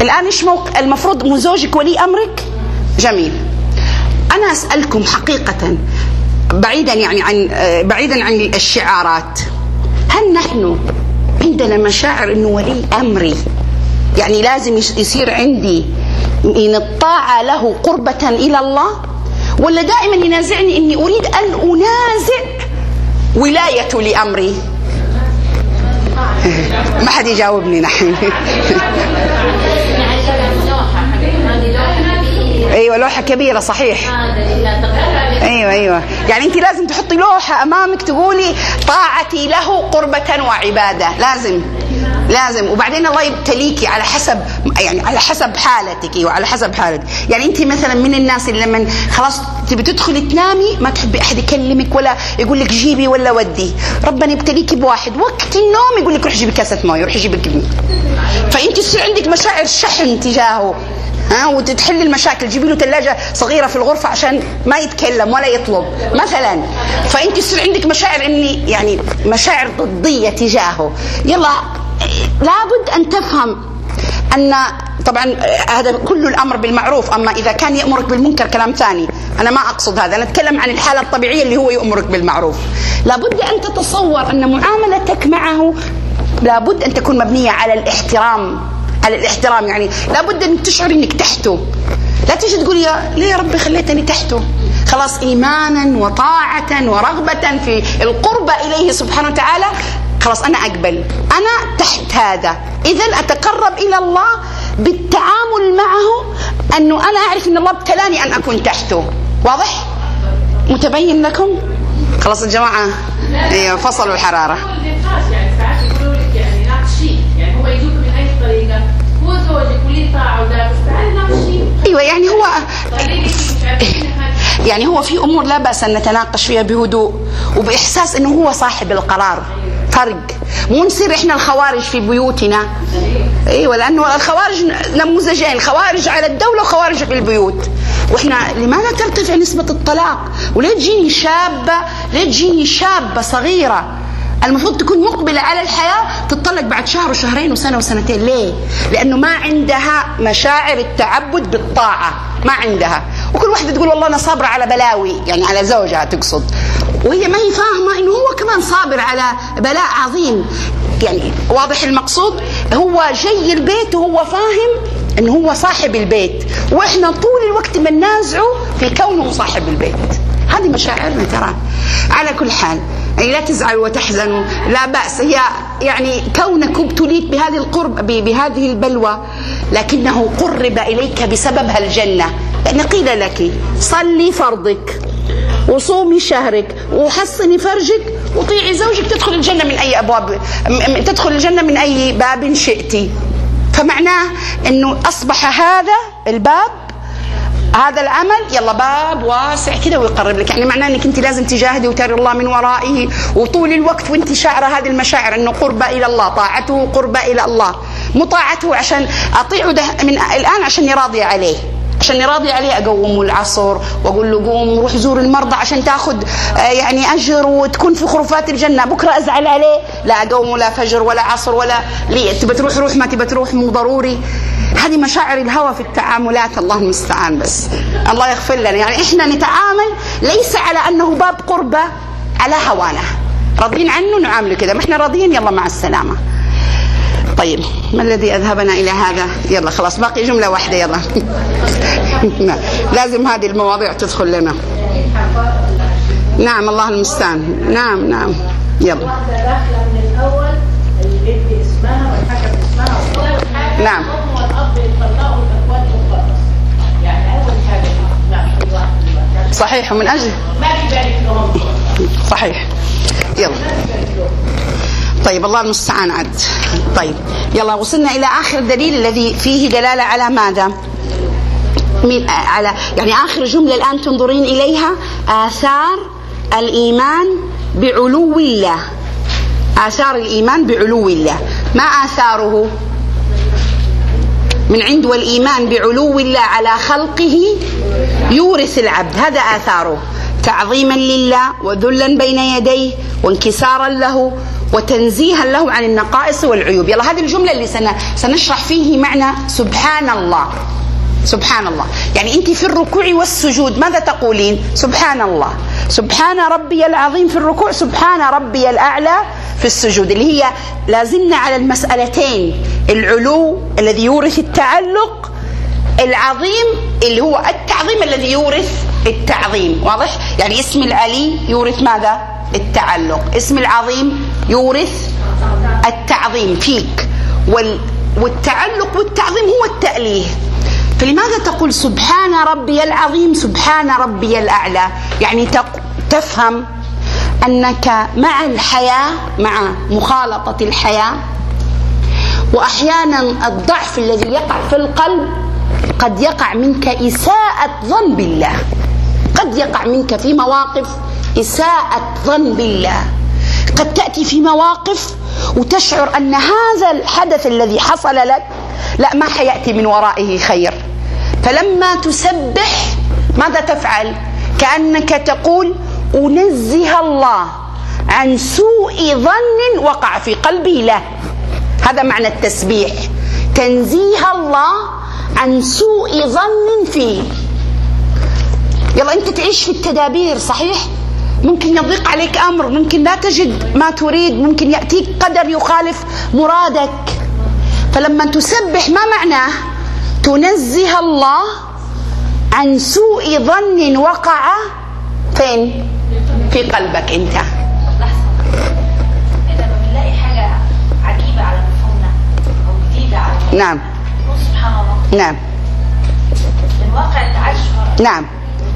الآن إيش موقف؟ المفروض مو زوجك ولي أمرك؟ جميل. أنا أسألكم حقيقة بعيدا يعني عن بعيدا عن الشعارات. هل نحن عندنا مشاعر إنه ولي أمري؟ يعني لازم يصير عندي من الطاعة له قربة إلى الله ولا دائما ينازعني إني أريد أن أنازع ولاية لأمري؟ ما حد يجاوبني نحن. أيوه لوحة كبيرة صحيح. أيوه أيوه. يعني انت لازم تحطي لوحة أمامك تقولي طاعتي له قربة وعبادة لازم. لازم. وبعدين الله يبتليكي على حسب يعني على حسب حالتك. وعلى حسب حالتك يعني أنت مثلا من الناس اللي لما خلاص تبي تدخلي تنامي ما تحبي أحد يكلمك ولا يقول لك جيبي ولا ودي. ربنا يبتليكي بواحد. وقت النوم يقول لك روح جيبي كاسة مويه روح جيبي الكلمة فأنت تصير عندك مشاعر شحن تجاهه. ها وتحل المشاكل. جيبي له ثلاجه صغيرة في الغرفة عشان ما يتكلم ولا يطلب مثلا. فأنت يصير عندك مشاعر إني يعني مشاعر ضدية تجاهه. يلا لابد أن تفهم أن طبعا هذا كل الأمر بالمعروف أما إذا كان يأمرك بالمنكر كلام ثاني. أنا ما أقصد هذا أنا أتكلم عن الحالة الطبيعية اللي هو يأمرك بالمعروف. لابد أن تتصور أن معاملتك معه لابد أن تكون مبنية على الاحترام على الاحترام يعني. لابد أن تشعر إنك تحته. لا تيجي تقول يا ليه يا ربي خليتني تحته؟ خلاص ايمانا وطاعة ورغبة في القرب إليه سبحانه وتعالى خلاص أنا أقبل. أنا تحت هذا. اذا أتقرب إلى الله بالتعامل معه أنه أنا أعرف إن الله ابتلاني أن أكون تحته. واضح؟ متبين لكم؟ خلاص الجماعة أيوه فصلوا ناقشين أيوه يعني هو يعني هو في أمور لا بأس أن نتناقش فيها بهدوء وبإحساس إنه هو صاحب القرار. فرق. مو نصير إحنا الخوارج في بيوتنا. إيوه لأنه الخوارج نموذجين خوارج على الدولة وخوارج في البيوت. وإحنا لماذا ترتفع نسبة الطلاق؟ وليه تجيني شابة ليه تجيني شابة صغيرة. المفروض تكون مقبلة على الحياة تطلق بعد شهر وشهرين وسنة وسنتين. ليه؟ لأنه ما عندها مشاعر التعبد بالطاعة. ما عندها. وكل واحدة تقول والله أنا صابرة على بلاوي. يعني على زوجها تقصد. وهي ما هي فاهمة إنه هو كمان صابر على بلاء عظيم. يعني واضح المقصود؟ هو جاي البيت وهو فاهم إنه هو صاحب البيت. وإحنا طول الوقت بننازعه في كونه صاحب البيت. هذه مشاعرنا ترى. على كل حال يعني لا تزعلوا وتحزنوا. لا بأس. هي يعني كونك ابتليت بهذه القرب بهذه البلوى لكنه قرب إليك بسببها الجنة. لأن قيل لك صلي فرضك وصومي شهرك وحصني فرجك وطيعي زوجك تدخل الجنة من أي أبواب تدخل الجنة من أي باب شئتي فمعناه أنه أصبح هذا الباب هذا العمل يلا باب واسع كذا ويقرب لك. يعني معناه إنك أنت لازم تجاهدي وتري الله من ورائه وطول الوقت وإنت شاعرة هذه المشاعر إنه قربة إلى الله طاعته قربة إلى الله مو طاعته عشان اطيعه ده من الآن عشان راضيه عليه. عشان راضي عليه اقومه العصر وأقول له قوم روح زور المرضى عشان تاخذ آه، يعني أجر وتكون في خرفات الجنة. بكرة أزعل عليه. لا اقومه لا فجر ولا عصر ولا لي. تبى تروح روح ما تبى تروح مو ضروري. هذه مشاعر الهوى في التعاملات. الله المستعان بس. الله يغفر لنا. يعني إحنا نتعامل ليس على أنه باب قربة على هوانا. راضين عنه؟ نعامله كذا. ما إحنا راضيين؟ يلا مع السلامة. طيب ما الذي أذهبنا إلى هذا؟ يلا خلاص باقي جملة واحدة يلا. لازم هذه المواضيع تدخل لنا. نعم الله المستعان. نعم نعم. يلا. نعم. صحيح ومن أجل. صحيح. يلا. طيب الله المستعان. عد طيب. يلا وصلنا إلى آخر دليل الذي فيه دلالة على ماذا؟ من على يعني آخر جملة الآن تنظرين إليها. آثار الإيمان بعلو الله. آثار الإيمان بعلو الله. ما آثاره؟ من عند والإيمان بعلو الله على خلقه يورث العبد. هذا آثاره. تعظيما لله وذلا بين يديه وانكسارا له وتنزيها له عن النقائص والعيوب. يلا هذه الجملة اللي سن... سنشرح فيه معنى سبحان الله سبحان الله يعني انت في الركوع والسجود ماذا تقولين؟ سبحان الله سبحان ربي العظيم في الركوع سبحان ربي الأعلى في السجود. اللي هي لازلنا على المسألتين. العلو الذي يورث التعلق العظيم اللي هو التعظيم الذي يورث التعظيم. واضح؟ يعني اسم العلي يورث ماذا؟ التعلق اسم العظيم يورث التعظيم فيك. وال والتعلق والتعظيم هو التأليه. فلماذا تقول سبحان ربي العظيم سبحان ربي الأعلى؟ يعني تفهم أنك مع الحياة مع مخالطة الحياة وأحيانا الضعف الذي يقع في القلب قد يقع منك إساءة ظن بالله. قد يقع منك في مواقف إساءة ظن بالله. قد تأتي في مواقف وتشعر أن هذا الحدث الذي حصل لك لا ما حيأتي من ورائه خير. فلما تسبح ماذا تفعل؟ كأنك تقول أنزه الله عن سوء ظن وقع في قلبي له. هذا معنى التسبيح. تنزيه الله عن سوء ظن فيه. يلا أنت تعيش في التدابير صحيح؟ ممكن يضيق عليك أمر ممكن لا تجد ما تريد ممكن يأتيك قدر يخالف مرادك. فلما تسبح ما معناه؟ تنزه الله عن سوء ظن وقع فين؟ في قلبك أنت. لحظة لما بنلاقي حاجة عجيبة على مفهومنا أو جديدة على نعم. نقول سبحان الله نعم. من واقع التعجب نعم.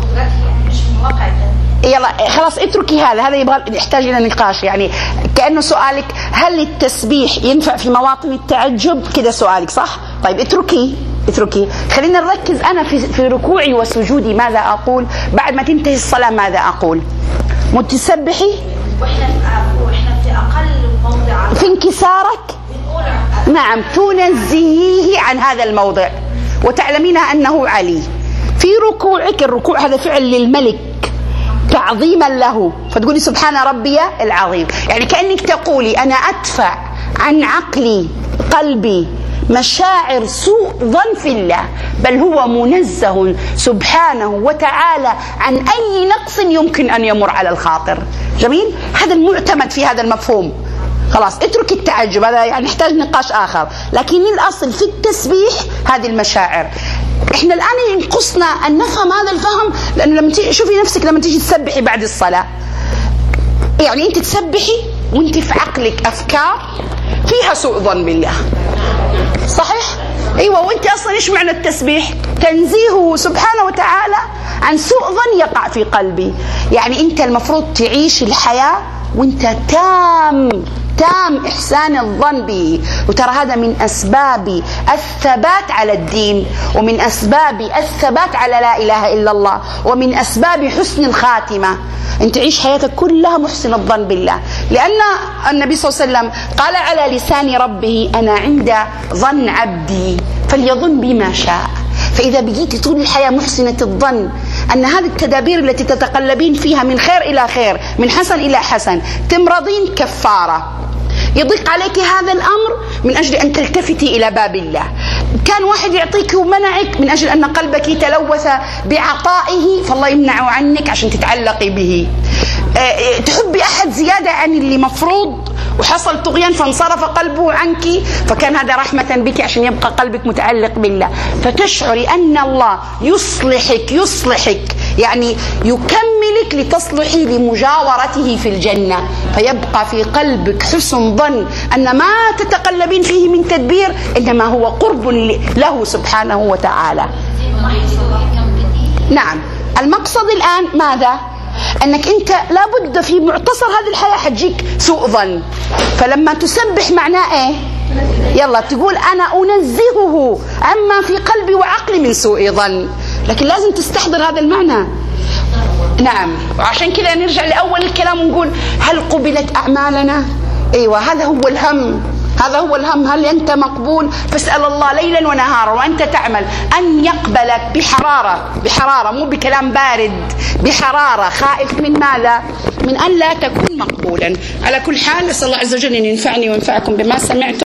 قدرته يعني مش من واقع التنبيه يلا خلاص اتركي هذا هذا يبغى يحتاج إلى نقاش. يعني كأنه سؤالك هل التسبيح ينفع في مواطن التعجب؟ كذا سؤالك صح؟ طيب اتركي اتركي. خلينا نركز أنا في في ركوعي وسجودي. ماذا أقول؟ بعد ما تنتهي الصلاة ماذا أقول؟ متسبحي؟ وإحنا في أقل موضع في انكسارك؟ نعم تنزهيه عن هذا الموضع. وتعلمينها أنه علي. في ركوعك الركوع هذا فعل للملك. تعظيما له. فتقولي سبحان ربي العظيم. يعني كأنك تقولي أنا أدفع عن عقلي قلبي مشاعر سوء ظن في الله. بل هو منزه سبحانه وتعالى عن أي نقص يمكن أن يمر على الخاطر. جميل؟ هذا المعتمد في هذا المفهوم. خلاص اترك التعجب هذا يعني يحتاج نقاش آخر. لكن الأصل في التسبيح هذه المشاعر. إحنا الآن ينقصنا أن نفهم هذا الفهم لأنه لما تيجي شوفي نفسك لما تيجي تسبحي بعد الصلاة يعني أنت تسبحي وأنت في عقلك أفكار فيها سوء ظن بالله صحيح؟ إيوه وأنت أصلا إيش معنى التسبيح؟ تنزيهه سبحانه وتعالى عن سوء ظن يقع في قلبي، يعني أنت المفروض تعيش الحياة وأنت تام تام إحسان الظن به، وترى هذا من أسباب الثبات على الدين، ومن أسباب الثبات على لا إله إلا الله، ومن أسباب حسن الخاتمة. أنت تعيش حياتك كلها محسن الظن بالله. لأن النبي صلى الله عليه وسلم قال على لسان ربه أنا عند ظن عبدي فليظن بما شاء. فإذا بقيتي طول الحياة محسنة الظن أن هذه التدابير التي تتقلبين فيها من خير إلى خير من حسن إلى حسن تمرضين كفارة. يضيق عليك هذا الأمر من أجل أن تلتفتي إلى باب الله. كان واحد يعطيك ومنعك من أجل أن قلبك تلوث بعطائه فالله يمنعه عنك عشان تتعلقي به. أه تحبي أحد زيادة عن اللي مفروض؟ وحصل طغيان فانصرف قلبه عنك فكان هذا رحمة بك عشان يبقى قلبك متعلق بالله. فتشعري أن الله يصلحك يصلحك. يعني يكملك لتصلحي لمجاورته في الجنة. فيبقى في قلبك حسن ظن أن ما تتقلبين فيه من تدبير إنما هو قرب له سبحانه وتعالى. نعم. المقصد الآن ماذا؟ أنك أنت لابد في معتصر هذه الحياة حتجيك سوء ظن. فلما تسبح معناه إيه؟ يلا تقول أنا أنزهه عما في قلبي وعقلي من سوء ظن. لكن لازم تستحضر هذا المعنى. نعم. وعشان كذا نرجع لأول الكلام ونقول هل قبلت أعمالنا؟ إيوه هذا هو الهم. هذا هو الهم هل أنت مقبول؟ فاسأل الله ليلا ونهارا وأنت تعمل. أن يقبلك بحرارة بحرارة مو بكلام بارد بحرارة. خائف من ماذا؟ من أن لا تكون مقبولا. على كل حال أسأل الله عز وجل أن ينفعني وينفعكم بما سمعتم.